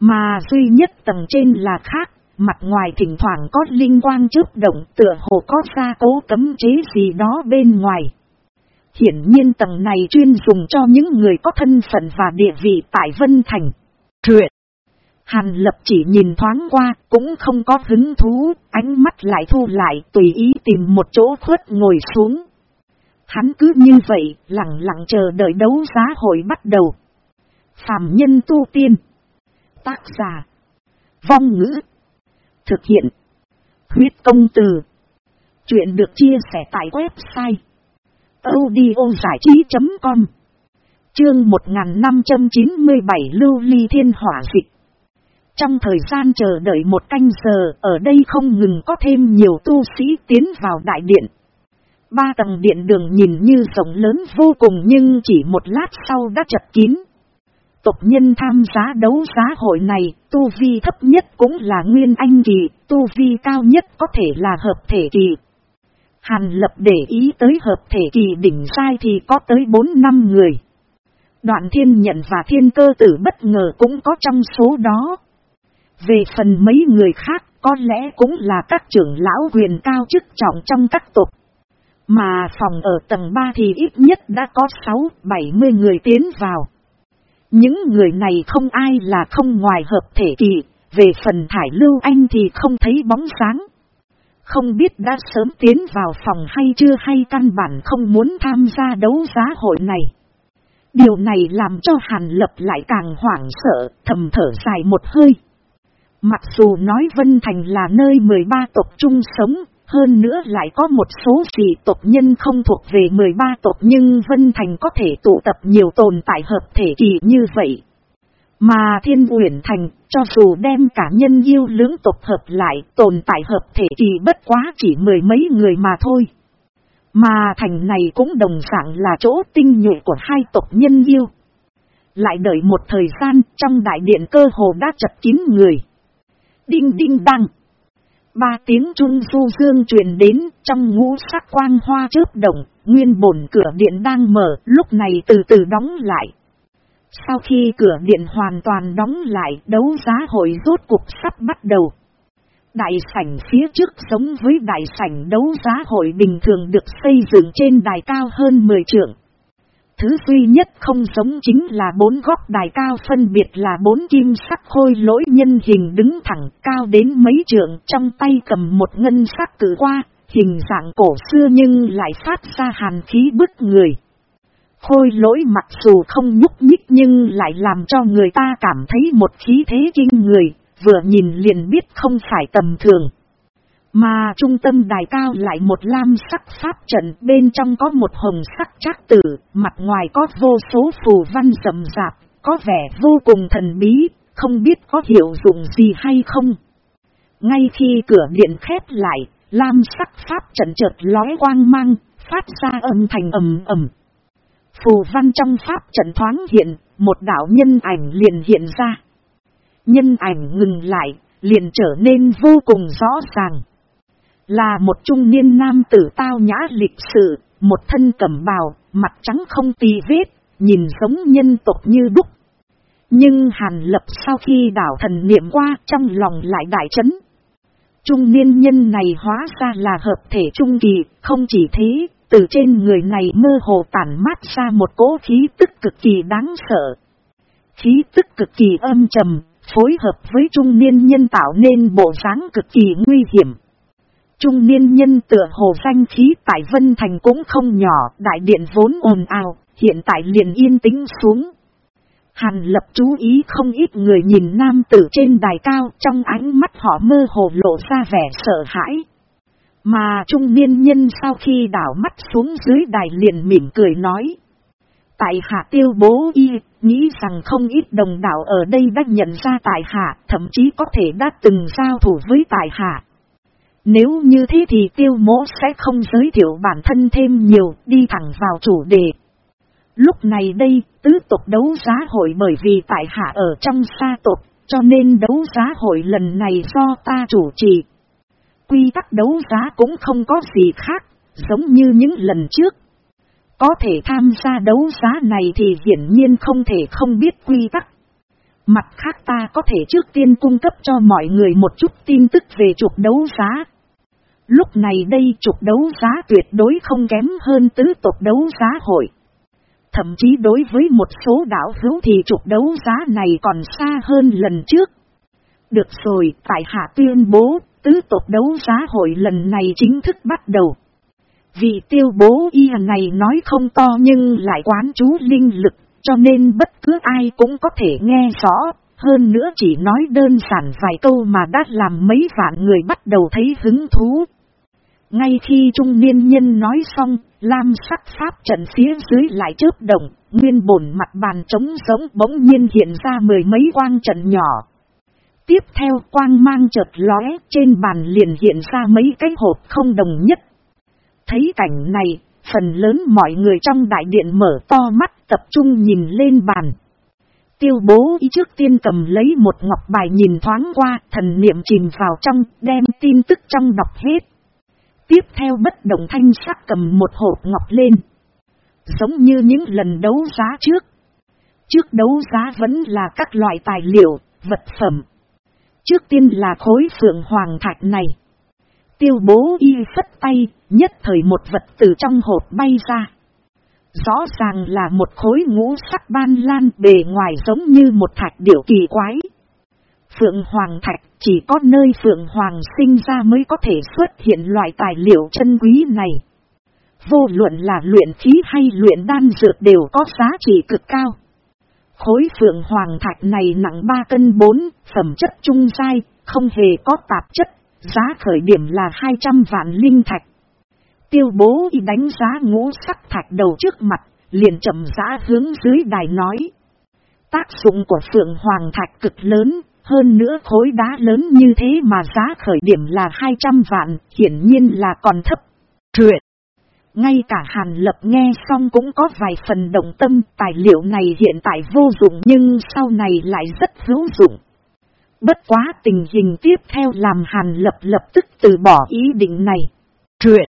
Mà duy nhất tầng trên là khác, mặt ngoài thỉnh thoảng có linh quang chớp động tựa hồ có ra cố cấm chế gì đó bên ngoài. Hiển nhiên tầng này chuyên dùng cho những người có thân phận và địa vị tại Vân Thành. Truyện. Hàn lập chỉ nhìn thoáng qua, cũng không có hứng thú, ánh mắt lại thu lại, tùy ý tìm một chỗ khuất ngồi xuống. Hắn cứ như vậy, lặng lặng chờ đợi đấu giá hội bắt đầu. Phạm nhân tu tiên. Tác giả. Vong ngữ. Thực hiện. Huyết công từ. Chuyện được chia sẻ tại website. audiozảichí.com Chương 1597 Lưu Ly Thiên Hỏa Dịch Trong thời gian chờ đợi một canh giờ, ở đây không ngừng có thêm nhiều tu sĩ tiến vào đại điện. Ba tầng điện đường nhìn như rộng lớn vô cùng nhưng chỉ một lát sau đã chật kín. Tộc nhân tham giá đấu giá hội này, tu vi thấp nhất cũng là nguyên anh kỳ, tu vi cao nhất có thể là hợp thể kỳ. Hàn lập để ý tới hợp thể kỳ đỉnh sai thì có tới 4 năm người. Đoạn thiên nhận và thiên cơ tử bất ngờ cũng có trong số đó. Về phần mấy người khác có lẽ cũng là các trưởng lão quyền cao chức trọng trong các tộc. Mà phòng ở tầng 3 thì ít nhất đã có 6-70 người tiến vào. Những người này không ai là không ngoài hợp thể kỳ, về phần thải lưu anh thì không thấy bóng sáng. Không biết đã sớm tiến vào phòng hay chưa hay căn bản không muốn tham gia đấu giá hội này. Điều này làm cho Hàn Lập lại càng hoảng sợ, thầm thở dài một hơi. Mặc dù nói Vân Thành là nơi 13 tộc chung sống, hơn nữa lại có một số dị tộc nhân không thuộc về 13 tộc nhưng Vân Thành có thể tụ tập nhiều tồn tại hợp thể kỳ như vậy. Mà Thiên Uyển Thành, cho dù đem cả nhân yêu lưỡng tộc hợp lại, tồn tại hợp thể kỳ bất quá chỉ mười mấy người mà thôi. Mà thành này cũng đồng dạng là chỗ tinh nhuệ của hai tộc nhân yêu. Lại đợi một thời gian trong đại điện cơ hồ đã chật kín người. Đinh đinh đăng. Ba tiếng trung du dương truyền đến trong ngũ sắc quang hoa chớp động, nguyên bổn cửa điện đang mở, lúc này từ từ đóng lại. Sau khi cửa điện hoàn toàn đóng lại, đấu giá hội rốt cuộc sắp bắt đầu. Đại sảnh phía trước giống với đại sảnh đấu giá hội bình thường được xây dựng trên đài cao hơn 10 trượng. Thứ duy nhất không giống chính là bốn góc đài cao phân biệt là bốn kim sắc khôi lỗi nhân hình đứng thẳng cao đến mấy trượng trong tay cầm một ngân sắc cử qua, hình dạng cổ xưa nhưng lại phát ra hàn khí bức người. Khôi lỗi mặc dù không nhúc nhích nhưng lại làm cho người ta cảm thấy một khí thế kinh người, vừa nhìn liền biết không phải tầm thường. Mà trung tâm đài cao lại một lam sắc pháp trận bên trong có một hồng sắc trác tử, mặt ngoài có vô số phù văn rậm rạp, có vẻ vô cùng thần bí, không biết có hiệu dụng gì hay không. Ngay khi cửa điện khép lại, lam sắc pháp trận chợt lói quang mang, phát ra âm thành ầm ầm. Phù văn trong pháp trận thoáng hiện, một đạo nhân ảnh liền hiện ra. Nhân ảnh ngừng lại, liền trở nên vô cùng rõ ràng. Là một trung niên nam tử tao nhã lịch sự, một thân cẩm bào, mặt trắng không tì vết, nhìn giống nhân tộc như đúc. Nhưng hàn lập sau khi đảo thần niệm qua trong lòng lại đại chấn. Trung niên nhân này hóa ra là hợp thể trung kỳ, không chỉ thế, từ trên người này mơ hồ tản mát ra một cỗ khí tức cực kỳ đáng sợ. Khí tức cực kỳ âm trầm, phối hợp với trung niên nhân tạo nên bộ dáng cực kỳ nguy hiểm. Trung niên nhân tựa hồ danh khí tại Vân Thành cũng không nhỏ, đại điện vốn ồn ào, hiện tại liền yên tĩnh xuống. Hàn lập chú ý không ít người nhìn nam tử trên đài cao trong ánh mắt họ mơ hồ lộ ra vẻ sợ hãi. Mà trung niên nhân sau khi đảo mắt xuống dưới đài liền mỉm cười nói. Tại hạ tiêu bố y, nghĩ rằng không ít đồng đạo ở đây đã nhận ra tại hạ, thậm chí có thể đã từng giao thủ với tại hạ. Nếu như thế thì tiêu mỗ sẽ không giới thiệu bản thân thêm nhiều, đi thẳng vào chủ đề. Lúc này đây, tứ tục đấu giá hội bởi vì tại hạ ở trong xa tục, cho nên đấu giá hội lần này do ta chủ trì. Quy tắc đấu giá cũng không có gì khác, giống như những lần trước. Có thể tham gia đấu giá này thì hiển nhiên không thể không biết quy tắc. Mặt khác ta có thể trước tiên cung cấp cho mọi người một chút tin tức về trục đấu giá. Lúc này đây trục đấu giá tuyệt đối không kém hơn tứ tục đấu giá hội. Thậm chí đối với một số đảo hữu thì trục đấu giá này còn xa hơn lần trước. Được rồi, tại hạ tuyên bố, tứ tục đấu giá hội lần này chính thức bắt đầu. Vị tiêu bố y này nói không to nhưng lại quán chú linh lực, cho nên bất cứ ai cũng có thể nghe rõ, hơn nữa chỉ nói đơn giản vài câu mà đã làm mấy vạn người bắt đầu thấy hứng thú. Ngay khi trung niên nhân nói xong, lam sắc pháp trận phía dưới lại chớp động, nguyên bổn mặt bàn trống giống bỗng nhiên hiện ra mười mấy quang trận nhỏ. Tiếp theo quang mang chợt lóe, trên bàn liền hiện ra mấy cái hộp không đồng nhất. Thấy cảnh này, phần lớn mọi người trong đại điện mở to mắt tập trung nhìn lên bàn. Tiêu bố ý trước tiên cầm lấy một ngọc bài nhìn thoáng qua, thần niệm chìm vào trong, đem tin tức trong đọc hết. Tiếp theo bất động thanh sắc cầm một hộp ngọc lên. Giống như những lần đấu giá trước. Trước đấu giá vẫn là các loại tài liệu, vật phẩm. Trước tiên là khối phượng hoàng thạch này. Tiêu bố y phất tay, nhất thời một vật từ trong hộp bay ra. Rõ ràng là một khối ngũ sắc ban lan bề ngoài giống như một thạch điểu kỳ quái. Phượng Hoàng Thạch chỉ có nơi Phượng Hoàng sinh ra mới có thể xuất hiện loại tài liệu chân quý này. Vô luận là luyện khí hay luyện đan dược đều có giá trị cực cao. Khối Phượng Hoàng Thạch này nặng 3 cân 4, phẩm chất trung dai, không hề có tạp chất, giá khởi điểm là 200 vạn linh thạch. Tiêu bố y đánh giá ngũ sắc thạch đầu trước mặt, liền chậm giá hướng dưới đài nói. Tác dụng của Phượng Hoàng Thạch cực lớn, hơn nữa khối đá lớn như thế mà giá khởi điểm là 200 vạn, hiển nhiên là còn thấp. Truyện. Ngay cả Hàn Lập nghe xong cũng có vài phần động tâm, tài liệu này hiện tại vô dụng nhưng sau này lại rất hữu dụng. Bất quá tình hình tiếp theo làm Hàn Lập lập tức từ bỏ ý định này. Truyện.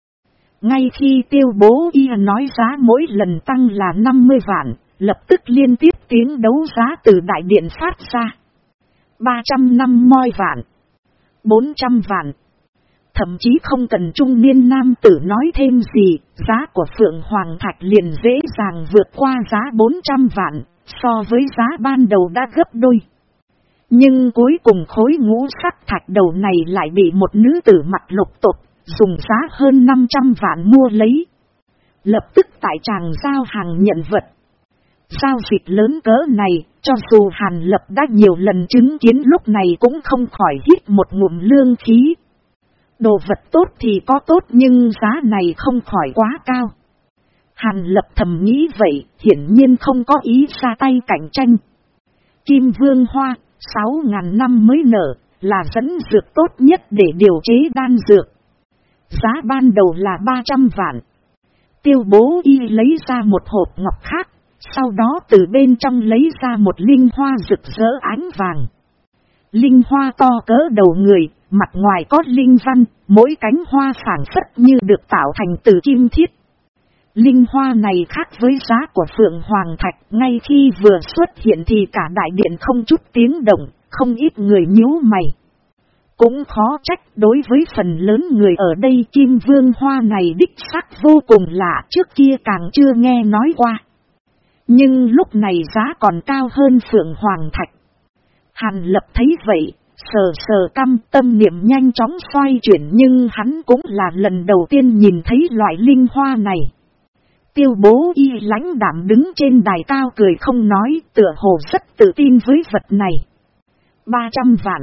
Ngay khi tiêu bố y nói giá mỗi lần tăng là 50 vạn, lập tức liên tiếp tiếng đấu giá từ đại điện phát ra. 300 năm moi vạn, 400 vạn. Thậm chí không cần trung niên nam tử nói thêm gì, giá của Phượng Hoàng Thạch liền dễ dàng vượt qua giá 400 vạn, so với giá ban đầu đã gấp đôi. Nhưng cuối cùng khối ngũ sắc thạch đầu này lại bị một nữ tử mặt lục tục, dùng giá hơn 500 vạn mua lấy. Lập tức tại tràng giao hàng nhận vật. Giao dịch lớn cỡ này, cho dù Hàn Lập đã nhiều lần chứng kiến lúc này cũng không khỏi hít một ngụm lương khí. Đồ vật tốt thì có tốt nhưng giá này không khỏi quá cao. Hàn Lập thầm nghĩ vậy, hiển nhiên không có ý ra tay cạnh tranh. Kim Vương Hoa, 6.000 năm mới nở, là dẫn dược tốt nhất để điều chế đan dược. Giá ban đầu là 300 vạn. Tiêu bố y lấy ra một hộp ngọc khác, sau đó từ bên trong lấy ra một linh hoa rực rỡ ánh vàng. Linh hoa to cỡ đầu người, mặt ngoài có linh văn, mỗi cánh hoa phản phất như được tạo thành từ kim thiết. Linh hoa này khác với giá của Phượng Hoàng Thạch, ngay khi vừa xuất hiện thì cả đại điện không chút tiếng động, không ít người nhíu mày. Cũng khó trách đối với phần lớn người ở đây kim vương hoa này đích sắc vô cùng lạ trước kia càng chưa nghe nói qua. Nhưng lúc này giá còn cao hơn Phượng Hoàng Thạch. Hàn lập thấy vậy, sờ sờ căm tâm niệm nhanh chóng xoay chuyển nhưng hắn cũng là lần đầu tiên nhìn thấy loại linh hoa này. Tiêu bố y lãnh đảm đứng trên đài cao cười không nói tựa hồ rất tự tin với vật này. 300 vạn.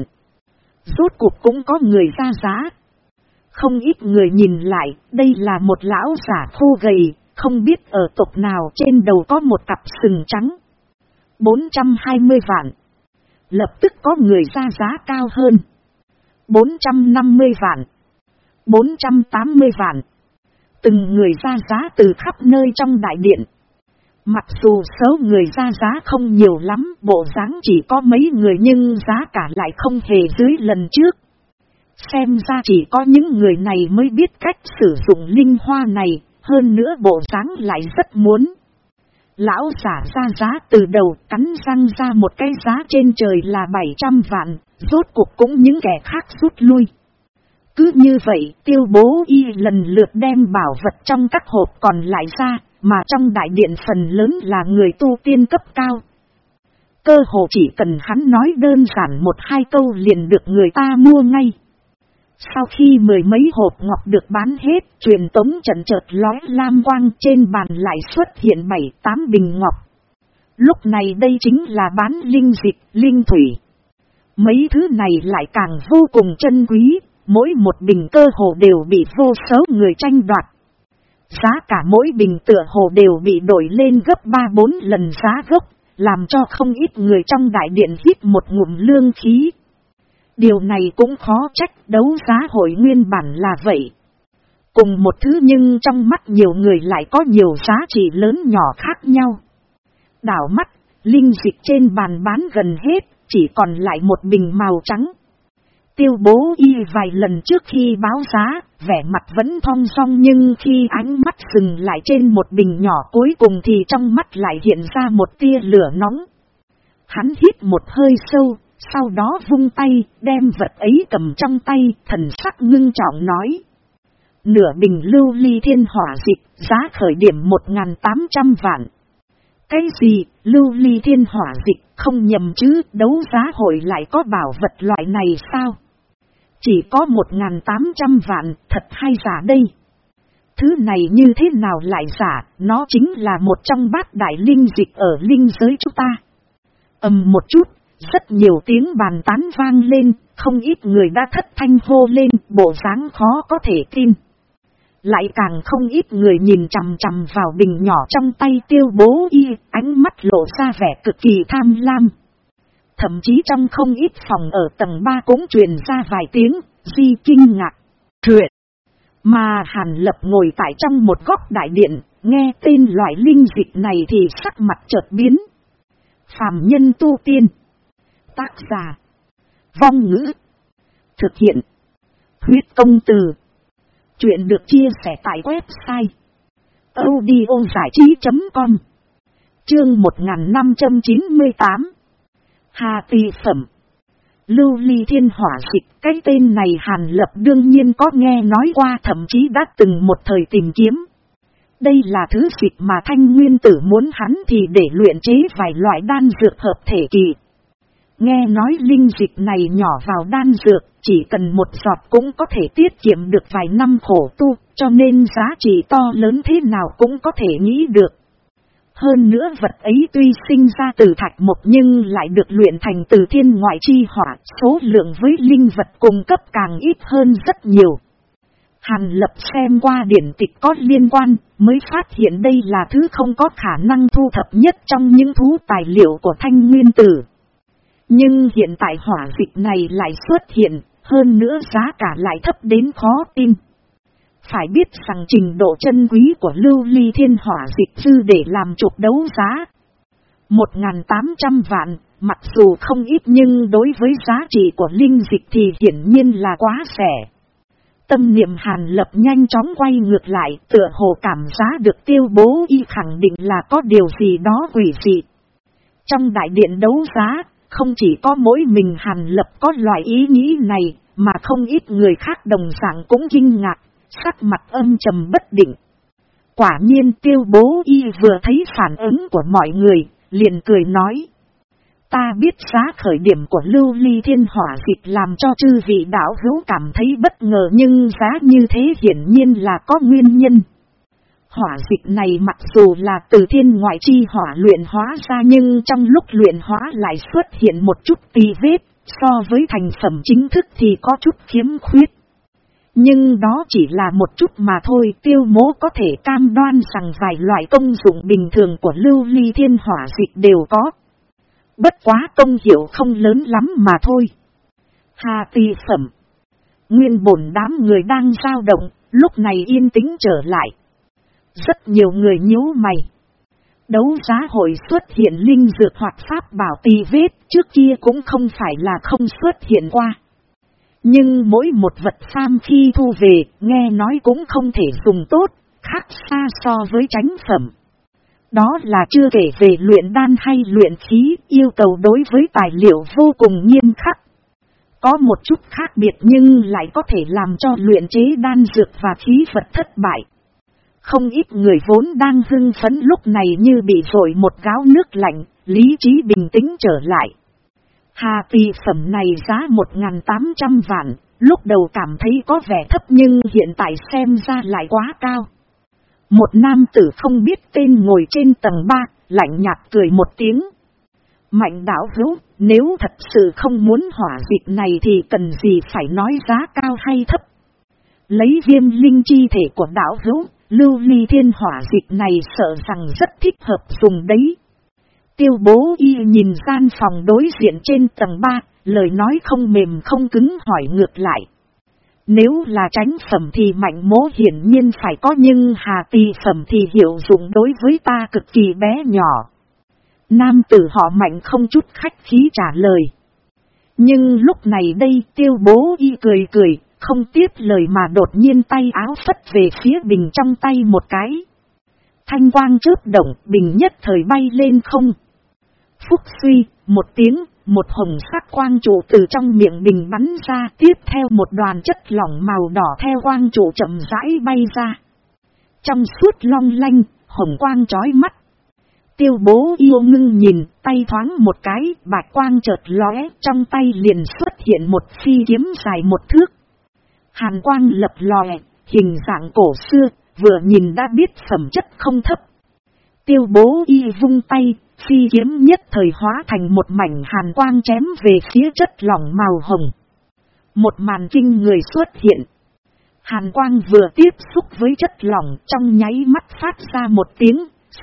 Rốt cuộc cũng có người ra giá. Không ít người nhìn lại, đây là một lão giả khô gầy, không biết ở tộc nào trên đầu có một cặp sừng trắng. 420 vạn. Lập tức có người ra giá cao hơn. 450 vạn. 480 vạn. Từng người ra giá từ khắp nơi trong đại điện. Mặc dù số người ra giá không nhiều lắm, bộ dáng chỉ có mấy người nhưng giá cả lại không hề dưới lần trước. Xem ra chỉ có những người này mới biết cách sử dụng linh hoa này, hơn nữa bộ dáng lại rất muốn. Lão giả ra giá từ đầu cắn răng ra một cái giá trên trời là 700 vạn, rốt cuộc cũng những kẻ khác rút lui. Cứ như vậy tiêu bố y lần lượt đem bảo vật trong các hộp còn lại ra, mà trong đại điện phần lớn là người tu tiên cấp cao. Cơ hồ chỉ cần hắn nói đơn giản một hai câu liền được người ta mua ngay. Sau khi mười mấy hộp ngọc được bán hết, truyền tống trận chợt lói lam quang trên bàn lại xuất hiện bảy tám bình ngọc. Lúc này đây chính là bán linh dịch, linh thủy. Mấy thứ này lại càng vô cùng chân quý, mỗi một bình cơ hồ đều bị vô số người tranh đoạt. Giá cả mỗi bình tựa hồ đều bị đổi lên gấp 3-4 lần giá gốc, làm cho không ít người trong đại điện hít một ngụm lương khí. Điều này cũng khó trách đấu giá hội nguyên bản là vậy. Cùng một thứ nhưng trong mắt nhiều người lại có nhiều giá trị lớn nhỏ khác nhau. Đảo mắt, linh dịch trên bàn bán gần hết, chỉ còn lại một bình màu trắng. Tiêu bố y vài lần trước khi báo giá, vẻ mặt vẫn thong song nhưng khi ánh mắt dừng lại trên một bình nhỏ cuối cùng thì trong mắt lại hiện ra một tia lửa nóng. Hắn hít một hơi sâu, sau đó vung tay, đem vật ấy cầm trong tay, thần sắc ngưng trọng nói. Nửa bình lưu ly thiên hỏa dịch, giá khởi điểm 1.800 vạn. Cái gì, lưu ly thiên hỏa dịch, không nhầm chứ, đấu giá hội lại có bảo vật loại này sao? Chỉ có 1.800 vạn, thật hay giả đây? Thứ này như thế nào lại giả, nó chính là một trong bát đại linh dịch ở linh giới chúng ta. ầm một chút, rất nhiều tiếng bàn tán vang lên, không ít người đã thất thanh hô lên, bộ dáng khó có thể tin. Lại càng không ít người nhìn chằm chằm vào bình nhỏ trong tay tiêu bố y, ánh mắt lộ ra vẻ cực kỳ tham lam. Thậm chí trong không ít phòng ở tầng 3 cũng truyền ra vài tiếng, di kinh ngạc, truyện. Mà Hàn Lập ngồi tại trong một góc đại điện, nghe tên loại linh dịch này thì sắc mặt chợt biến. Phàm nhân tu tiên. Tác giả. Vong ngữ. Thực hiện. Huyết công từ. Chuyện được chia sẻ tại website. audiozảichí.com Chương 1598 Hà tỳ phẩm Lưu ly thiên hỏa dịch, cái tên này Hàn Lập đương nhiên có nghe nói qua thậm chí đã từng một thời tìm kiếm. Đây là thứ dịch mà thanh nguyên tử muốn hắn thì để luyện chế vài loại đan dược hợp thể kỳ. Nghe nói linh dịch này nhỏ vào đan dược, chỉ cần một giọt cũng có thể tiết kiệm được vài năm khổ tu, cho nên giá trị to lớn thế nào cũng có thể nghĩ được. Hơn nữa vật ấy tuy sinh ra từ thạch một nhưng lại được luyện thành từ thiên ngoại chi hỏa, số lượng với linh vật cung cấp càng ít hơn rất nhiều. Hàn lập xem qua điển tịch có liên quan, mới phát hiện đây là thứ không có khả năng thu thập nhất trong những thú tài liệu của thanh nguyên tử. Nhưng hiện tại hỏa dịch này lại xuất hiện, hơn nữa giá cả lại thấp đến khó tin. Phải biết rằng trình độ chân quý của lưu ly thiên hỏa dịch dư để làm trục đấu giá. 1.800 vạn, mặc dù không ít nhưng đối với giá trị của linh dịch thì hiển nhiên là quá rẻ. Tâm niệm hàn lập nhanh chóng quay ngược lại, tựa hồ cảm giá được tiêu bố y khẳng định là có điều gì đó quỷ dị. Trong đại điện đấu giá, không chỉ có mỗi mình hàn lập có loại ý nghĩ này, mà không ít người khác đồng dạng cũng kinh ngạc, sắc mặt âm trầm bất định. Quả nhiên tiêu bố y vừa thấy phản ứng của mọi người, liền cười nói. Ta biết giá khởi điểm của lưu ly thiên hỏa dịch làm cho chư vị đạo hữu cảm thấy bất ngờ nhưng giá như thế hiển nhiên là có nguyên nhân. Hỏa dịch này mặc dù là từ thiên ngoại chi hỏa luyện hóa ra nhưng trong lúc luyện hóa lại xuất hiện một chút tì vết, so với thành phẩm chính thức thì có chút khiếm khuyết. Nhưng đó chỉ là một chút mà thôi tiêu mố có thể cam đoan rằng vài loại công dụng bình thường của lưu ly thiên hỏa dịch đều có. Bất quá công hiệu không lớn lắm mà thôi. Hà tì phẩm. Nguyên bổn đám người đang dao động, lúc này yên tĩnh trở lại. Rất nhiều người nhíu mày. Đấu giá hội xuất hiện linh dược hoặc pháp bảo tì vết trước kia cũng không phải là không xuất hiện qua. Nhưng mỗi một vật pham khi thu về, nghe nói cũng không thể dùng tốt, khác xa so với tránh phẩm. Đó là chưa kể về luyện đan hay luyện khí, yêu cầu đối với tài liệu vô cùng nghiêm khắc. Có một chút khác biệt nhưng lại có thể làm cho luyện chế đan dược và khí vật thất bại. Không ít người vốn đang hưng phấn lúc này như bị rội một gáo nước lạnh, lý trí bình tĩnh trở lại. Hà tỳ phẩm này giá 1.800 vạn, lúc đầu cảm thấy có vẻ thấp nhưng hiện tại xem ra lại quá cao. Một nam tử không biết tên ngồi trên tầng 3, lạnh nhạt cười một tiếng. Mạnh đảo hữu, nếu thật sự không muốn hỏa dịch này thì cần gì phải nói giá cao hay thấp. Lấy viêm linh chi thể của đảo hữu, lưu ly thiên hỏa dịch này sợ rằng rất thích hợp dùng đấy. Tiêu bố y nhìn gian phòng đối diện trên tầng 3, lời nói không mềm không cứng hỏi ngược lại. Nếu là tránh phẩm thì mạnh mố hiển nhiên phải có nhưng hà tì phẩm thì hiệu dụng đối với ta cực kỳ bé nhỏ. Nam tử họ mạnh không chút khách khí trả lời. Nhưng lúc này đây tiêu bố y cười cười, không tiếp lời mà đột nhiên tay áo phất về phía bình trong tay một cái. Thanh quang chớp động, bình nhất thời bay lên không. Phúc suy, một tiếng, một hồng sắc quang trụ từ trong miệng bình bắn ra tiếp theo một đoàn chất lỏng màu đỏ theo quang trụ chậm rãi bay ra. Trong suốt long lanh, hồng quang trói mắt. Tiêu bố yêu ngưng nhìn, tay thoáng một cái, bạch quang chợt lóe, trong tay liền xuất hiện một phi kiếm dài một thước. Hàn quang lập lòe, hình dạng cổ xưa, vừa nhìn đã biết phẩm chất không thấp. Tiêu bố y vung tay, phi kiếm nhất thời hóa thành một mảnh hàn quang chém về phía chất lỏng màu hồng. Một màn kinh người xuất hiện. Hàn quang vừa tiếp xúc với chất lỏng trong nháy mắt phát ra một tiếng,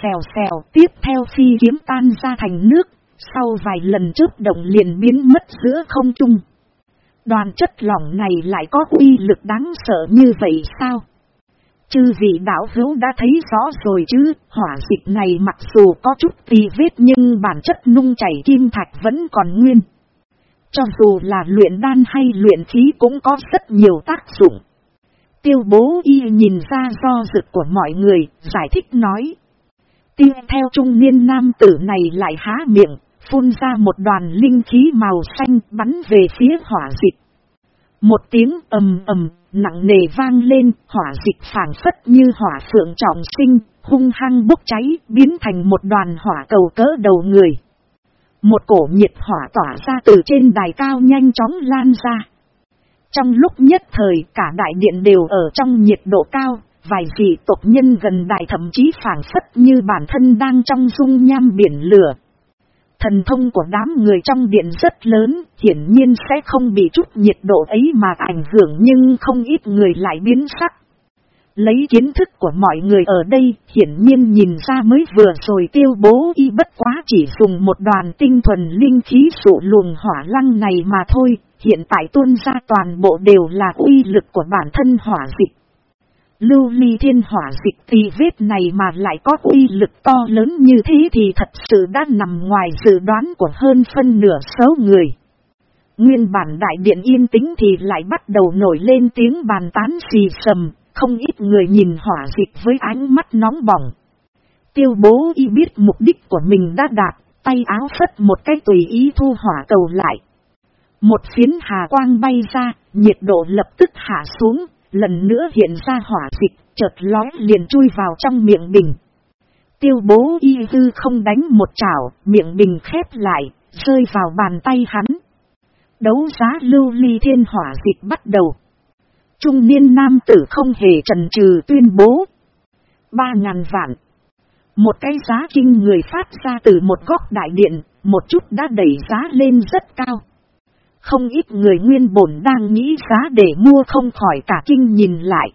xèo xèo tiếp theo phi kiếm tan ra thành nước, sau vài lần chớp động liền biến mất giữa không trung. Đoàn chất lỏng này lại có uy lực đáng sợ như vậy sao? Chư vị đạo hữu đã thấy rõ rồi chứ, hỏa dịch này mặc dù có chút tì vết nhưng bản chất nung chảy kim thạch vẫn còn nguyên. Cho dù là luyện đan hay luyện khí cũng có rất nhiều tác dụng. Tiêu bố y nhìn ra do dự của mọi người, giải thích nói. Tiêu theo trung niên nam tử này lại há miệng, phun ra một đoàn linh khí màu xanh bắn về phía hỏa dịch. Một tiếng ầm ầm, nặng nề vang lên, hỏa dịch phản phất như hỏa phượng trọng sinh, hung hăng bốc cháy, biến thành một đoàn hỏa cầu cỡ đầu người. Một cổ nhiệt hỏa tỏa ra từ trên đài cao nhanh chóng lan ra. Trong lúc nhất thời cả đại điện đều ở trong nhiệt độ cao, vài vị tộc nhân gần đại thậm chí phản phất như bản thân đang trong dung nham biển lửa. Thần thông của đám người trong điện rất lớn, hiển nhiên sẽ không bị chút nhiệt độ ấy mà ảnh hưởng nhưng không ít người lại biến sắc. Lấy kiến thức của mọi người ở đây, hiển nhiên nhìn ra mới vừa rồi tiêu bố y bất quá chỉ dùng một đoàn tinh thuần linh khí sụ luồng hỏa lăng này mà thôi, hiện tại tuôn ra toàn bộ đều là uy lực của bản thân hỏa dịch. Lưu ly thiên hỏa dịch tì vết này mà lại có uy lực to lớn như thế thì thật sự đã nằm ngoài dự đoán của hơn phân nửa số người. Nguyên bản đại điện yên tĩnh thì lại bắt đầu nổi lên tiếng bàn tán xì sầm, không ít người nhìn hỏa dịch với ánh mắt nóng bỏng. Tiêu bố y biết mục đích của mình đã đạt, tay áo phất một cái tùy ý thu hỏa cầu lại. Một phiến hà quang bay ra, nhiệt độ lập tức hạ xuống, lần nữa hiện ra hỏa dịch, chợt lói liền chui vào trong miệng bình. Tiêu bố y hư không đánh một chảo, miệng bình khép lại, rơi vào bàn tay hắn. Đấu giá lưu ly thiên hỏa dịch bắt đầu. Trung niên nam tử không hề trần trừ tuyên bố. Ba ngàn vạn. Một cái giá kinh người phát ra từ một góc đại điện, một chút đã đẩy giá lên rất cao. Không ít người nguyên bổn đang nghĩ giá để mua không khỏi cả kinh nhìn lại.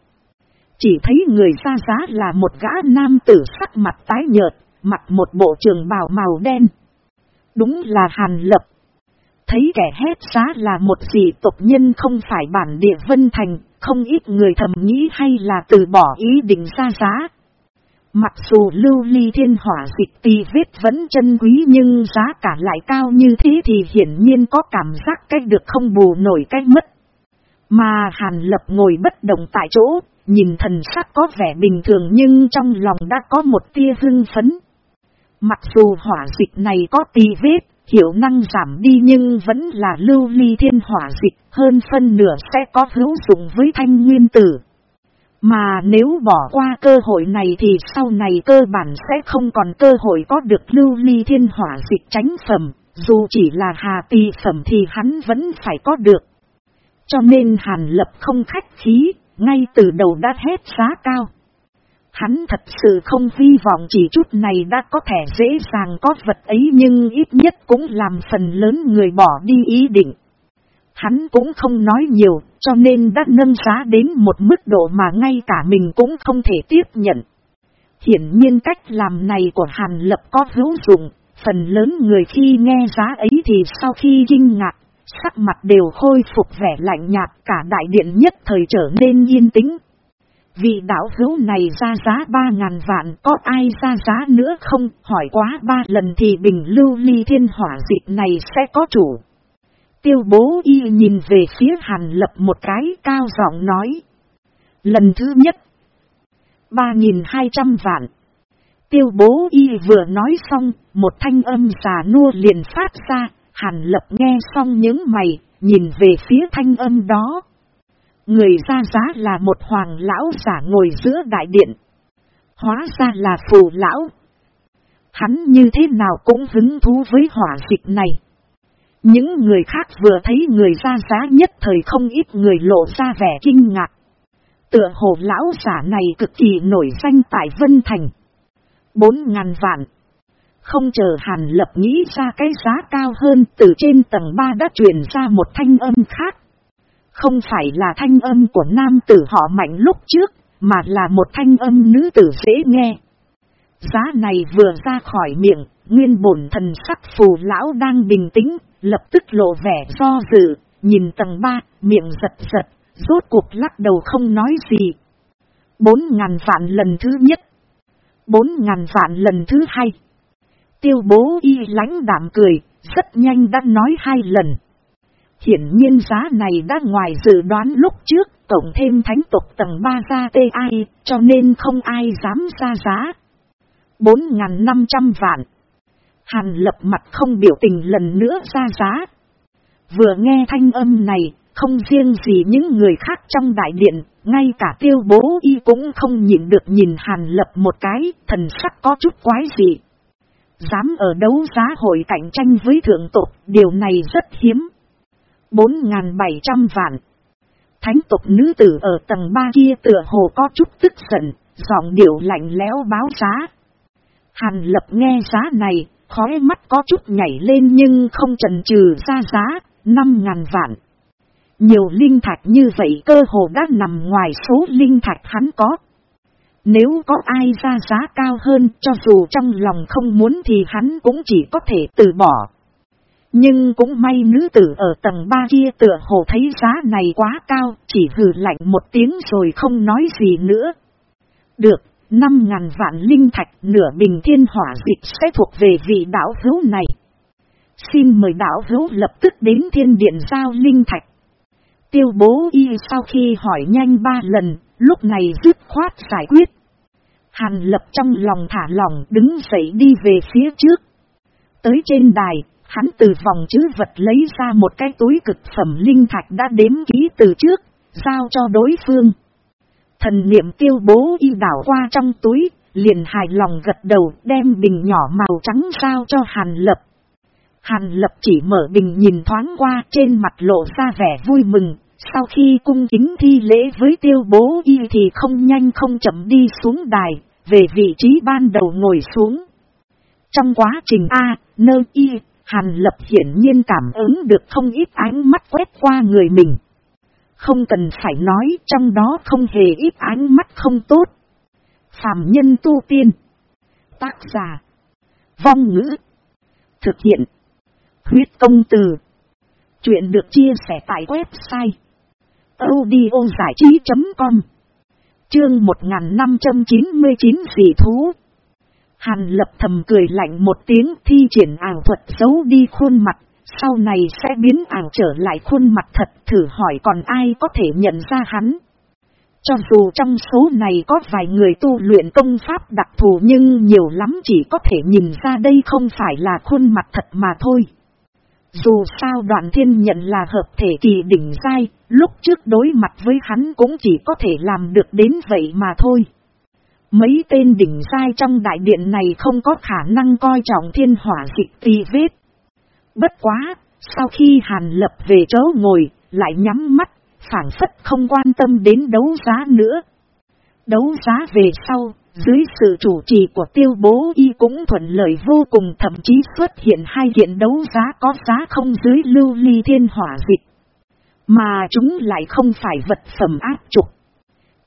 Chỉ thấy người ra giá là một gã nam tử sắc mặt tái nhợt, mặc một bộ trường bào màu đen. Đúng là Hàn Lập. Thấy kẻ hét giá là một dị tộc nhân không phải bản địa Vân Thành, không ít người thầm nghĩ hay là từ bỏ ý định ra giá. Mặc dù lưu ly thiên hỏa dịch tì vết vẫn chân quý nhưng giá cả lại cao như thế thì hiển nhiên có cảm giác cách được không bù nổi cách mất. Mà Hàn Lập ngồi bất động tại chỗ, nhìn thần sắc có vẻ bình thường nhưng trong lòng đã có một tia hưng phấn. Mặc dù hỏa dịch này có tì vết, hiệu năng giảm đi nhưng vẫn là lưu ly thiên hỏa dịch, hơn phân nửa sẽ có hữu dụng với thanh nguyên tử. Mà nếu bỏ qua cơ hội này thì sau này cơ bản sẽ không còn cơ hội có được lưu ly thiên hỏa dịch tránh phẩm, dù chỉ là hà tì phẩm thì hắn vẫn phải có được. Cho nên Hàn Lập không khách khí, ngay từ đầu đã hết giá cao. Hắn thật sự không hy vọng chỉ chút này đã có thể dễ dàng có vật ấy nhưng ít nhất cũng làm phần lớn người bỏ đi ý định. Hắn cũng không nói nhiều, cho nên đã nâng giá đến một mức độ mà ngay cả mình cũng không thể tiếp nhận. Hiển nhiên cách làm này của Hàn Lập có hữu dụng, phần lớn người khi nghe giá ấy thì sau khi kinh ngạc, sắc mặt đều khôi phục vẻ lạnh nhạt cả đại điện nhất thời trở nên yên tĩnh. Vị đảo hữu này ra giá ba ngàn vạn có ai ra giá nữa không hỏi quá ba lần thì bình lưu ly thiên hỏa dịp này sẽ có chủ. Tiêu bố y nhìn về phía hàn lập một cái cao giọng nói. Lần thứ nhất. ba nghìn hai trăm vạn. Tiêu bố y vừa nói xong, một thanh âm già nua liền phát ra, hàn lập nghe xong những mày, nhìn về phía thanh âm đó. Người ra giá là một hoàng lão giả ngồi giữa đại điện. Hóa ra là phù lão. Hắn như thế nào cũng hứng thú với hỏa dịch này. Những người khác vừa thấy người ra giá nhất thời không ít người lộ ra vẻ kinh ngạc. Tựa hồ lão giả này cực kỳ nổi danh tại Vân Thành. Bốn ngàn vạn. Không chờ Hàn Lập nghĩ ra cái giá cao hơn từ trên tầng 3 đã truyền ra một thanh âm khác. Không phải là thanh âm của nam tử họ mạnh lúc trước, mà là một thanh âm nữ tử dễ nghe. Giá này vừa ra khỏi miệng, nguyên bổn thần sắc phù lão đang bình tĩnh, lập tức lộ vẻ do dự, nhìn tầng ba, miệng giật giật, rốt cuộc lắc đầu không nói gì. Bốn ngàn vạn lần thứ nhất. Bốn ngàn vạn lần thứ hai. Tiêu bố y lánh đảm cười, rất nhanh đã nói hai lần. Hiển nhiên giá này đã ngoài dự đoán lúc trước, cộng thêm thánh tục tầng 3 ra tê ai, cho nên không ai dám ra giá. 4.500 vạn. Hàn lập mặt không biểu tình lần nữa ra giá. Vừa nghe thanh âm này, không riêng gì những người khác trong đại điện, ngay cả tiêu bố y cũng không nhìn được nhìn hàn lập một cái, thần sắc có chút quái dị. Dám ở đấu giá hội cạnh tranh với thượng tộc, điều này rất hiếm. 4.700 vạn. Thánh tộc nữ tử ở tầng 3 kia tựa hồ có chút tức giận, giọng điệu lạnh lẽo báo giá. Hàn lập nghe giá này, khói mắt có chút nhảy lên nhưng không trần trừ ra giá, 5.000 vạn. Nhiều linh thạch như vậy cơ hồ đã nằm ngoài số linh thạch hắn có. Nếu có ai ra giá cao hơn cho dù trong lòng không muốn thì hắn cũng chỉ có thể từ bỏ. Nhưng cũng may nữ tử ở tầng 3 kia tựa hồ thấy giá này quá cao, chỉ hừ lạnh một tiếng rồi không nói gì nữa. Được, năm ngàn vạn linh thạch nửa bình thiên hỏa dịch sẽ thuộc về vị đảo hữu này. Xin mời đảo hữu lập tức đến thiên điện giao linh thạch. Tiêu bố y sau khi hỏi nhanh ba lần, lúc này dứt khoát giải quyết. Hàn lập trong lòng thả lòng đứng dậy đi về phía trước. Tới trên đài, hắn từ vòng chữ vật lấy ra một cái túi cực phẩm linh thạch đã đếm ký từ trước, giao cho đối phương. Thần niệm tiêu bố y đảo qua trong túi, liền hài lòng gật đầu đem bình nhỏ màu trắng giao cho Hàn Lập. Hàn Lập chỉ mở bình nhìn thoáng qua trên mặt lộ ra vẻ vui mừng, sau khi cung kính thi lễ với tiêu bố y thì không nhanh không chậm đi xuống đài, về vị trí ban đầu ngồi xuống. Trong quá trình A, nơi y, Hàn Lập hiển nhiên cảm ứng được không ít ánh mắt quét qua người mình. Không cần phải nói trong đó không hề ít ánh mắt không tốt. Phạm nhân tu tiên. Tác giả. Vong ngữ. Thực hiện. Huyết công từ. Chuyện được chia sẻ tại website. audiozảichí.com Chương 1599 dị thú. Hàn lập thầm cười lạnh một tiếng thi triển ảo thuật giấu đi khuôn mặt, sau này sẽ biến ảo trở lại khuôn mặt thật thử hỏi còn ai có thể nhận ra hắn. Cho dù trong số này có vài người tu luyện công pháp đặc thù nhưng nhiều lắm chỉ có thể nhìn ra đây không phải là khuôn mặt thật mà thôi. Dù sao đoạn thiên nhận là hợp thể kỳ đỉnh dai, lúc trước đối mặt với hắn cũng chỉ có thể làm được đến vậy mà thôi. Mấy tên đỉnh dai trong đại điện này không có khả năng coi trọng thiên hỏa dịch tì vết. Bất quá, sau khi hàn lập về chỗ ngồi, lại nhắm mắt, phản phất không quan tâm đến đấu giá nữa. Đấu giá về sau, dưới sự chủ trì của tiêu bố y cũng thuận lợi vô cùng thậm chí xuất hiện hai kiện đấu giá có giá không dưới lưu ly thiên hỏa dịch. Mà chúng lại không phải vật phẩm áp trục.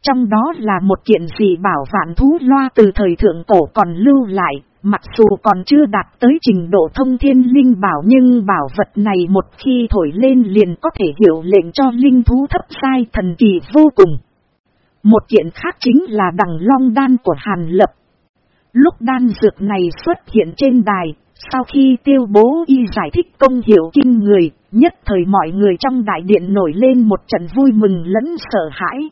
Trong đó là một kiện gì bảo vạn thú loa từ thời thượng cổ còn lưu lại, mặc dù còn chưa đạt tới trình độ thông thiên linh bảo nhưng bảo vật này một khi thổi lên liền có thể hiểu lệnh cho linh thú thấp sai thần kỳ vô cùng. Một kiện khác chính là đằng long đan của Hàn Lập. Lúc đan dược này xuất hiện trên đài, sau khi tiêu bố y giải thích công hiệu kinh người, nhất thời mọi người trong đại điện nổi lên một trận vui mừng lẫn sợ hãi.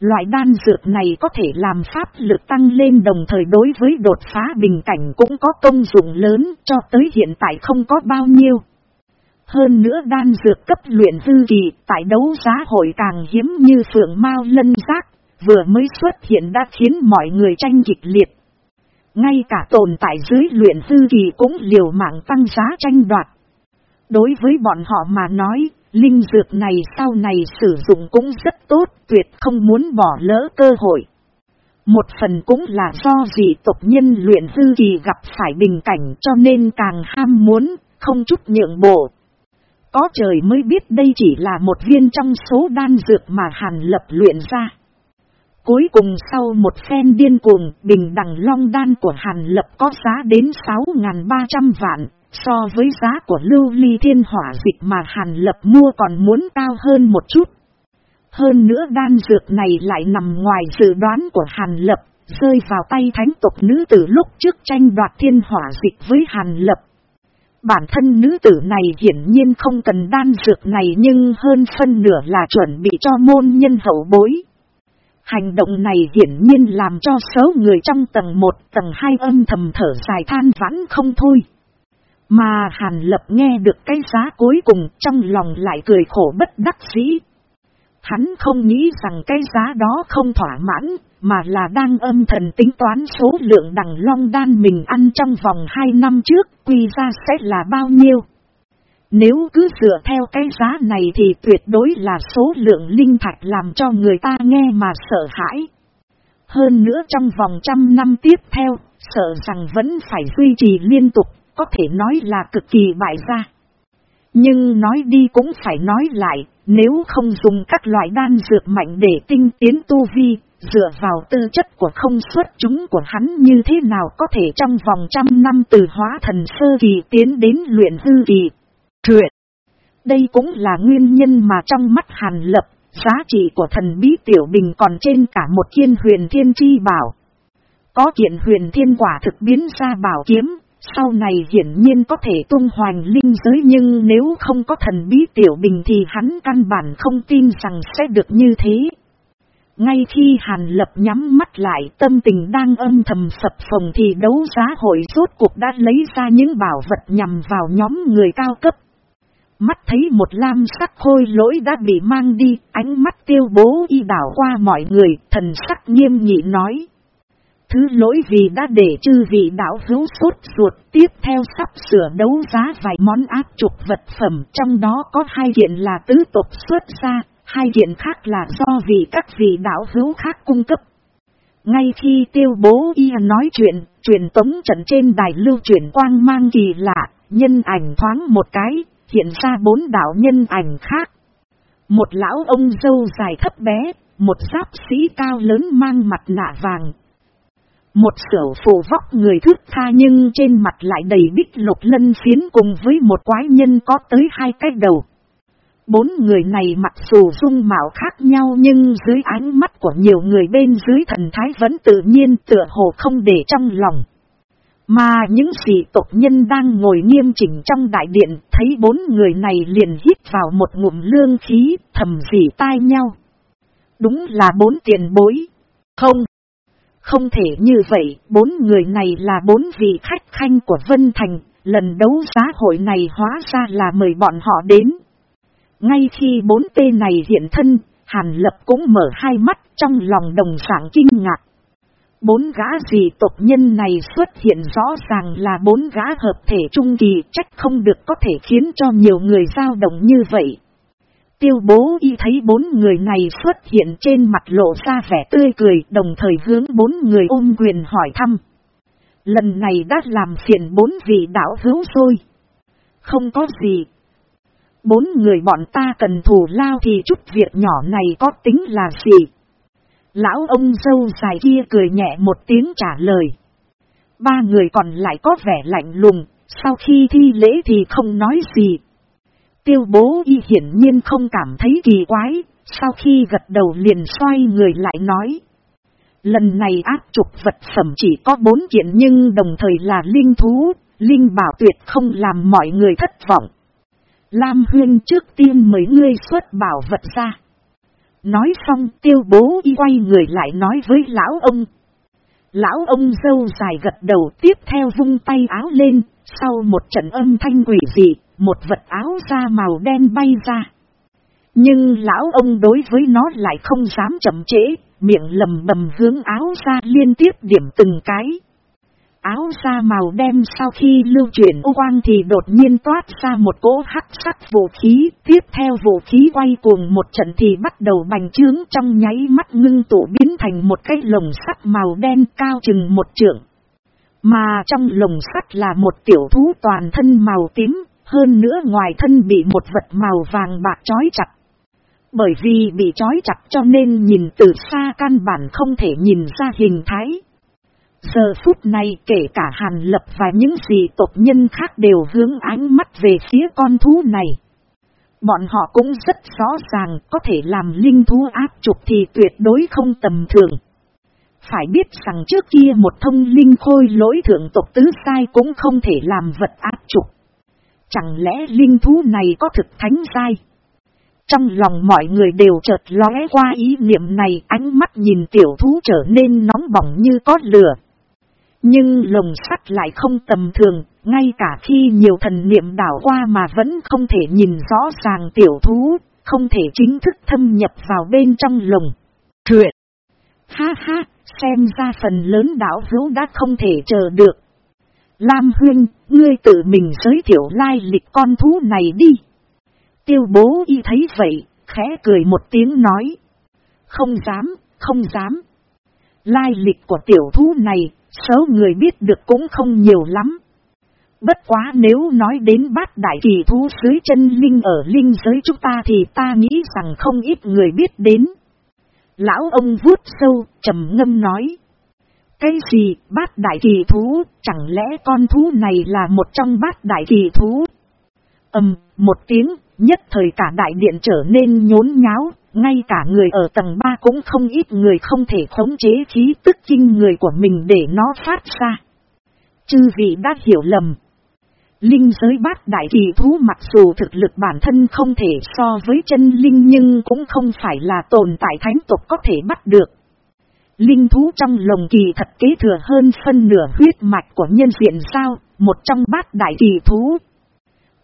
Loại đan dược này có thể làm pháp lực tăng lên đồng thời đối với đột phá bình cảnh cũng có công dụng lớn cho tới hiện tại không có bao nhiêu. Hơn nữa đan dược cấp luyện hư kỳ tại đấu giá hội càng hiếm như phượng mao lân giác, vừa mới xuất hiện đã khiến mọi người tranh kịch liệt. Ngay cả tồn tại dưới luyện hư kỳ cũng liều mạng tăng giá tranh đoạt. Đối với bọn họ mà nói, linh dược này sau này sử dụng cũng rất tốt, tuyệt không muốn bỏ lỡ cơ hội. Một phần cũng là do dị tộc nhân luyện hư kỳ gặp phải bình cảnh cho nên càng ham muốn, không chút nhượng bộ. Có trời mới biết đây chỉ là một viên trong số đan dược mà Hàn Lập luyện ra. Cuối cùng sau một phen điên cuồng, bình đẳng long đan của Hàn Lập có giá đến 6.300 vạn, so với giá của lưu ly thiên hỏa dịch mà Hàn Lập mua còn muốn cao hơn một chút. Hơn nữa đan dược này lại nằm ngoài dự đoán của Hàn Lập, rơi vào tay thánh tộc nữ tử lúc trước tranh đoạt thiên hỏa dịch với Hàn Lập. Bản thân nữ tử này hiển nhiên không cần đan dược này nhưng hơn phân nửa là chuẩn bị cho môn nhân hậu bối. Hành động này hiển nhiên làm cho số người trong tầng 1 tầng 2 âm thầm thở dài than vãn không thôi. Mà Hàn Lập nghe được cái giá cuối cùng trong lòng lại cười khổ bất đắc dĩ. Hắn không nghĩ rằng cái giá đó không thỏa mãn, mà là đang âm thần tính toán số lượng đằng long đan mình ăn trong vòng 2 năm trước, quy ra sẽ là bao nhiêu. Nếu cứ dựa theo cái giá này thì tuyệt đối là số lượng linh thạch làm cho người ta nghe mà sợ hãi. Hơn nữa trong vòng trăm năm tiếp theo, sợ rằng vẫn phải duy trì liên tục, có thể nói là cực kỳ bại gia. Nhưng nói đi cũng phải nói lại, nếu không dùng các loại đan dược mạnh để tinh tiến tu vi, dựa vào tư chất của không xuất chúng của hắn như thế nào có thể trong vòng trăm năm từ hóa thần sơ kỳ tiến đến luyện hư kỳ. Truyện. Đây cũng là nguyên nhân mà trong mắt Hàn Lập, giá trị của thần bí tiểu bình còn trên cả một thiên huyền thiên chi bảo. Có kiện huyền thiên quả thực biến ra bảo kiếm, sau này hiển nhiên có thể tung hoành linh giới nhưng nếu không có thần bí tiểu bình thì hắn căn bản không tin rằng sẽ được như thế. Ngay khi Hàn Lập nhắm mắt lại tâm tình đang âm thầm sập phồng thì đấu giá hội rốt cuộc đã lấy ra những bảo vật nhằm vào nhóm người cao cấp. Mắt thấy một lam sắc khôi lỗi đã bị mang đi, ánh mắt tiêu bố y đảo qua mọi người, thần sắc nghiêm nghị nói. Thứ lỗi vì đã để chư vị đảo hữu sốt ruột tiếp theo sắp sửa đấu giá vài món áp trục vật phẩm trong đó có hai kiện là tứ tục xuất ra, hai kiện khác là do vì các vị đảo hữu khác cung cấp. Ngay khi tiêu bố y nói chuyện, truyền tống trận trên đài lưu chuyển quang mang kỳ lạ, nhân ảnh thoáng một cái, hiện ra bốn đảo nhân ảnh khác. Một lão ông dâu dài thấp bé, một giáp sĩ cao lớn mang mặt nạ vàng. Một sửu phù vóc người thước tha nhưng trên mặt lại đầy bích lục lân phiến cùng với một quái nhân có tới hai cái đầu. Bốn người này mặc dù dung mạo khác nhau nhưng dưới ánh mắt của nhiều người bên dưới thần thái vẫn tự nhiên tựa hồ không để trong lòng. Mà những sĩ tộc nhân đang ngồi nghiêm chỉnh trong đại điện thấy bốn người này liền hít vào một ngụm lương khí, thầm dỉ tai nhau. Đúng là bốn tiền bối. Không. Không thể như vậy, bốn người này là bốn vị khách khanh của Vân Thành, lần đấu giá hội này hóa ra là mời bọn họ đến. Ngay khi bốn tên này hiện thân, Hàn Lập cũng mở hai mắt trong lòng đồng sản kinh ngạc. Bốn gã gì tộc nhân này xuất hiện rõ ràng là bốn gã hợp thể trung kỳ trách không được có thể khiến cho nhiều người dao động như vậy. Tiêu bố y thấy bốn người này xuất hiện trên mặt lộ ra vẻ tươi cười đồng thời hướng bốn người ôm quyền hỏi thăm. Lần này đã làm phiền bốn vị đảo hữu rồi. Không có gì. Bốn người bọn ta cần thù lao thì chút việc nhỏ này có tính là gì? Lão ông dâu dài kia cười nhẹ một tiếng trả lời. Ba người còn lại có vẻ lạnh lùng, sau khi thi lễ thì không nói gì. Tiêu bố y hiển nhiên không cảm thấy kỳ quái, sau khi gật đầu liền xoay người lại nói. Lần này áp trục vật phẩm chỉ có bốn kiện nhưng đồng thời là linh thú, linh bảo tuyệt không làm mọi người thất vọng. Lam Huyên trước tiên mấy ngươi xuất bảo vật ra. Nói xong tiêu bố y quay người lại nói với lão ông. Lão ông dâu dài gật đầu tiếp theo vung tay áo lên, sau một trận âm thanh quỷ dị, một vật áo da màu đen bay ra. Nhưng lão ông đối với nó lại không dám chậm trễ, miệng lầm bầm hướng áo da liên tiếp điểm từng cái áo da màu đen sau khi lưu chuyển ô quang thì đột nhiên toát ra một cỗ hắc sắc vũ khí, tiếp theo vũ khí quay cuồng một trận thì bắt đầu bành trướng trong nháy mắt ngưng tụ biến thành một cái lồng sắt màu đen cao chừng một trượng. Mà trong lồng sắt là một tiểu thú toàn thân màu tím, hơn nữa ngoài thân bị một vật màu vàng bạc trói chặt. Bởi vì bị trói chặt cho nên nhìn từ xa căn bản không thể nhìn ra hình thái. Giờ phút này kể cả Hàn Lập và những gì tộc nhân khác đều hướng ánh mắt về phía con thú này. Bọn họ cũng rất rõ ràng có thể làm linh thú áp trục thì tuyệt đối không tầm thường. Phải biết rằng trước kia một thông linh khôi lỗi thượng tộc tứ sai cũng không thể làm vật áp trục. Chẳng lẽ linh thú này có thực thánh sai? Trong lòng mọi người đều chợt lóe qua ý niệm này ánh mắt nhìn tiểu thú trở nên nóng bỏng như có lửa. Nhưng lồng sắt lại không tầm thường, ngay cả khi nhiều thần niệm đảo qua mà vẫn không thể nhìn rõ ràng tiểu thú, không thể chính thức thâm nhập vào bên trong lồng. Truyện! Ha ha, xem ra phần lớn đảo hữu đã không thể chờ được. Lam Huyên, ngươi tự mình giới thiệu lai lịch con thú này đi. Tiêu bố y thấy vậy, khẽ cười một tiếng nói. Không dám, không dám. Lai lịch của tiểu thú này, số người biết được cũng không nhiều lắm. Bất quá nếu nói đến bát đại kỳ thú dưới chân linh ở linh giới chúng ta thì ta nghĩ rằng không ít người biết đến. Lão ông vuốt sâu, trầm ngâm nói. Cái gì bát đại kỳ thú, chẳng lẽ con thú này là một trong bát đại kỳ thú? ầm một tiếng, nhất thời cả đại điện trở nên nhốn nháo, ngay cả người ở tầng 3 cũng không ít người không thể khống chế khí tức kinh người của mình để nó phát ra. Chư vị đã hiểu lầm. Linh giới bát đại kỳ thú mặc dù thực lực bản thân không thể so với chân linh nhưng cũng không phải là tồn tại thánh tục có thể bắt được. Linh thú trong lồng kỳ thật kế thừa hơn phân nửa huyết mạch của nhân diện sao, một trong bát đại kỳ thú.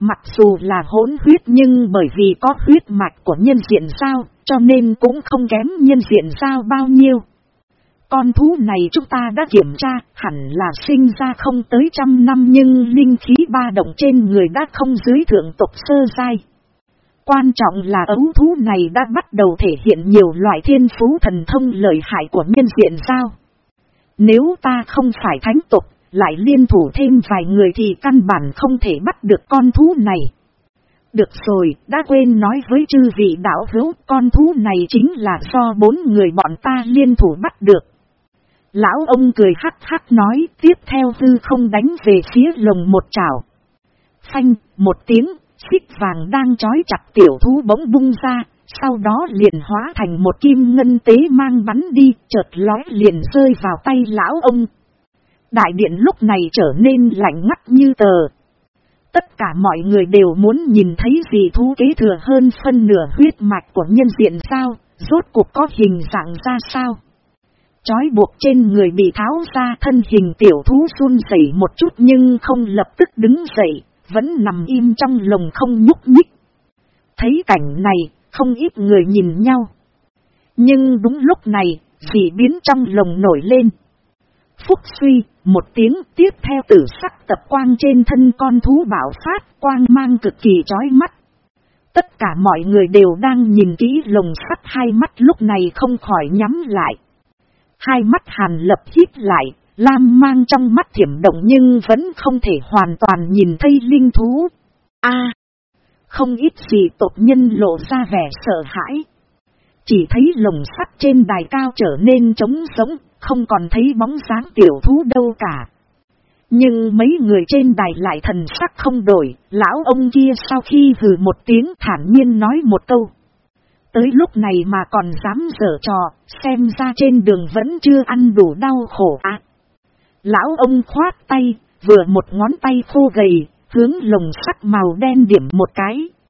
Mặc dù là hỗn huyết nhưng bởi vì có huyết mạch của nhân diện sao, cho nên cũng không kém nhân diện sao bao nhiêu. Con thú này chúng ta đã kiểm tra, hẳn là sinh ra không tới trăm năm nhưng linh khí ba động trên người đã không dưới thượng tục sơ giai. Quan trọng là ấu thú này đã bắt đầu thể hiện nhiều loại thiên phú thần thông lợi hại của nhân diện sao. Nếu ta không phải thánh tục, lại liên thủ thêm vài người thì căn bản không thể bắt được con thú này. Được rồi, đã quên nói với chư vị đạo hữu, con thú này chính là do bốn người bọn ta liên thủ bắt được. Lão ông cười hắc hắc nói, tiếp theo hư không đánh về phía lồng một chảo. Phanh, một tiếng, xích vàng đang trói chặt tiểu thú bỗng bung ra, sau đó liền hóa thành một kim ngân tế mang bắn đi, chợt lói liền rơi vào tay lão ông. Đại điện lúc này trở nên lạnh ngắt như tờ. Tất cả mọi người đều muốn nhìn thấy gì thú kế thừa hơn phân nửa huyết mạch của nhân diện sao, rốt cuộc có hình dạng ra sao. Chói buộc trên người bị tháo ra thân hình tiểu thú run rẩy một chút nhưng không lập tức đứng dậy, vẫn nằm im trong lồng không nhúc nhích. Thấy cảnh này, không ít người nhìn nhau. Nhưng đúng lúc này, dị biến trong lồng nổi lên. Phúc suy, một tiếng tiếp theo tử sắc tập quang trên thân con thú bảo phát, quang mang cực kỳ chói mắt. Tất cả mọi người đều đang nhìn kỹ lồng sắt hai mắt lúc này không khỏi nhắm lại. Hai mắt hàn lập hít lại, lam mang trong mắt thiểm động nhưng vẫn không thể hoàn toàn nhìn thấy linh thú. a không ít gì tộc nhân lộ ra vẻ sợ hãi. Chỉ thấy lồng sắt trên đài cao trở nên trống sống, không còn thấy bóng dáng tiểu thú đâu cả. Nhưng mấy người trên đài lại thần sắc không đổi, lão ông kia sau khi hừ một tiếng thản nhiên nói một câu. Tới lúc này mà còn dám dở trò, xem ra trên đường vẫn chưa ăn đủ đau khổ ạ. Lão ông khoát tay, vừa một ngón tay khô gầy, hướng lồng sắt màu đen điểm một cái,